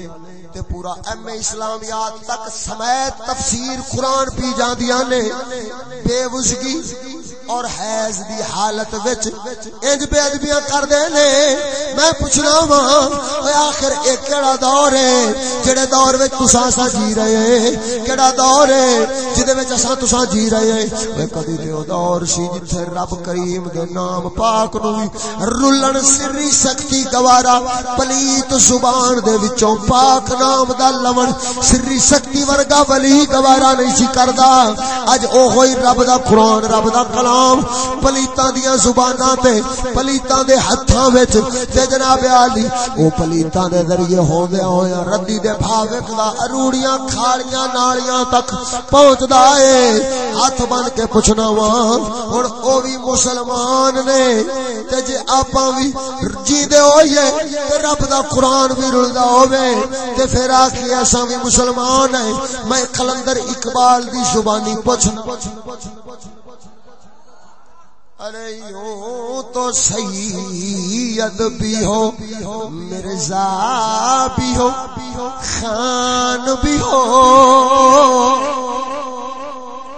Speaker 2: تے پورا ایم اے اسلامیات تک سمیت تفسیر قرآن پی جاندیاں نے۔ بے وجگی اور حیض دی حالت وچ انج بے ادبیاں کر دے نے۔ میں پوچھنا وا اوے آخر اے کیڑا دور ہے؟ جڑے دور وچ تساں اسا جی رہے ہیں۔ کیڑا دور ہے؟ جدے وچ اسا تساں جی رہے ہیں۔ اوے کدی تے او دور سی جتھے رب کریم دے نام پاک نو رولن سری سختی گوارا، پلیت زبان دے وچوں پاک نام دا لون سری سختی ورگا ولی گوارا نہیں سی کردا۔ اج او ہوئی رب دا قرآن، رب دا کلام غلام پلیتاں دیاں زباناں تے پلیتاں دے ہتھاں وچ تے جناب علی او پلیتاں دے ذریعے ہوندے ہویا ردی دے بھاوک دا اروڑیاں، کھاڑیاں، نالیاں تک پہنچدا اے۔ ہاتھ بن کے پوچھنا وا، ہن او وی مسلمان نے، تے جے آپاں وی جی دے ہوئے تے رب دا قرآن وی رلدا ہوے تے پھر آکھی اساں وی مسلمان ہیں۔ میں کلندر اقبال دی زبانی پوچھنا۔ ارے یوں تو سید بھی ہو، مرزا بھی ہو، خان بھی ہو۔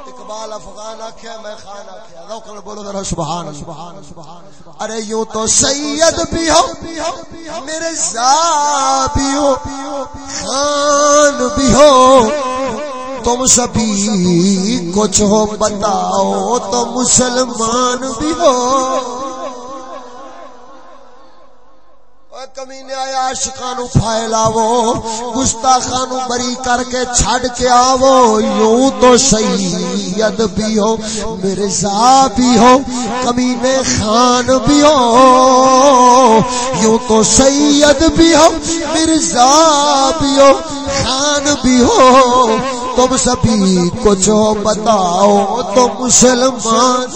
Speaker 2: اقبال افغان آخیا میں خان آخیا روکن بولو ذرا، سبحان سبحان سبحان ارے یوں تو سید بھی ہو، مرزا بھی ہو، خان بھی ہو۔ تم سبھی کچھ ہو، بتاؤ تو مسلمان بھی ہو۔ کمینے آیا پھیلاو گستاخانو بری کر کے چھڑ کے آو یوں تو سید بھی ہو، مرزا بھی ہو کمینے خان بھی ہو۔ یوں تو سید بھی ہو، مرزا بھی ہو، خان بھی ہو۔ تم سبھی کچھ بتاؤ تو مسلمان۔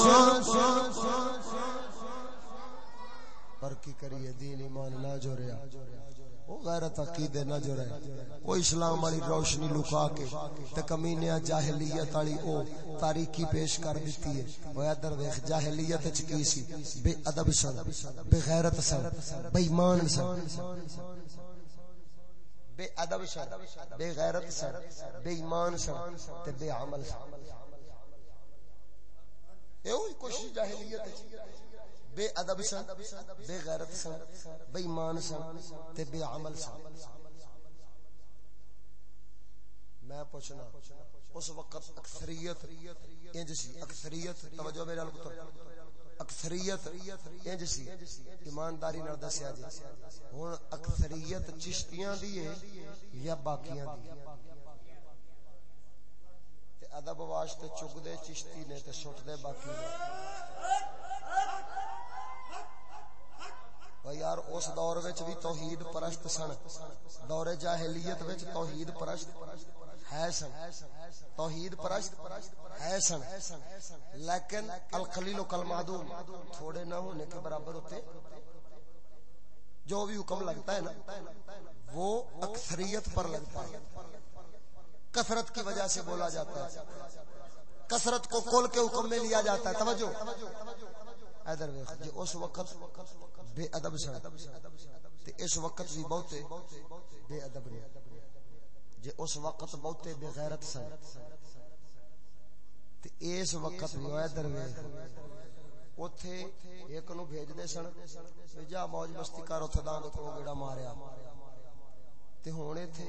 Speaker 2: پر کی کریے دین ایمان نہ جو رہا وہ غیرت عقیدے نہ جو رہا وہ اسلام والی روشنی لکا کے تے کمینیا جاہلیت والی او تاریخی پیش کر دیتی ہے۔ وہ ادھر دیکھ جاہلیت وچ کی سی؟ بے ادب سن، بے غیرت سن، بے ایمان سن۔ بے ادب سن بے غیرت سن بے ایمان سن تے بے عمل سن اے ہوئی کوشش جاہلیت بے ادب سن بے غیرت سن بے ایمان سن تے بے عمل سن میں پوچھنا، اس وقت اکثریت، انج سی اکثریت، توجہ میرے نال اکثریت انج سی ایمانداری نال دسیا جی۔ ہن اکثریت چشتیاں دی ہے یا باقیاں دی؟ تے ادب واسطے چگ دے چشتی نے تے سٹ دے باقی نے۔ یار، اس دور وچ بھی توحید پرست سن۔ دور جاہلیت وچ توحید پرست ہے سن۔ توحید پرست ہے سن۔ لیکن الخلیل و کلمادوم تھوڑے نہ ہونے کے برابر ہوتے جو بھی حکم لگتا ہے نا، وہ اکثریت پر لگتا ہے۔ کثرت کی وجہ سے بولا جاتا ہے۔ کثرت کو کھول کے حکم میں لیا جاتا ہے۔ توجہ۔ ادھر جی اس وقت بے ادب سن۔ تے اس وقت بھی بہتے بے ادب نے جے اس وقت بہتے بے غیرت سن، تے اس وقت بھی ادھر ویکھ اوتھے ایک نو بھیج دے سن جا موج مستی کر، اوتھے دان کو گیڑا ماریا۔ تے ہن ایتھے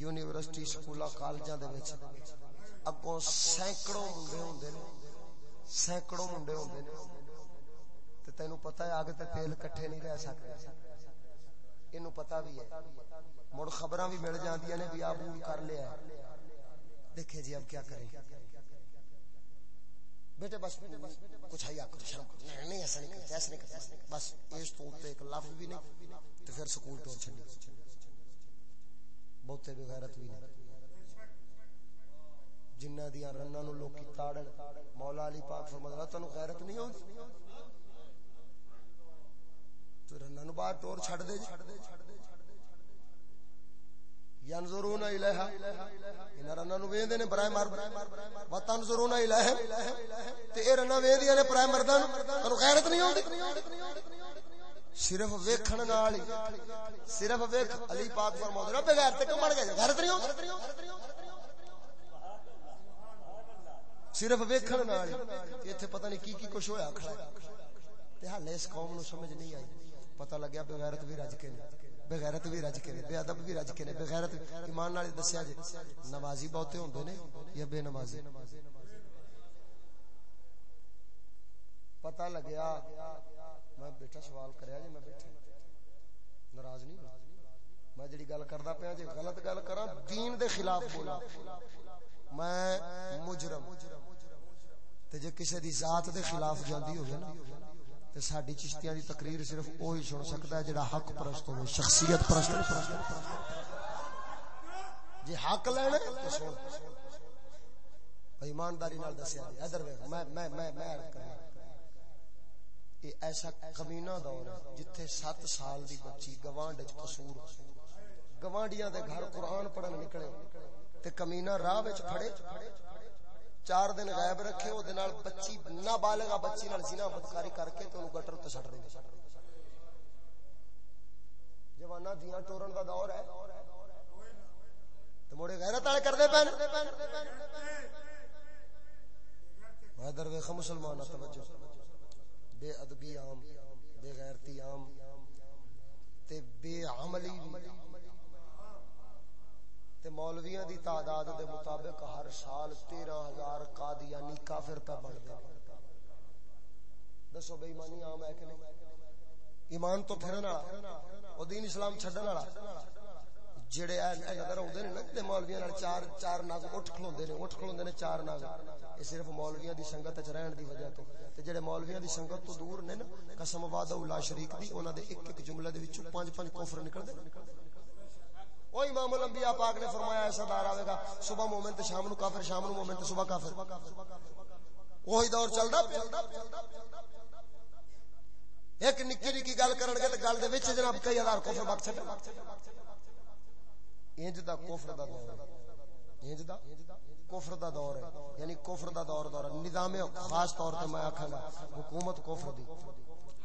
Speaker 2: یونیورسٹی سکولا کالجاں دے وچ اگوں سینکڑوں منڈے ہوندے نے، سینکڑوں منڈے ہوندے نے۔ تے تینو پتہ ہے آگے تے تیل کٹھے نہیں رہ سکتے۔ اینو پتہ بھی ہے۔ مڑ خبراں بھی مل جاندیاں نے بھی ابو کر لیا ہے۔ دیکھیں جی اب کیا کریں۔ بیٹے بس کچھ ہے کرو، شرم نہیں ایسا نہیں کرتے، ایسا نہیں کرتے۔ بس اس تو تے ایک لفظ بھی نہیں تے پھر سکول ٹور چھڈی۔ بہتے بے غیرت بھی نہیں۔ جنہ دیا رنہ نو لوکی تاڑن، مولا علی پاک فرماتا تنو غیرت نہیں ہوتی تو رنہ نو باہر ٹور چھڑ دے جی۔ ینظرون الیہا. ان رنہ نو ویندے نے برائے مار و تنظرون الیہا تے اے رنہ ویندیاں نے برائے مرداں تنو غیرت نہیں ہوندی. صرف ویکھن نال صرف ویکھ علی پاک فرماتے رب غیرت تے کم بن گئے؟ غیرت نہیں ہوندی. صرف ویکھن نال ایتھے پتہ نہیں کی کی کچھ ہویا کھڑا تے حالے اس قوم نو سمجھ نہیں آئی۔ پتہ لگیا بے غیرت بھی رج کے نے۔ بے غیرت بھی رج کے نے، بے ادب بھی رج کے نے بے ایمان نال دسیا جی نمازی بہتے ہوندے نے یا بے نمازی؟ پتہ لگیا، میں بیٹا سوال کریا جی میں بیٹھا۔ ناراض نہیں میں جڑی گل کردا پیا جی غلط گل کراں، دین دے خلاف بولا میں مجرم۔ تے جے کسے دی ذات دے خلاف جاندی ہوگی نا تے ساڈی چشتیاں دی تقریر صرف وہی سن سکدا ہے جڑا حق پرست ہوے شخصیت پرست جے جی حق لینے تے سن۔ ایمانداری نال دسیا جی۔ ادھر ویکھ، میں میں میں میں عرض کرنا۔ یہ ایسا کمینہ دور ہے جتھے 7 سال دی بچی گوانڈ وچ قصور گوانڈیاں دے گھر قرآن پڑھن نکلے تے کمینہ راہ وچ پھڑے چار دن غائب رکھے او دے نال بچی نابالغ بچی نال زنا بدکاری کر کے تے اونوں گٹر تے سٹ دے جوانا دیاں ٹورن دا دور ہے۔ تے موڑے غیرت والے کردے پین ادھر ویکھ مسلمان ہاں، توجہ۔ بے ادبی عام، بے غیرتی عام، تے بے عملی تے مولویاں دی تعداد دے مطابق ہر سال تیرہ ہزار قادیانی کافر پہ بڑھ دے دسو بے ایمانی عام ہے کہ نہیں؟ ایمان تو پھرن والا او دین اسلام چھڈن والا۔ جڑے اے نظر اوندے نے تے مولویاں نال چار چار ناگ اٹھ کھلوندے نے، اٹھ کھلوندے نے چار ناگ۔ اے صرف مولویاں دی سنگت وچ رہن دی وجہ تو۔ تے جڑے مولویاں دی سنگت تو دور نے نا، قسم وعدہ اللہ شریک دی، انہاں دے ایک ایک جملے دے وچوں پانچ پانچ کفر نکلدے وہ امام الانبیاء پاک نے فرمایا ایسا دار آئے گا، صبح مومن تے شام نو کافر، شام نو مومن تے صبح کافر۔ وہی دور چلدا پیا۔ ایک نکی نکی گل کرن گے تے گل دے وچ جناب کئی ہزار کفر بک چھڈ انج دا کفر دا دور۔ انج دا کفر دا دور ہے۔ یعنی کفر دا دور دور نظام خاص طور تے میں آکھاں گا، حکومت کفر دی۔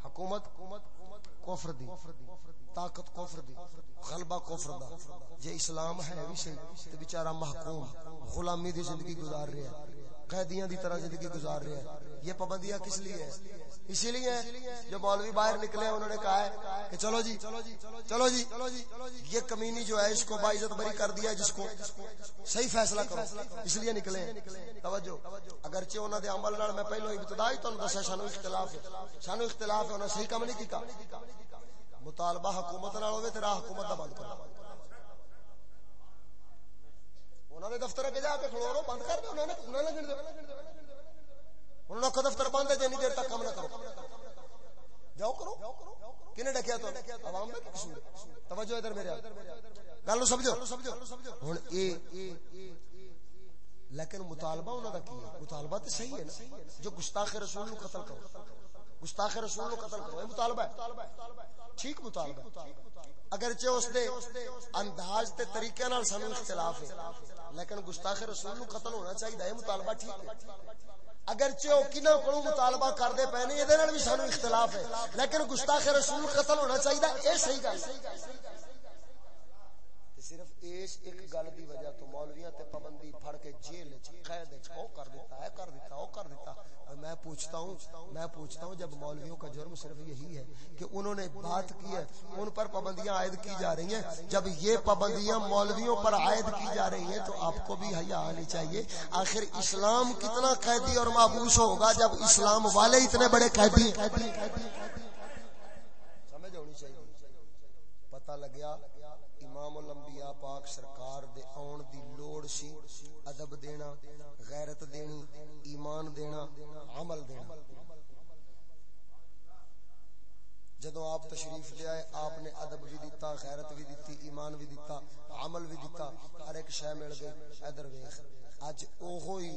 Speaker 2: حکومت کفر دی۔ طاقت کفر دی، غلبہ کفر دا۔ جے اسلام ہے بھی صحیح، تے بیچارہ محکوم، غلامی دی زندگی گزار رہا ہے، قیدیاں دی طرح زندگی گزار رہا ہے۔ یہ پابندیاں کس لیے ہے اسی لیے جو مولوی باہر نکلے، انہوں نے کہا ہے کہ چلو جی چلو جی یہ کمینی جو ہے، اس کو باعزت بری کر دیا جس کو صحیح فیصلہ کرو۔ اس لیے نکلے توجہ، اگرچہ انہوں نے عمل نال میں پہلو ابتدائی تو دسا سانو اختلاف ہے سانو اختلاف ہے انہوں نے صحیح کم نہیں کیتا۔ مطالبہ حکومت نال ہوے تے راہ حکومت دا بند کر انہاں دے دفتر اگے جا کے کھلو رو بند کر دو، انہاں نے انہاں لگن دے۔ انہاں کا دفتر بند ہے، جنی دیر تک کم نہ کرو۔ جاؤ کرو۔ کنے ڈکیا تو؟ عوام دا قصور توجہ ادھر میرے گل نو سمجھو۔ ہن اے، لیکن مطالبہ انہاں دا کی ہے؟ مطالبہ تے صحیح ہے نا۔ جو گستاخ رسول نو قتل کرو۔ گستاخ رسول نو قتل کرو اے مطالبہ ہے۔ ٹھیک مطالبہ اگرچہ اس دے انداز تے طریقے نال سانو اختلاف ہے، لیکن گستاخ رسول نو قتل ہونا چاہیے اے مطالبہ ٹھیک ہے۔ اگرچہ او کنا کولوں مطالبہ کردے پے نے اے نال بھی سانو اختلاف ہے، لیکن گستاخ رسول قتل ہونا چاہیے اے صحیح گل صرف اس ایک گل دی وجہ تو مولویاں تے پابندی پھڑ کے جیل وچ قید وچ او کر دیتا ہے، کر دیتا او کر دیتا میں پوچھتا ہوں، میں پوچھتا ہوں جب مولویوں کا جرم صرف یہی ہے کہ انہوں نے بات کی ہے، ان پر پابندیاں عائد کی جا رہی ہیں۔ جب یہ پابندیاں مولویوں پر عائد کی جا رہی ہیں تو آپ کو بھی حیا آنی چاہیے۔ آخر اسلام کتنا قیدی اور محبوس ہوگا جب اسلام والے اتنے بڑے قیدی سمجھ ہونی چاہیے۔ پتہ لگیا، امام الانبیاء پاک سرکار دے آن دی لوڑ سی، ادب دینا۔ غیرت دینی، ایمان دینا، عمل دینا۔ جدو آپ تشریف لے آئے، آپ نے ادب بھی دیتا، غیرت بھی دیتی، ایمان بھی دیتا، عمل بھی دیتا، ہر ایک شے مل گئی۔ ادھر ویخ اج اوہی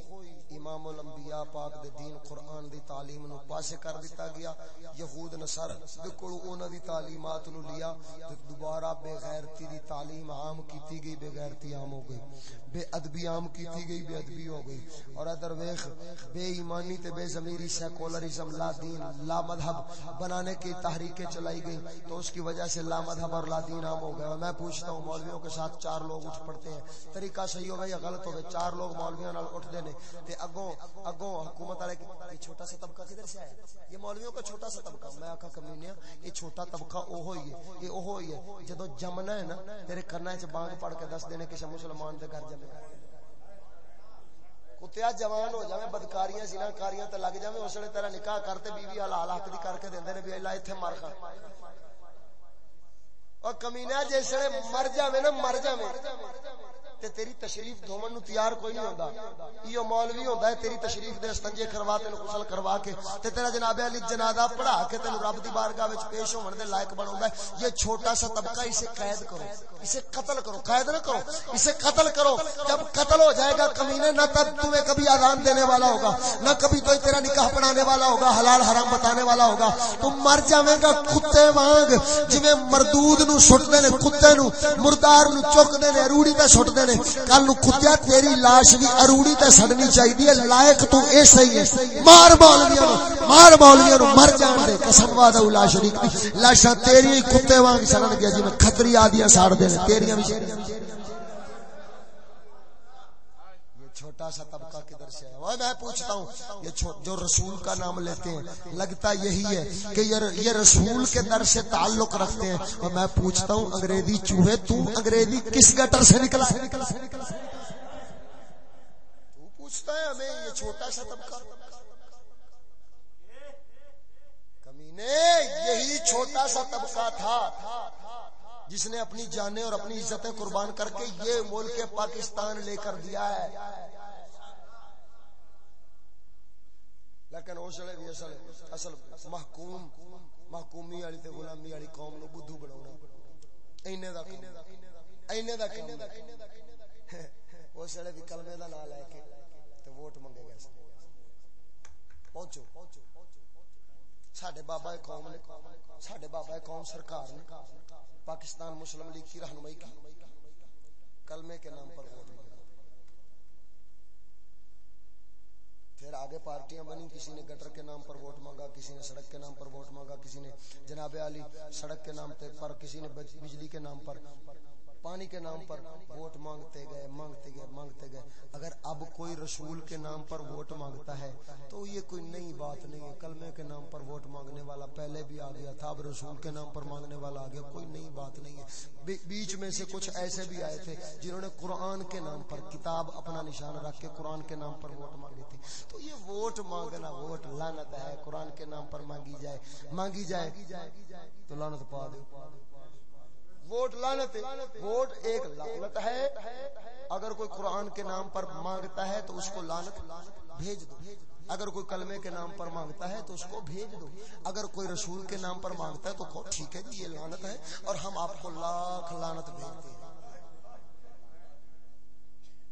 Speaker 2: امام الانبیاء پاک دے دین قرآن دی تعلیم نو پاسے کر دیتا گیا۔ یہود نصارا دے کول انہاں دی تعلیمات نو لیا تے دوبارہ بے غیرتی دی تعلیم عام کیتی گئی، بے غیرتی عام ہو گئی۔ بے ادبی عام کیتی گئی، بے ادبی ہو گئی۔ اور ادھر ویکھ بے ایمانی تے بے ضمیری سیکولرزم، لا دین، لا مذہب بنانے کی تحریکیں چلائی گئی۔ تو اس کی وجہ سے لا مذہب اور لا دین عام ہو گیا میں پوچھتا ہوں، مولویوں کے ساتھ چار لوگ اٹھ پڑتے ہیں۔ طریقہ صحیح ہوگا یا غلط ہوگا؟ چار لوگ لوگ مولویوں نال اٹھدے نے تے اگوں اگوں حکومت والے یہ چھوٹا سا طبقہ کدھر سے آیا؟ یہ مولویوں کا چھوٹا سا طبقہ۔ میں آکھا کمینیا یہ چھوٹا طبقہ او ہوئی ہے۔ یہ او ہوئی ہے۔ جدو جمنا ہے نا، تیرے کرنا ہے بانگ پڑھ کے دس دینے کسی مسلمان دے گھر جمے۔ کتیا جوان ہو جائے بدکاریاں سینا، کاریاں تے لگ جائے اس لیے تیرا نکاح کرتے، بیوی حلال حق دی کر کے دیندے نے بھی اللہ ایتھے مر کھا اور کمینہ جس مر جاوے نا، مر جاوے تے تیری تشریف دھومن نو تیار کوئی نہیں ہوندا۔ ایو مولوی ہوندا ہے، تیری تشریف دے استنجے کروا تینو غسل کروا کے تے تیرا جناب علی جنازہ پڑھا کے تینو رب دی بارگاہ وچ پیش ہون دے لائق بناوندا ہے۔ یہ چھوٹا سا طبقہ اسے قید کرو، اسے قتل کرو، قید نہ کرو، اسے قتل کرو۔ جب قتل ہو جائے گا کمینے نہ تب تمہیں کبھی آزان دینے والا ہوگا، نہ کبھی کوئی تیرا نکاح پڑھانے والا ہوگا، حلال حرام بتانے والا ہوگا۔ تم مر جاویں گا کتے وانگ، جویں مردود نو سٹ دے نے، کتے نو مردار نو چک دے نے، روڑی تے سٹ دے نے، کل نو کتیا تیری لاش بھی اروڑی تے سڑنی چاہیے لائق تو اے صحیح ہے۔ مار مولویاں نو، مار مولویاں نو، مر جان دے قسم وعدہ لا شریک لاشاں تیری کتے وانگ سڑن گیا جی میں کھتری آدیاں ساڑ دے تیریاں بھی۔ چھوٹا سا طبقہ کدھر سے ہے میں پوچھتا ہوں، یہ جو رسول کا نام لیتے ہیں، لگتا یہی ہے کہ یہ رسول کے در سے تعلق رکھتے ہیں۔ اور میں پوچھتا ہوں، انگریزی چوہے تو انگریزی کس گٹر سے نکلا؟ ہے پوچھتا ہے ہمیں، یہ چھوٹا سا طبقہ؟ کمینے، یہی چھوٹا سا طبقہ تھا جس نے اپنی جانیں اور اپنی عزتیں قربان کر کے یہ ملک پاکستان لے کر دیا ہے۔ لیکن اس ویلے بھی اصل اصل محکوم محکومی والی تے غلامی والی قوم نو بدھو بناونا. اینے دا اینے دا اس ویلے بھی کلمے دا نام لے کے تے ووٹ منگے گئے پہنچو. ساڈے بابا قوم نے ساڈے بابا قوم سرکار نے پاکستان مسلم لیگ کی رہنمائی کی. کلمے کے نام پر ووٹ پھر آگے پارٹیاں بنی کسی نے گٹر کے نام پر ووٹ مانگا، کسی نے سڑک کے نام پر ووٹ مانگا، کسی نے جناب علی سڑک کے نام پر، کسی نے بجلی کے نام پر۔ پانی کے نام پر ووٹ مانگتے گئے مانگتے گئے مانگتے گئے۔ اگر اب کوئی رسول کے نام پر ووٹ مانگتا ہے، تو یہ کوئی نئی بات نہیں ہے۔ کلمے کے نام پر ووٹ مانگنے والا پہلے بھی آ گیا تھا، اب رسول کے نام پر مانگنے والا آ گیا۔ کوئی نئی بات نہیں ہے۔ بیچ میں سے کچھ ایسے بھی آئے تھے جنہوں نے قرآن کے نام پر کتاب اپنا نشان رکھ کے قرآن کے نام پر ووٹ مانگی تھی۔ تو یہ ووٹ مانگنا، ووٹ لانت ہے، قرآن کے نام پر مانگی جائے مانگی جائے۔ تو لانت پا دو۔ ووٹ لانت ووٹ ایک لانت ہے۔ اگر کوئی قرآن کے نام پر مانگتا ہے تو اس کو لانت بھیج دو۔ اگر کوئی کلمے کے نام پر مانگتا ہے تو اس کو بھیج دو۔ اگر کوئی رسول کے نام پر مانگتا ہے تو ٹھیک ہے جی یہ لانت ہے اور ہم آپ کو لاکھ لانت بھیجتے ہیں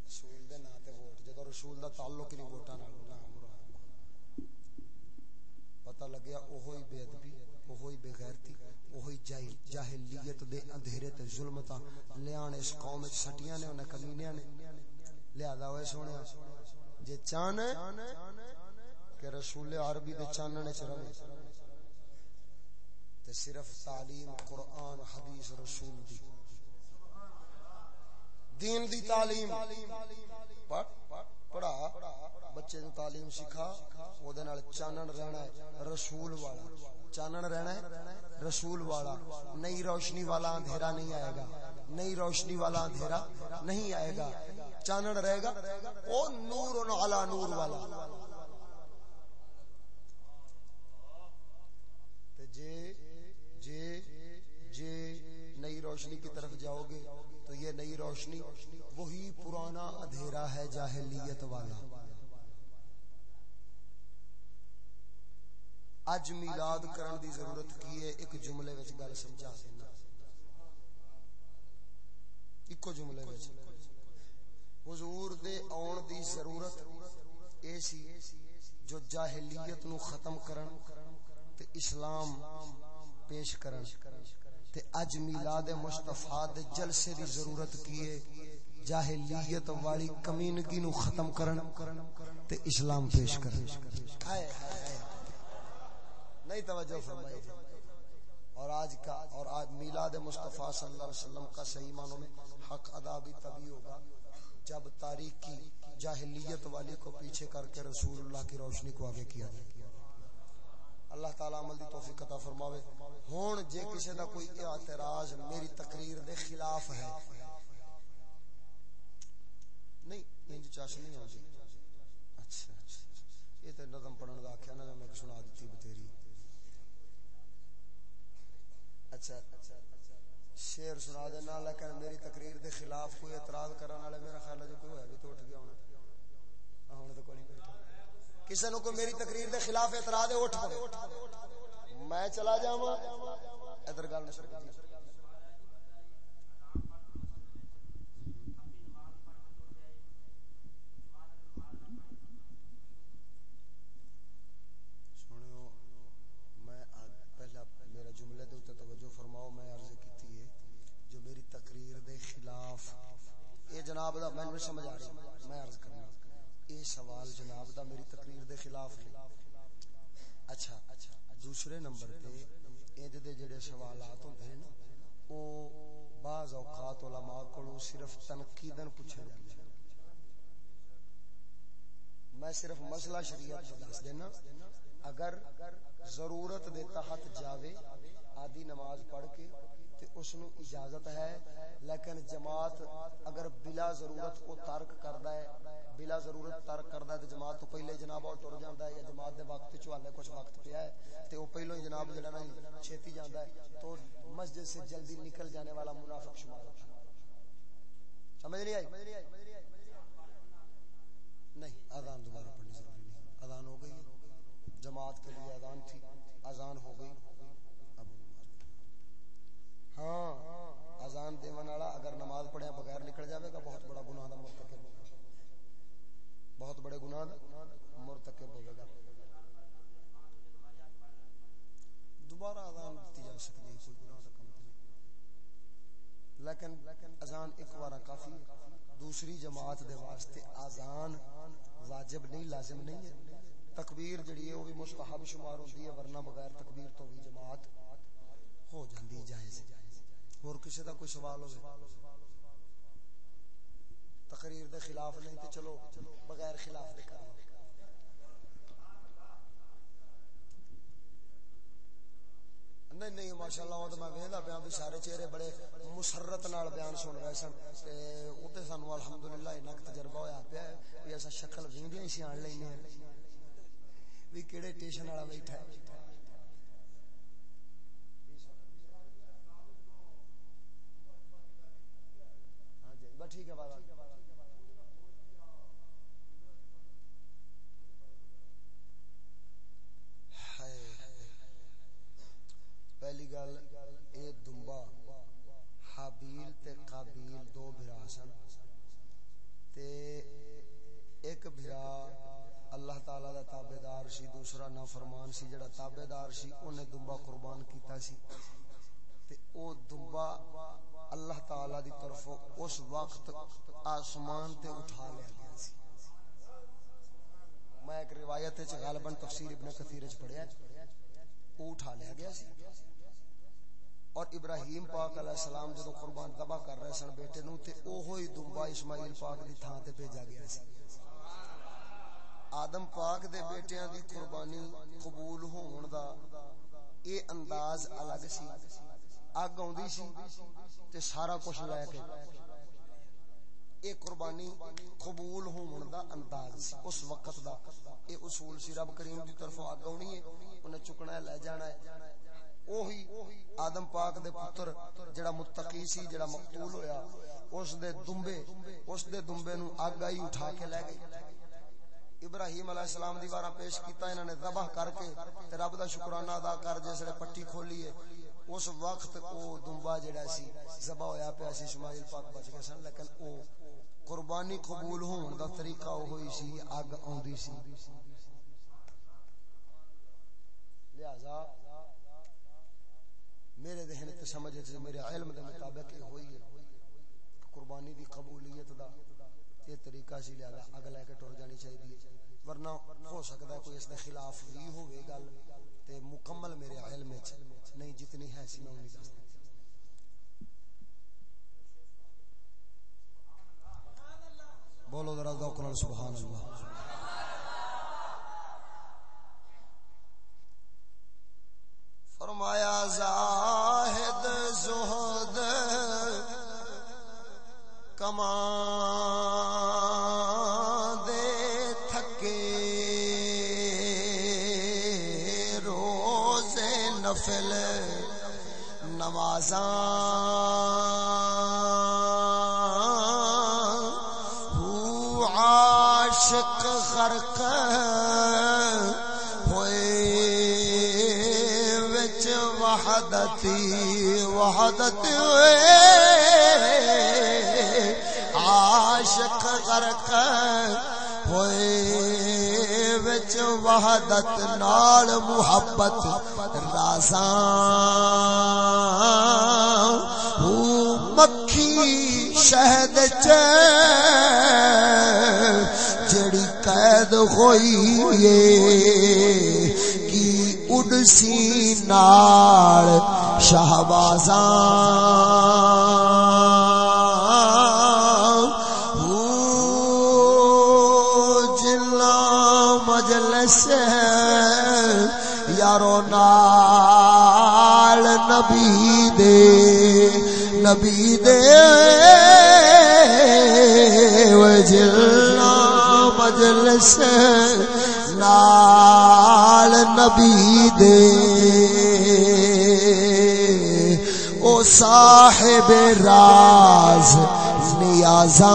Speaker 2: رسول دے ناتے ووٹ، جدو رسول دا تعلق نہیں ووٹا نہ پتہ لگیا اوہی بے ادبی، اوہی بے غیرتی۔ وہی جاہلیت دے اندھیرے تے ظلمتا لیان اس قوم وچ سٹیاں نے، انہاں کمینیاں نے۔ لہذا ہوئے سونیا جے چان کہ رسول عربی دے چاننے چ رہے، تے صرف تعلیم، قرآن، حدیث، رسول دی۔ دین دی تعلیم۔ پڑھا، بچے نو تعلیم سکھا، او دے نال چانن رہنا ہے رسول والا۔ چانن رہنا ہے؟ رسول والا۔ نئی روشنی والا اندھیرا نہیں آئے گا۔ نئی روشنی والا اندھیرا نہیں آئے گا۔ چانن رہے گا؟ او نور علا نور والا۔ جے جے جے نئی روشنی کی طرف جاؤ گے تو یہ نئی روشنی وہی پرانا اندھیرا ہے جاہلیت والا۔ اج میلاد کرن دی ضرورت کی ہے؟ ایک جملے وچ گل سمجھا دینا۔ ایکو جملے وچ۔ حضور دے اون دی ضرورت اے سی جو جاہلیت نو ختم کرن تے اسلام پیش کرن۔ تے اج میلاد مصطفی دے جلسے دی ضرورت کی ہے؟ جاہلیت والی کمینگی نو ختم کرن تے اسلام پیش کرن۔ ہائے ہائے۔ نہیں توجہ فرمائی اور آج کا اور آج میلاد مصطفیٰ صلی اللہ علیہ وسلم کا صحیح معنوں میں حق ادا بھی تبھی ہوگا جب تاریخ کی جاہلیت والی کو پیچھے کر کے رسول اللہ کی روشنی کو آگے کیا جائے۔ اللہ تعالیٰ عمل دی توفیق عطا فرماوے۔ ہون جے کسی دا کوئی اعتراض میری تقریر دے خلاف ہے۔ نہیں، انج چاش نہیں ہو جی اچھا، اچھا،, اچھا اچھا یہ تے نظم پڑھن دا آکھیا نظم ایک سنا دیتی اچھا شیر سنا دینا لیکن میری تقریر دے خلاف کوئی اعتراض کرنے والے، میرا خیال ہے جو کوئی ہے بھی تو اٹھ گیا ہونا۔ ہوں تو کوئی بیٹھا۔ کسی نے کوئی میری تقریر دے خلاف اعتراض ہے، اٹھ پڑے۔ میں چلا جاواں، ادھر گل نشر جناب دا میں سمجھ آ رہی میں عرض کرنا، یہ سوال جناب دا میری تقریر دے خلاف نہیں اچھا دوسرے نمبر تے اج دے جڑے سوالات ہوندے ہیں نا، او بعض اوقات علماء کولو صرف تنقیدن پوچھے جاندے ہیں۔ میں صرف مسئلہ شریعت دس دینا، اگر ضرورت دے تحت جاوے، آدھی نماز پڑھ کے تے اس نو اجازت ہے، لیکن جماعت اگر بلا ضرورت کو ترک کردا ہے، بلا ضرورت ترک کردا ہے تے جماعت تو پہلے جناب اور ٹر جاندا ہے یا جماعت دے وقت چ والے کچھ وقت پیا ہے، تے او پہلو ہی جناب جڑا نا چھتی جاندا ہے، تو مسجد سے جلدی نکل جانے والا منافق شمار ہوتا ہے۔ سمجھ نہیں آئی؟ نہیں، اذان دوبارہ پڑھنی ضروری نہیں۔ اذان ہو گئی، جماعت کے لیے اذان تھی، اذان ہو گئی۔ ہاں اذان دیون والا اگر نماز پڑھیا بغیر نکل جاوے گا، بہت بڑا گناہ دا مرتکب ہوگا۔ بہت بڑے گناہ دا مرتکب ہوگا۔ گا دوبارہ اذان دی جا سکتی ہے، کوئی گناہ دا کم نہیں۔ لیکن اذان ایک بار کافی دوسری جماعت دے واسطے اذان واجب نہیں، لازم نہیں ہے۔ تکبیر جڑی ہے، وہ بھی مستحب شمار ہوتی ہے، ورنہ بغیر تکبیر تو بھی جماعت ہو جاندی جائز ہے۔ اور کسی دا کوئی سوال ہو تقریر دے خلاف نہیں تے چلو، بغیر خلاف دے کر۔ نہیں نہیں، ماشاءاللہ، وہ تو میں ویندا پیا بھی سارے چہرے بڑے مسرت نال بیان سن رہے سن۔ تے او تے سانو الحمدللہ انہاں تجربہ ہویا پیا ہے کہ ایسا شکل ویندیاں ہی سیان لینے بھی کیڑے ٹیشن والا بیٹھا ہے۔ ٹھیک ہے بابا گل اے دمبا حابیل تے قابیل دو بھرا سن تے ایک بھرا اللہ تعالی دا تابعدار سی دوسرا نافرمان سی جڑا تابعدار سی اونے دمبا قربان کیتا سی تے او دمبا اللہ تعالی دی طرف اس وقت آسمان تے اٹھا لیا گیا سی میں ایک روایت وچ غالباً تفسیر ابن کثیر وچ پڑھیا ہے او اٹھا لیا گیا سی۔ اور ابراہیم پاک علیہ السلام جدو قربان ذبح کر رہے سن بیٹے نو، تے اوہی دمبا اسماعیل پاک دی تھاں تے بھیجا گیا سی۔ آدم پاک دے بیٹیاں دی قربانی قبول ہون دا اے انداز الگ سی۔ اگ آدھی سی تے سارا کچھ لے کے اے قربانی قبول ہون دا انداز اس وقت دا اے اصول سی۔ رب کریم دی طرف اگ آنی ہے۔ انہیں چکنا ہے، لے جانا ہے۔ اوہی آدم پاک دے پتر جڑا متقی سی، جڑا مقتول ہویا، اس دے دمبے، اس دے دمبے نو اگ آئی اٹھا کے لے گئی۔ ابراہیم علیہ السلام دی دیوارہ پیش کیتا انہوں نے ذبح کر کے رب دا شکرانہ ادا کر جیسے پٹی کھولی ہے۔ اس وقت او دمبا جڑا سی، ذبح ہویا پیا سی اسماعیل پاک بچ گئے سن، لیکن او قربانی قبول ہون دا طریقہ او ہوئی سی، اگ اوندی سی۔ لہذا میرے ذہن تے سمجھ تے میرے علم دے مطابق یہ ہوئی ہے قربانی دی قبولیت دا یہ طریقہ سی لہذا اگ لے کے ٹر جانی چاہیے۔ ورنہ ہو سکتا ہے کوئی اس دے خلاف بھی ہوئے گل تے مکمل میرے علم وچ نہیں جتنی ہے سی میں انہی دستا۔ بولو ذرا ذوق نال سبحان اللہ۔ فرمایا زاہد زہد کما دے تھکے روز نفل نمازاں وحدتی وحدت ہوئے۔ عاشق غرق ہوئے، وچ وحدت نال محبت رازاں۔ ہو مکھی شہد چ، جڑی قید ہوئی کی اڈسی نال شہبازاں یارو نال نبی دے نبی دے وجلنا مجلس نال نبی دے او صاحب راز نیازاں.